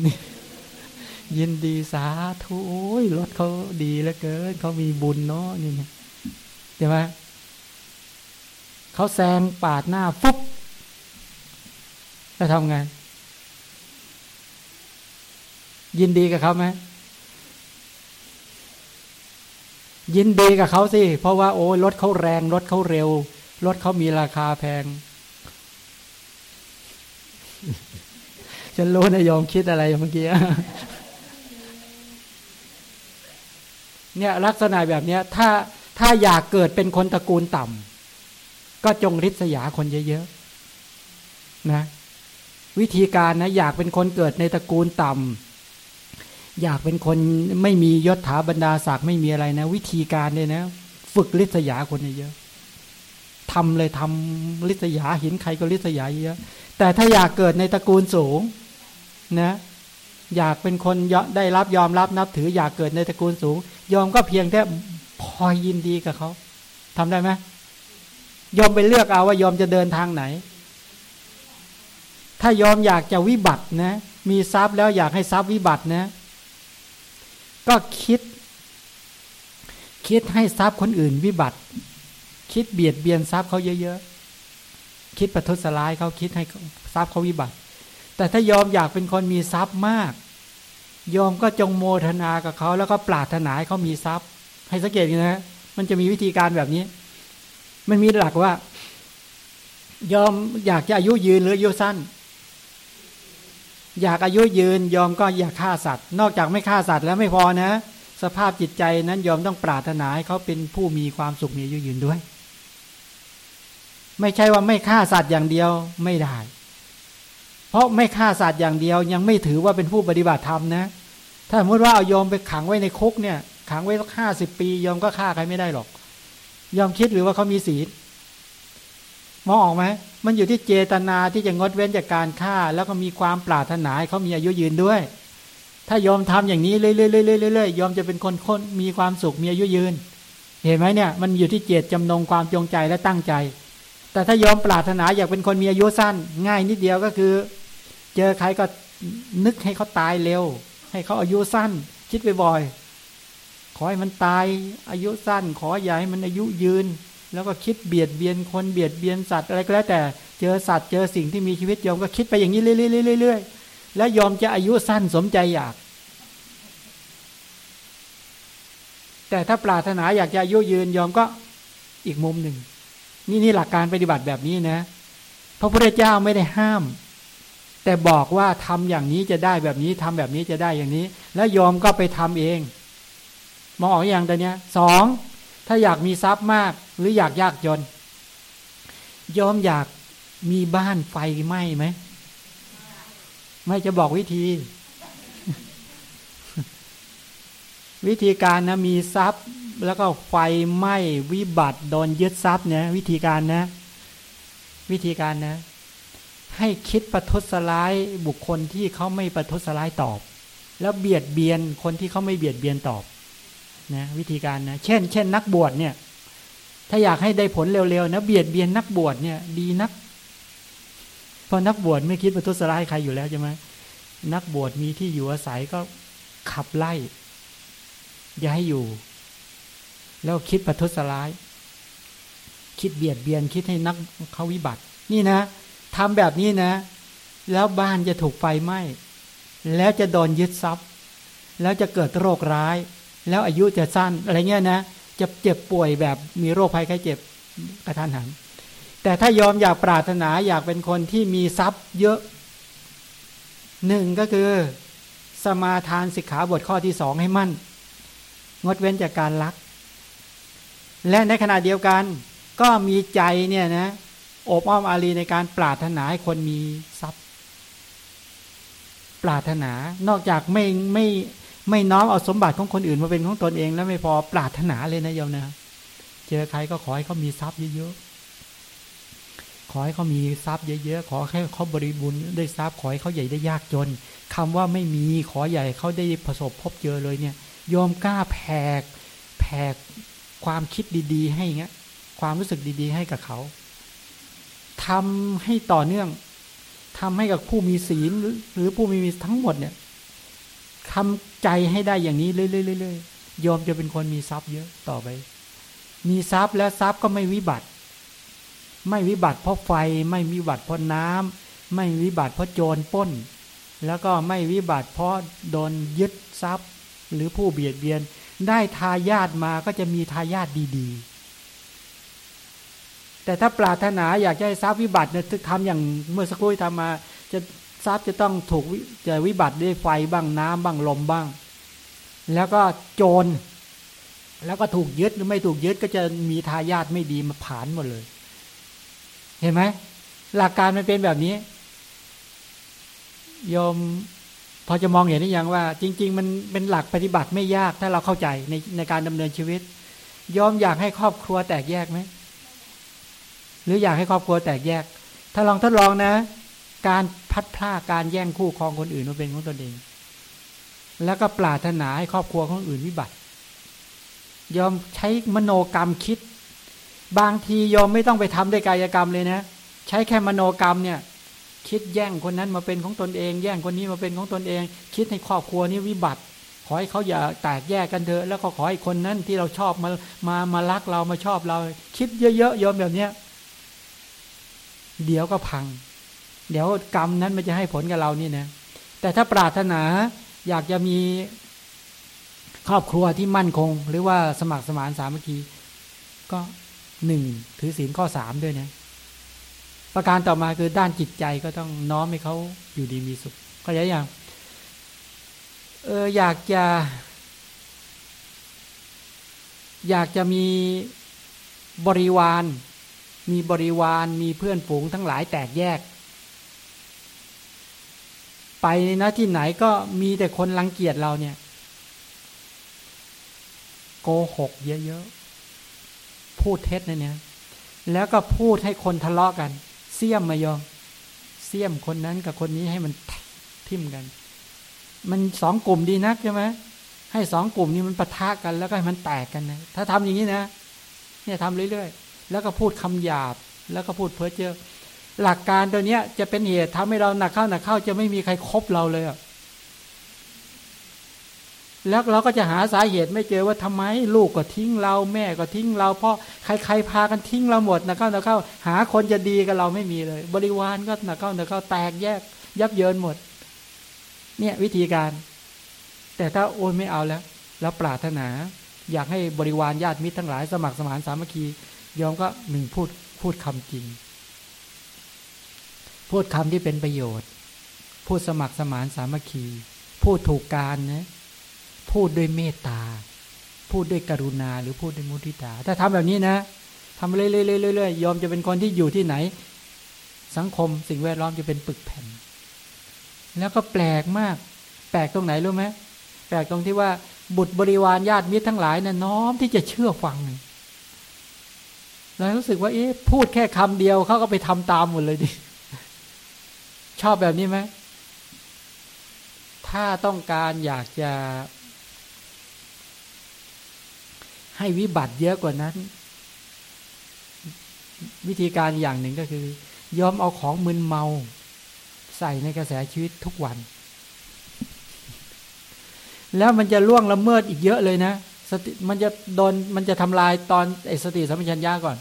ยินดีสาธุโอ้ยรถเขาดีเหลือเกินเขามีบุญเนาะนี่เนี่ยใช่ไหมเขาแซงปาดหน้าฟุ๊บ แล้วทำไง ยินดีกับเขาไหมยินดีกับเขาสิ เพราะว่าโอ้รถเขาแรงรถเขาเร็วรถเขามีราคาแพง ฉันรู้นะยอมคิดอะไรเมื่อกี้เนี่ยลักษณะแบบเนี้ย ถ้าถ้าอยากเกิดเป็นคนตระกูลต่ำก็จงริษยาคนเยอะๆนะ วิธีการนะอยากเป็นคนเกิดในตระกูลต่ำอยากเป็นคนไม่มียศถาบรรดาศักดิ์ไม่มีอะไรนะ วิธีการเนี่ยนะ ฝึกริษยาคนเยอะทำเลยทำริษยาเห็นใครก็ริษยาเยอะแต่ถ้าอยากเกิดในตระกูลสูงนะอยากเป็นคนได้รับยอมรับนับถือ อยากเกิดในตระกูลสูง ยอมก็เพียงแค่พอยินดีกับเขาทำได้ไหมยอมไปเลือกเอาว่ายอมจะเดินทางไหน ถ้ายอมอยากจะวิบัตินะ มีทรัพย์แล้วอยากให้ทรัพย์วิบัตินะ ก็คิด คิดให้ทรัพย์คนอื่นวิบัติ คิดเบียดเบียนทรัพย์เขาเยอะๆ คิดประทุษร้ายเขาคิดให้ทรัพย์เขาวิบัติ แต่ถ้ายอมอยากเป็นคนมีทรัพย์มากยอมก็จงโมทนากับเขาแล้วก็ปรารถนาให้เขามีทรัพย์ ให้สังเกตนะมันจะมีวิธีการแบบนี้ มันมีหลักว่า ยอมอยากจะอายุยืนหรืออายุสั้น อยากอายุยืนยอมก็อยากฆ่าสัตว์ นอกจากไม่ฆ่าสัตว์แล้วไม่พอนะ สภาพจิตใจนั้นยอมต้องปรารถนาให้เขาเป็นผู้มีความสุขมีอายุยืนด้วย ไม่ใช่ว่าไม่ฆ่าสัตว์อย่างเดียวไม่ได้ เพราะไม่ฆ่าสัตว์อย่างเดียวยังไม่ถือว่าเป็นผู้ปฏิบัติธรรมนะ ถ้าสมมติว่าเอายอมไปขังไว้ในคุกเนี่ย ขังไว้สักห้าสิบปียอมก็ฆ่าใครไม่ได้หรอก ยอมคิดหรือว่าเขามีศีลมองออกไหม มันอยู่ที่เจตนาที่จะงดเว้นจากการฆ่า แล้วก็มีความปรารถนาให้เขามีอายุยืนด้วย ถ้ายอมทำอย่างนี้เรื่อยๆๆๆยอมจะเป็นคนคนมีความสุขมีอายุยืน เห็นไหมเนี่ยมันอยู่ที่เจตจำนงความจงใจและตั้งใจ แต่ถ้ายอมปรารถนาอยากเป็นคนมีอายุสั้น ง่ายนิดเดียวก็คือ เจอใครก็นึกให้เขาตายเร็ว ให้เขาอายุสั้น คิดบ่อยๆขอให้มันตายอายุสั้น ขออย่าให้มันอายุยืน แล้วก็คิดเบียดเบียนคนเบียดเบียนสัตว์อะไรก็แล้วแต่ เจอสัตว์เจอสิ่งที่มีชีวิตยอมก็คิดไปอย่างนี้เรื่อยๆแล้วยอมจะอายุสั้นสมใจอยาก แต่ถ้าปรารถนาอยากจะอายุยืนยอมก็อีกมุมหนึ่ง นี่นี่หลักการปฏิบัติแบบนี้นะ พระพุทธเจ้าไม่ได้ห้าม แต่บอกว่าทำอย่างนี้จะได้แบบนี้ทำแบบนี้จะได้อย่างนี้ แล้วยอมก็ไปทำเองมองออกอย่างตัวเนี้ยสอง ถ้าอยากมีทรัพย์มาก หรืออยากยากจนยอมอยากมีบ้านไฟไหม้ไหม ไม่จะบอกวิธี วิธีการนะมีทรัพย์แล้วก็ไฟไหม้วิบัติโดนยึดทรัพย์เนี่ยวิธีการนะ วิธีการนะ ให้คิดประทุษร้ายบุคคลที่เขาไม่ประทุษร้ายตอบ แล้วเบียดเบียนคนที่เขาไม่เบียดเบียนตอบ นะวิธีการนะเช่น เช่น นักบวชเนี่ย ถ้าอยากให้ได้ผลเร็วๆนะเบียดเบียนนักบวชเนี่ยดีนักเพราะนักบวชไม่คิดประทุษร้ายใครอยู่แล้วใช่ไหมนักบวชมีที่อยู่อาศัยก็ขับไล่อย่าให้อยู่ แล้วคิดประทุษร้าย คิดเบียดเบียนคิดให้นักเขาวิบัติ นี่นะทำแบบนี้นะ แล้วบ้านจะถูกไฟไหม้แล้วจะโดนยึดทรัพย์ แล้วจะเกิดโรคร้าย แล้วอายุจะสั้นอะไรเงี้ยนะจะเจ็บป่วยแบบมีโรคภัยไข้เจ็บกระทันหันแต่ถ้ายอมอยากปรารถนาอยากเป็นคนที่มีทรัพย์เยอะหนึ่งก็คือสมาทานสิกขาบทข้อที่สองให้มั่น งดเว้นจากการลัก และในขณะเดียวกัน ก็มีใจเนี่ยนะอบอ้อมอารีในการปรารถนาให้คนมีทรัพย์ ปรารถนานอกจากไม่ไม่ ไม่น้อมเอาสมบัติของคนอื่นมาเป็นของตนเองแล้วไม่พอปรารถนาเลยนะโยมนะเจอใครก็ขอให้เขามีทรัพย์เยอะๆขอให้เขามีทรัพย์เยอะๆขอให้เขาบริบูรณ์ด้วยทรัพย์ขอให้เขาใหญ่ได้ยากจนคำว่าไม่มีขอใหญ่เขาได้ประสบพบเจอเลยเนี่ยยอมกล้าแผกแผกความคิดดีๆ ให้เงี้ยความรู้สึกดีๆ ให้กับเขาทำให้ต่อเนื่องทำให้กับผู้มีศีลหรือผู้มีทั้งหมดเนี่ยทำ ใจให้ได้อย่างนี้เรื่อยๆๆยอมจะเป็นคนมีทรัพย์เยอะต่อไป มีทรัพย์แล้วทรัพย์ก็ไม่วิบัติ ไม่วิบัติเพราะไฟ ไม่วิบัติเพราะน้ำไม่วิบัติเพราะโจรป้น แล้วก็ไม่วิบัติเพราะโดนยึดทรัพย์ หรือผู้เบียดเบียน ได้ทายาทมาก็จะมีทายาทดีๆ แต่ถ้าปรารถนาอยากให้ทรัพย์วิบัติเนี่ยทำอย่างเมื่อสักครู่ทำมาจะ ทรัพย์จะต้องถูกจะวิบัติด้วยไฟบ้างน้ำบ้างลมบ้าง แล้วก็โจร แล้วก็ถูกยึดหรือไม่ถูกยึดก็จะมีทายาทไม่ดีมาผานหมดเลย เห็นไหมหลักการมันเป็นแบบนี้โยมพอจะมองเห็นได้ยังว่า จริง ๆ มันเป็นหลักปฏิบัติไม่ยากถ้าเราเข้าใจในในการดำเนินชีวิตยอมอยากให้ครอบครัวแตกแยกไหมหรืออยากให้ครอบครัวแตกแยก ถ้าลองทดลองนะ การพัดพลาการแย่งคู่ครองคนอื่นมาเป็นของตนเอง แล้วก็ปรารถนาให้ครอบครัวของอื่นวิบัติ ยอมใช้มโนกรรมคิด บางทียอมไม่ต้องไปทำด้วยกายกรรมเลยนะ ใช้แค่มโนกรรมเนี่ย คิดแย่งคนนั้นมาเป็นของตนเอง แย่งคนนี้มาเป็นของตนเอง คิดให้ครอบครัวนี้วิบัติ ขอให้เขาอย่าแตกแยกกันเถอะ แล้วก็ขอให้คนนั้นที่เราชอบมามามารักเรามาชอบเรา คิดเยอะๆยอมแบบเนี้ยเดี๋ยวก็พัง เดี๋ยวกรรมนั้นมันจะให้ผลกับเรานี่นะแต่ถ้าปรารถนาอยากจะมีครอบครัวที่มั่นคง หรือว่าสมัครสมานสามัคคีก็หนึ่งถือศีลข้อสามด้วยนะประการต่อมาคือด้านจิตใจก็ต้องน้อมให้เขาอยู่ดีมีสุขก็ยังอย่างเอออยากจะอยากจะมีบริวาร มีบริวาร มีเพื่อนฝูงทั้งหลายแตกแยก ไปนะที่ไหนก็มีแต่คนรังเกียจเราเนี่ย โกหกเยอะๆ พูดเท็จนะเนี่ย แล้วก็พูดให้คนทะเลาะกัน เสี่ยมมายอมเสี่ยมคนนั้นกับคนนี้ให้มันทิ่มกัน มันสองกลุ่มดีนักใช่ไหมให้สองกลุ่มนี้มันปะทะกันแล้วก็ให้มันแตกกันนะ ถ้าทำอย่างนี้นะ เนี่ยทำเรื่อยๆ แล้วก็พูดคำหยาบ แล้วก็พูดเพ้อเจ้อ หลักการตัวเนี้ยจะเป็นเหตุทำให้เราหนักเข้าหนักเข้าจะไม่มีใครครบเราเลยอะแล้วเราก็จะหาสาเหตุไม่เจอว่าทำไมลูกก็ทิ้งเราแม่ก็ทิ้งเราเพราะใครๆพากันทิ้งเราหมดนะเข้านะเข้า หาคนจะดีกับเราไม่มีเลย บริวารก็นะเข้านะเข้าแตกแยก ยับเยินหมด เนี่ยวิธีการ แต่ถ้าโอนไม่เอาแล้ว แล้วปรารถนา อยากให้บริวารญาติมิตรทั้งหลายสมัครสมานสามัคคียอมก็หนึ่งพูดพูดคำจริง พูดคำที่เป็นประโยชน์ พูดสมัครสมานสามัคคี พูดถูกการนะพูดด้วยเมตตา พูดด้วยกรุณา หรือพูดด้วยมุทิตา ถ้าทำแบบนี้นะทำเรื่อยๆๆๆยอมจะเป็นคนที่อยู่ที่ไหน สังคมสิ่งแวดล้อมจะเป็นปึกแผ่น แล้วก็แปลกมาก แปลกตรงไหนรู้ไหมแปลกตรงที่ว่าบุตรบริวารญาติมิตรทั้งหลายนะ่ะน้อมที่จะเชื่อฟังแล้วรู้สึกว่าเอ๊ะพูดแค่คำเดียวเขาก็ไปทำตามหมดเลยดิ ชอบแบบนี้ไหม ถ้าต้องการอยากจะ ให้วิบัติเยอะกว่านั้น วิธีการอย่างหนึ่งก็คือ ยอมเอาของมึนเมา ใส่ในกระแสชีวิตทุกวัน แล้วมันจะล่วงละเมิดอีกเยอะเลยนะสติมันจะโดนมันจะทำลายตอนไอ้สติสัมปชัญญะก่อน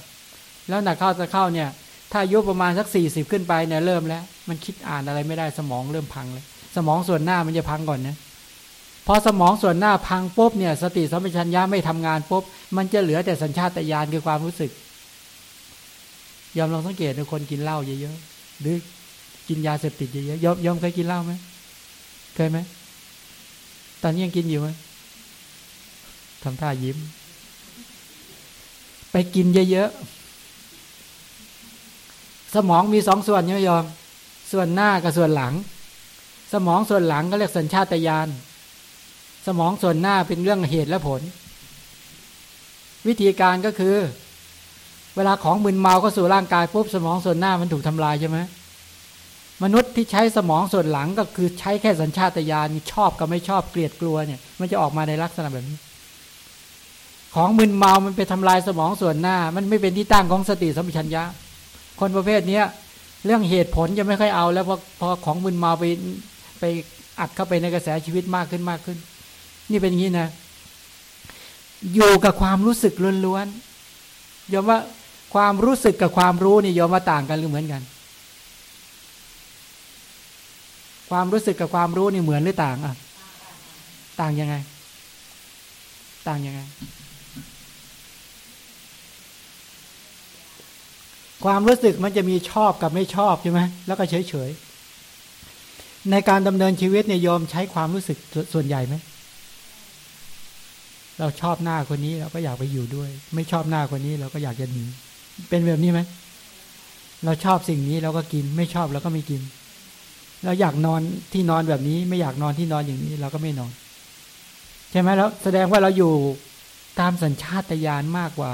แล้วหนักเข้าจะเข้าเนี่ย ถ้าอายุประมาณสักสี่สิบขึ้นไปเนี่ยเริ่มแล้ว มันคิดอ่านอะไรไม่ได้สมองเริ่มพังเลย สมองส่วนหน้ามันจะพังก่อนนะพอสมองส่วนหน้าพังปุ๊บเนี่ย สติสัมปชัญญะไม่ทำงานปุ๊บมันจะเหลือแต่สัญชาตญาณคือความรู้สึก ยอมลองสังเกตดูคนกินเหล้าเยอะๆหรือกินยาเสพติดเยอะๆยอมยอมเคยกินเหล้าไหมเคยไหมตอนนี้ยังกินอยู่ไหมทำท่ายิ้ม ไปกินเยอะๆ สมองมีสองส่วนยอม ส่วนหน้ากับส่วนหลัง สมองส่วนหลังก็เรียกสัญชาตญาณ สมองส่วนหน้าเป็นเรื่องเหตุและผล วิธีการก็คือ เวลาของมึนเมาก็สู่ร่างกายปุ๊บสมองส่วนหน้ามันถูกทำลายใช่ไหมมนุษย์ที่ใช้สมองส่วนหลังก็คือใช้แค่สัญชาตญาณชอบกับไม่ชอบเกลียดกลัวเนี่ย มันจะออกมาในลักษณะแบบนี้ ของมึนเมามันไปทำลายสมองส่วนหน้า มันไม่เป็นที่ตั้งของสติสัมปชัญญะ คนประเภทเนี้ยเรื่องเหตุผลจะไม่ค่อยเอา แล้วพอพอของมึนเมาไปไปอัดเข้าไปในกระแสชีวิตมากขึ้นมากขึ้น นี่เป็นอย่างนี้นะ อยู่กับความรู้สึกล้วนๆยอมว่าความรู้สึกกับความรู้นี่ยอมมาต่างกันหรือเหมือนกัน ความรู้สึกกับความรู้นี่เหมือนหรือต่างอะ ต่างยังไง ต่างยังไง ความรู้สึกมันจะมีชอบกับไม่ชอบใช่ไหมแล้วก็เฉยเฉยในการดำเนินชีวิตเนี่ยยอมใช้ความรู้สึกส่วนใหญ่ไหมเราชอบหน้าคนนี้เราก็อยากไปอยู่ด้วย ไม่ชอบหน้าคนนี้เราก็อยากจะหนีเป็นแบบนี้ไหมเราชอบสิ่งนี้เราก็กิน ไม่ชอบเราก็ไม่กิน เราอยากนอนที่นอนแบบนี้ ไม่อยากนอนที่นอนอย่างนี้ เราก็ไม่นอน ใช่ไหมแล้วแสดงว่าเราอยู่ตามสัญชาตญาณมากกว่า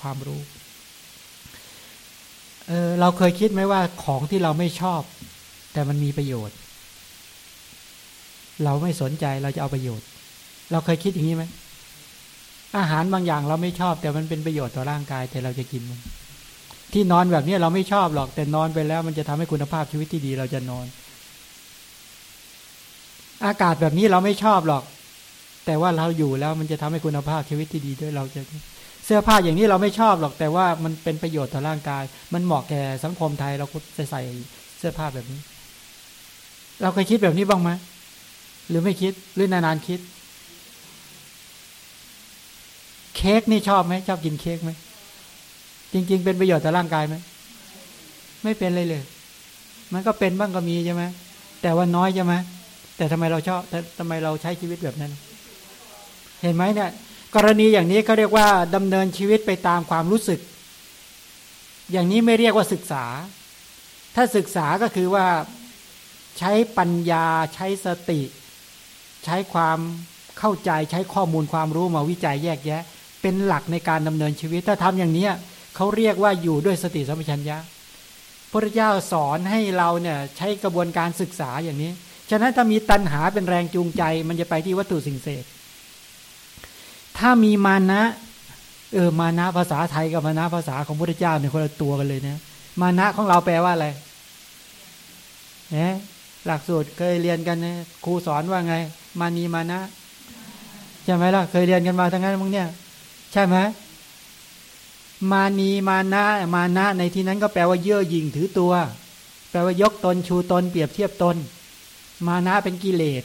ความรู้ เออเราเคยคิดไหมว่าของที่เราไม่ชอบ แต่มันมีประโยชน์ เราไม่สนใจเราจะเอาประโยชน์ เราเคยคิดอย่างนี้ไหมอาหารบางอย่างเราไม่ชอบ แต่มันเป็นประโยชน์ต่อร่างกาย แต่เราจะกินมันที่นอนแบบนี้เราไม่ชอบหรอก แต่นอนไปแล้ว มันจะทำให้คุณภาพชีวิตที่ดีเราจะนอน อากาศแบบนี้เราไม่ชอบหรอก แต่ว่าเราอยู่แล้วมันจะทำให้คุณภาพชีวิตที่ดีด้วยเราจะ สื้อผ้าอย่างนี้เราไม่ชอบหรอกแต่ว่ามันเป็นประโยชน์ต่อร่างกาย มันเหมาะแก่สังคมไทยเราก็จะใส่เสื้อผ้าแบบนี้ เราเคยคิดแบบนี้บ้างไหมหรือไม่คิดหรือนานๆคิด เค้กนี่ชอบไหมชอบกินเค้กไหมจริง ๆ เป็นประโยชน์ต่อร่างกายไหมไม่เป็นเลยเลย มันก็เป็นบ้างก็มีใช่ไหมแต่ว่าน้อยใช่ไหมแต่ทำไมเราชอบทำไมเราใช้ชีวิตแบบนั้น เห็นไหมเนี่ย กรณีอย่างนี้เขาเรียกว่าดำเนินชีวิตไปตามความรู้สึก อย่างนี้ไม่เรียกว่าศึกษา ถ้าศึกษาก็คือว่าใช้ปัญญาใช้สติ ใช้ความเข้าใจใช้ข้อมูลความรู้มาวิจัยแยกแยะ เป็นหลักในการดำเนินชีวิต ถ้าทำอย่างนี้เขาเรียกว่าอยู่ด้วยสติสัมปชัญญะพระเจ้าสอนให้เราเนี่ยใช้กระบวนการศึกษาอย่างนี้ ฉะนั้นถ้ามีตัณหาเป็นแรงจูงใจ มันจะไปที่วัตถุสิ่งเสพ ถ้ามีมานะ เออมานะภาษาไทยกับมานะภาษาของพระเจ้าเนี่ยคนละตัวกันเลยนะมานะของเราแปลว่าอะไรเนี่ยหลักสูตรเคยเรียนกันนะครูสอนว่าไง มานีมานะใช่ไหมล่ะ เคยเรียนกันมาทั้งนั้นมึงเนี่ย ใช่ไหมมานีมานะมานะ ในที่นั้นก็แปลว่าเย่อหยิ่งถือตัว แปลว่ายกตนชูตนเปรียบเทียบตน มานะเป็นกิเลส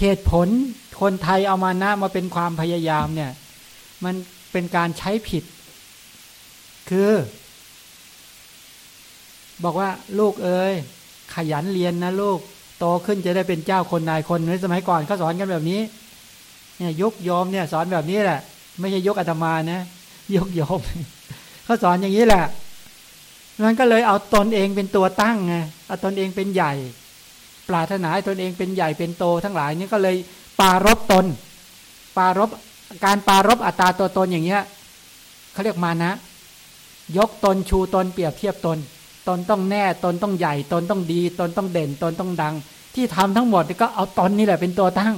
เหตุผล คนไทยเอามานะมาเป็นความพยายามเนี่ย มันเป็นการใช้ผิด คือ บอกว่าลูกเอ้ยขยันเรียนนะลูก โตขึ้นจะได้เป็นเจ้าคนนายคนในสมัยก่อนเขาสอนกันแบบนี้ เนี่ยยกยอมเนี่ย สอนแบบนี้แหละ ไม่ใช่ยกอาตมานะ ยกยอมเขาสอนอย่างนี้แหละมันก็เลยเอาตนเองเป็นตัวตั้งไงเอาตนเองเป็นใหญ่ ปรารถนาให้ตนเองเป็นใหญ่เป็นโตทั้งหลายนี่ก็เลย ปารบตน ปารบการปารบอัตตาตัวตนอย่างเงี้ยเขาเรียกมานะ ยกตนชูตนเปรียบเทียบตน ตนต้องแน่ตนต้องใหญ่ตนต้องดี ตนต้องเด่นตนต้องดัง ที่ทำทั้งหมดก็เอาตนนี่แหละเป็นตัวตั้ง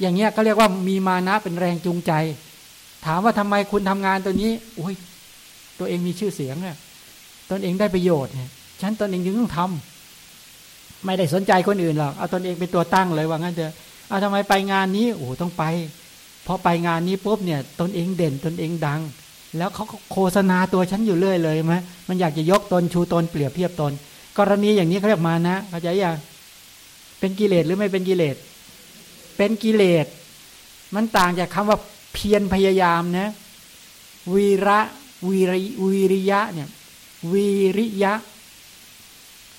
อย่างเงี้ยก็เรียกว่ามีมานะเป็นแรงจูงใจ ถามว่าทำไมคุณทำงานตัวนี้โอ้ยตัวเองมีชื่อเสียงเนี่ยตนเองได้ประโยชน์เนี่ยฉันตนเองจึงต้องทำ ไม่ได้สนใจคนอื่นหรอกเอาตนเองเป็นตัวตั้งเลยว่างั้นเถอะเอาทำไมไปงานนี้โอ้ต้องไปพอไปงานนี้ปุ๊บเนี่ยตนเองเด่นตนเองดัง แล้วเขาโฆษณาตัวฉันอยู่เรื่อยเลยไหมมันอยากจะยกตนชูตนเปรียบเทียบตน กรณีอย่างนี้เขาเรียกมานะเข้าใจยังเป็นกิเลสหรือไม่เป็นกิเลส เป็นกิเลส มันต่างจากคำว่าเพียรพยายามนะวีระวีริวีริยะเนี่ยวีริยะ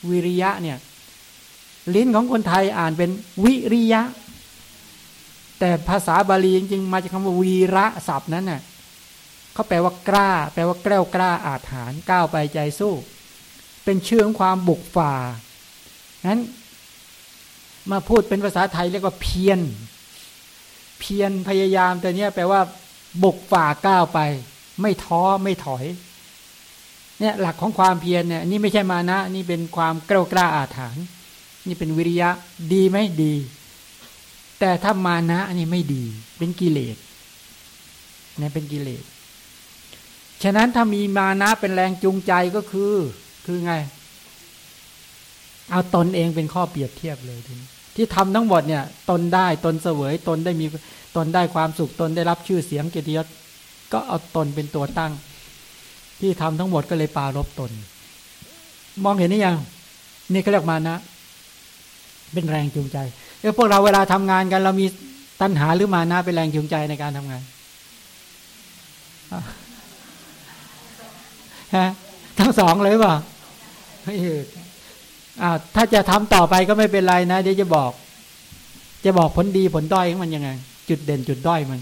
วิริยะเนี่ย ลิ้นของคนไทยอ่านเป็นวิริยะ แต่ภาษาบาลีจริงๆมาจากคำว่าวีระศัพท์นั้นน่ะเขาแปลว่ากล้า แปลว่าแกล้วกล้าอาถรรก้าวไปใจสู้ เป็นเชื่อของความบุกฝ่านั้นมาพูดเป็นภาษาไทยเรียกว่าเพียรเพียรพยายามแต่เนี้ยแปลว่า บุกฝ่าก้าวไป ไม่ท้อไม่ถอยเนี่ยหลักของความเพียรเนี่ยนี่ไม่ใช่มานะ นี่เป็นความกล้ากล้าอาถรรพ์ นี่เป็นวิริยะดีไหมดี แต่ถ้ามานะอันนี้ไม่ดี เป็นกิเลสเนี่ยเป็นกิเลสฉะนั้นถ้ามีมานะเป็นแรงจูงใจก็คือ คือไง เอาตนเองเป็นข้อเปรียบเทียบเลยทีที่ทำทั้งหมดเนี่ย ตนได้ตนเสวย ตนได้มีตนได้ความสุขตนได้รับชื่อเสียงเกียรติยศก็เอาตนเป็นตัวตั้ง ที่ทำทั้งหมดก็เลยปารบตน มองเห็นนี่ยังนี่เขาเรียกมานะ เป็นแรงจูงใจเออพวกเราเวลาทำงานกัน เรามีตัณหาหรือมานะเป็นแรงจูงใจในการทำงานฮะทั้งสองเลยป่ะอ่าถ้าจะทำต่อไปก็ไม่เป็นไรนะ เดี๋ยวจะบอก จะบอกผลดีผลด้อยของมันยังไง จุดเด่นจุดด้อยมัน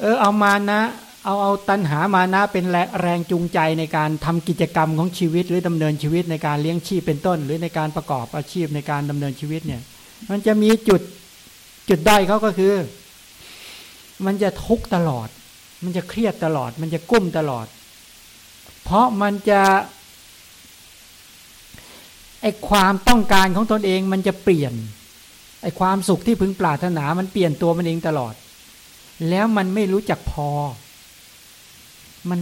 เออเอามานะ เอาเอาตัณหามานะเป็นแรงจูงใจในการทำกิจกรรมของชีวิต หรือดำเนินชีวิตในการเลี้ยงชีพเป็นต้น หรือในการประกอบอาชีพในการดำเนินชีวิตเนี่ย มันจะมีจุดจุดได้เขาก็คือ มันจะทุกข์ตลอด มันจะเครียดตลอด มันจะกุ้มตลอด เพราะมันจะไอความต้องการของตนเองมันจะเปลี่ยนไอความสุขที่พึงปรารถนามันเปลี่ยนตัวมันเองตลอด แล้วมันไม่รู้จักพอ มัน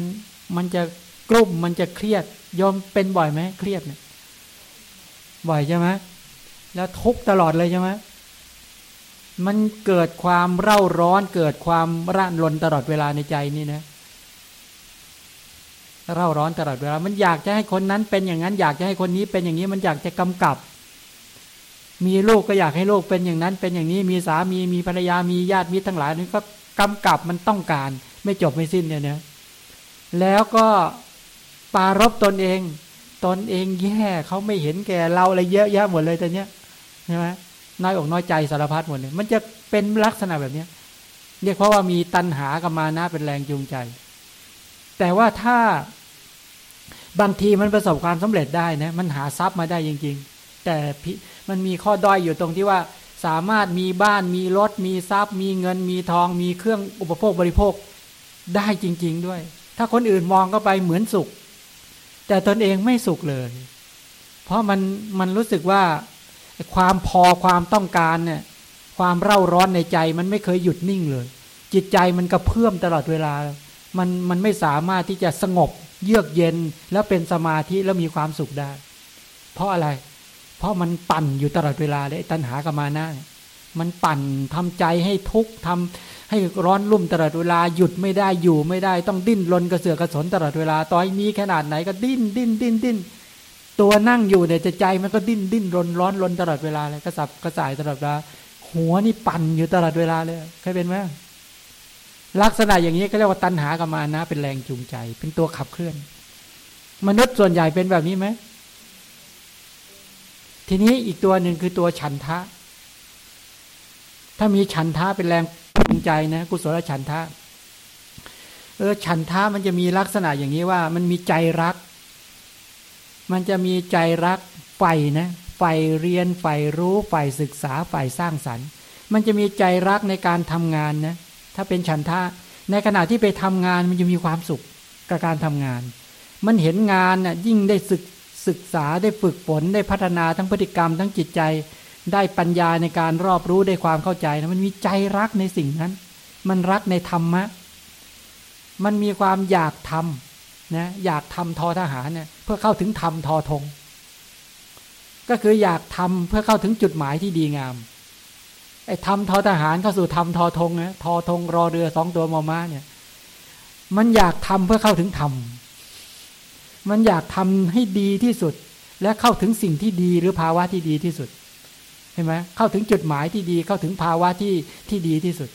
มันจะกลุ่มมันจะเครียดยอมเป็นบ่อยไหมเครียดเนี่ยบ่อยใช่ไหมแล้วทุกตลอดเลยใช่ไหมมันเกิดความเร่าร้อน เกิดความร่านรนตลอดเวลาในใจนี่นะเร่าร้อนตลอดเวลา มันอยากจะให้คนนั้นเป็นอย่างนั้น อยากจะให้คนนี้เป็นอย่างนี้ มันอยากจะกำกับ มีลูกก็อยากให้ลูกเป็นอย่างนั้น เป็นอย่างนี้ มีสามี มีภรรยา มีญาติมิตรทั้งหลายนี่ก็กำกับมันต้องการ ไม่จบไม่สิ้นเนี่ยนะ แล้วก็ปารบตนเอง ตนเองแย่เขาไม่เห็นแก่เราอะไรเยอะแยะหมดเลยแต่เนี้ยใช่ไหมน้อยอกน้อยใจสารพัดหมดเลยมันจะเป็นลักษณะแบบเนี้ยเรียกเพราะว่ามีตัณหากับมานะเป็นแรงจูงใจ แต่ว่าถ้าบางทีมันประสบความสำเร็จได้นะมันหาทรัพย์มาได้จริง ๆ แต่มันมีข้อด้อยอยู่ตรงที่ว่าสามารถมีบ้านมีรถมีทรัพย์ มีเงินมีทอง มีเครื่องอุปโภคบริโภคได้จริง ๆ ด้วย ถ้าคนอื่นมองก็ไปเหมือนสุข แต่ตนเองไม่สุขเลย เพราะมันมันรู้สึกว่าความพอความต้องการเนี่ยความเร่าร้อนในใจมันไม่เคยหยุดนิ่งเลย จิตใจมันกระเพื่อมตลอดเวลา มันมันไม่สามารถที่จะสงบ เยือกเย็นแล้วเป็นสมาธิแล้วมีความสุขได้ เพราะอะไร เพราะมันปั่นอยู่ตลอดเวลาเลยตัณหากับมานะมันปั่นทำใจให้ทุกข์ทำ ให้ร้อนรุ่มตลอดเวลาหยุดไม่ได้อยู่ไม่ได้ต้องดิ้นรนกระเสือกกระสนตลอดเวลาต่อยมีขนาดไหนก็ดิ้นดิ้นดิ้นดิ้นตัวนั่งอยู่เนี่ยจะใจมันก็ดิ้นดิ้นรนร้อนรนตลอดเวลาเลยกระสับกระส่ายตลอดเวลาหัวนี่ปั่นอยู่ตลอดเวลาเลยเคยเป็นไหมลักษณะอย่างนี้ก็เรียกว่าตัณหากับมานะ เป็นแรงจูงใจ เป็นตัวขับเคลื่อน มนุษย์ส่วนใหญ่เป็นแบบนี้ไหมทีนี้อีกตัวหนึ่งคือตัวฉันทะ ถ้ามีฉันทะเป็นแรง งใจนะกุศลฉันทะเออฉันทะมันจะมีลักษณะอย่างนี้ว่า มันมีใจรัก มันจะมีใจรักไฟนะใฝ่เรียนใฝ่รู้ใฝ่ศึกษาใฝ่สร้างสรรค์ มันจะมีใจรักในการทำงานนะถ้าเป็นฉันทะในขณะที่ไปทำงานมันจะมีความสุขกับการทำงาน มันเห็นงานน่ะยิ่งได้ศึกศึกษาได้ฝึกฝนได้พัฒนาทั้งพฤติกรรมทั้งจิตใจ ได้ปัญญาในการรอบรู้ได้ความเข้าใจนะมันมีใจรักในสิ่งนั้น มันรักในธรรมะ มันมีความอยากทำนะอยากทำทอทหารเนี่ยเพื่อเข้าถึงธรรมทอธงก็คืออยากทำเพื่อเข้าถึงจุดหมายที่ดีงามไอ้ทำทอทหารเข้าสู่ทำทอธงนะทอธงรอเรือสองตัวมอม้าเนี่ยมันอยากทำเพื่อเข้าถึงธรรมมันอยากทำให้ดีที่สุด และเข้าถึงสิ่งที่ดีหรือภาวะที่ดีที่สุด เห็นไหมเข้าถึงจุดหมายที่ดีเข้าถึงภาวะที่ที่ดีที่สุด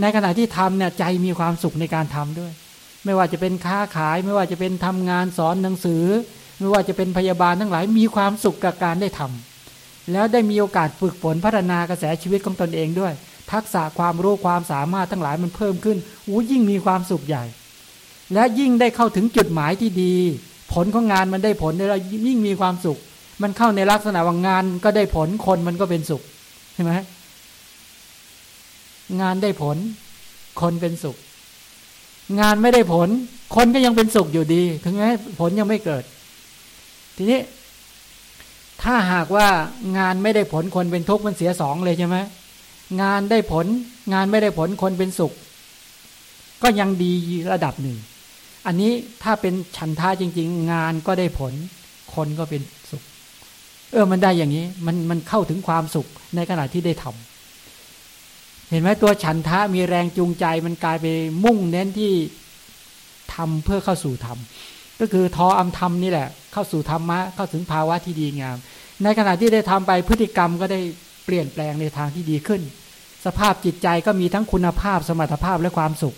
ในขณะที่ทำเนี่ยใจมีความสุขในการทำด้วย ไม่ว่าจะเป็นค้าขาย ไม่ว่าจะเป็นทำงานสอนหนังสือ ไม่ว่าจะเป็นพยาบาลทั้งหลายมีความสุขกับการได้ทำแล้วได้มีโอกาสฝึกฝนพัฒนากระแสชีวิตของตนเองด้วย ทักษะความรู้ความสามารถทั้งหลายมันเพิ่มขึ้นอู้ยิ่งมีความสุขใหญ่ และยิ่งได้เข้าถึงจุดหมายที่ดี ผลของงานมันได้ผลแล้วยิ่งมีความสุข มันเข้าในลักษณะว่างานก็ได้ผลคนมันก็เป็นสุขใช่ไหมงานได้ผล คนเป็นสุข งานไม่ได้ผล คนก็ยังเป็นสุขอยู่ดี ถึงแม้ผลยังไม่เกิด ทีนี้ ถ้าหากว่างานไม่ได้ผลคนเป็นทุกข์มันเสียสองเลยใช่ไหมงานได้ผล งานไม่ได้ผลคนเป็นสุข ก็ยังดีระดับหนึ่ง อันนี้ถ้าเป็นฉันท่าจริง ๆ งานก็ได้ผล คนก็เป็น เออ มันได้อย่างนี้ มันมันเข้าถึงความสุขในขณะที่ได้ทำเห็นไหมตัวฉันทะมีแรงจูงใจมันกลายไปมุ่งเน้นที่ทำเพื่อเข้าสู่ธรรมก็คือทออำธรรมนี่แหละ เข้าสู่ธรรมะเข้าถึงภาวะที่ดีงาม ในขณะที่ได้ทำไปพฤติกรรมก็ได้เปลี่ยนแปลงในทางที่ดีขึ้น สภาพจิตใจก็มีทั้งคุณภาพสมรรถภาพและความสุข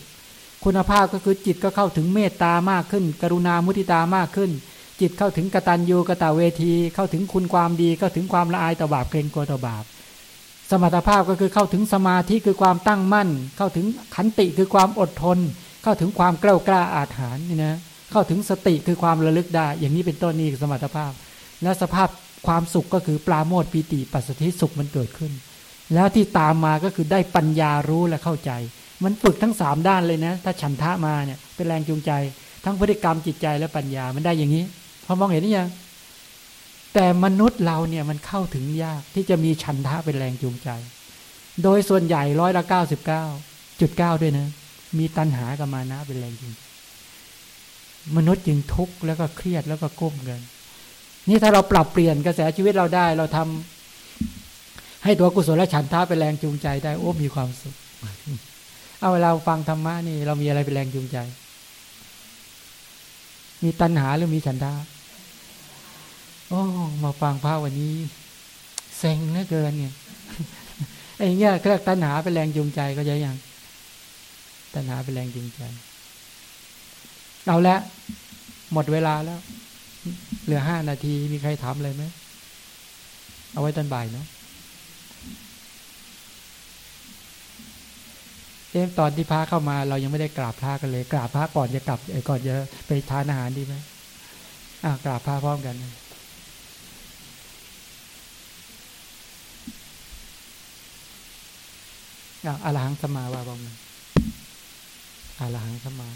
คุณภาพก็คือจิตก็เข้าถึงเมตตามากขึ้น กรุณามุทิตามากขึ้น จิตเข้าถึงกตัญญูกตเวที เข้าถึงคุณความดีเข้าถึงความละอายต่อบาปเกรงกลัวต่อบาป สมรรถภาพก็คือเข้าถึงสมาธิคือความตั้งมั่น เข้าถึงขันติคือความอดทน เข้าถึงความกล้ากล้าอาถรรพ์นี่นะเข้าถึงสติคือความระลึกได้ อย่างนี้เป็นต้นนี่สมรรถภาพ และสภาพความสุขก็คือปลาโมดปีติปัสสติสุขมันเกิดขึ้น แล้วที่ตามมาก็คือได้ปัญญารู้และเข้าใจ มันฝึกทั้งสามด้านเลยนะ ถ้าฉันทะมาเนี่ยเป็นแรงจูงใจ ทั้งพฤติกรรมจิตใจและปัญญามันได้อย่างนี้ พอมองเห็นนี่ยังแต่มนุษย์เราเนี่ยมันเข้าถึงยากที่จะมีฉันทะเป็นแรงจูงใจ โดยส่วนใหญ่ร้อยละเก้าสิบเก้าจุดเก้าด้วยนะ มีตัณหากับมานะเป็นแรงจูงมนุษย์จึงทุกข์แล้วก็เครียดแล้วก็ก้มกันนี่ถ้าเราปรับเปลี่ยนกระแสชีวิตเราได้ เราทำให้ตัวกุศลและฉันทะเป็นแรงจูงใจได้ โอ้มีความสุข เอาเวลาฟังธรรมะนี่ เรามีอะไรเป็นแรงจูงใจ มีตัณหาหรือมีฉันทะ โอ้มาฟังพระวันนี้เซ็งเหลือเกินเนี่ยไอ้เงี้ยเรียกตัณหาเป็นแรงจูงใจก็จะยังตัณหาเป็นแรงจูงใจเอาละหมดเวลาแล้ว เหลือห้านาทีมีใครถามอะไรไหมเอาไว้ตอนบ่ายเนาะเอ๊ะตอนที่พระเข้ามา เรายังไม่ได้กราบพระกันเลย กราบพระก่อนจะกลับก่อนจะไปทานอาหารดีไหมอ่ากราบพระพร้อมกันอ่า อรหังสมาวาบองอาลหังสมา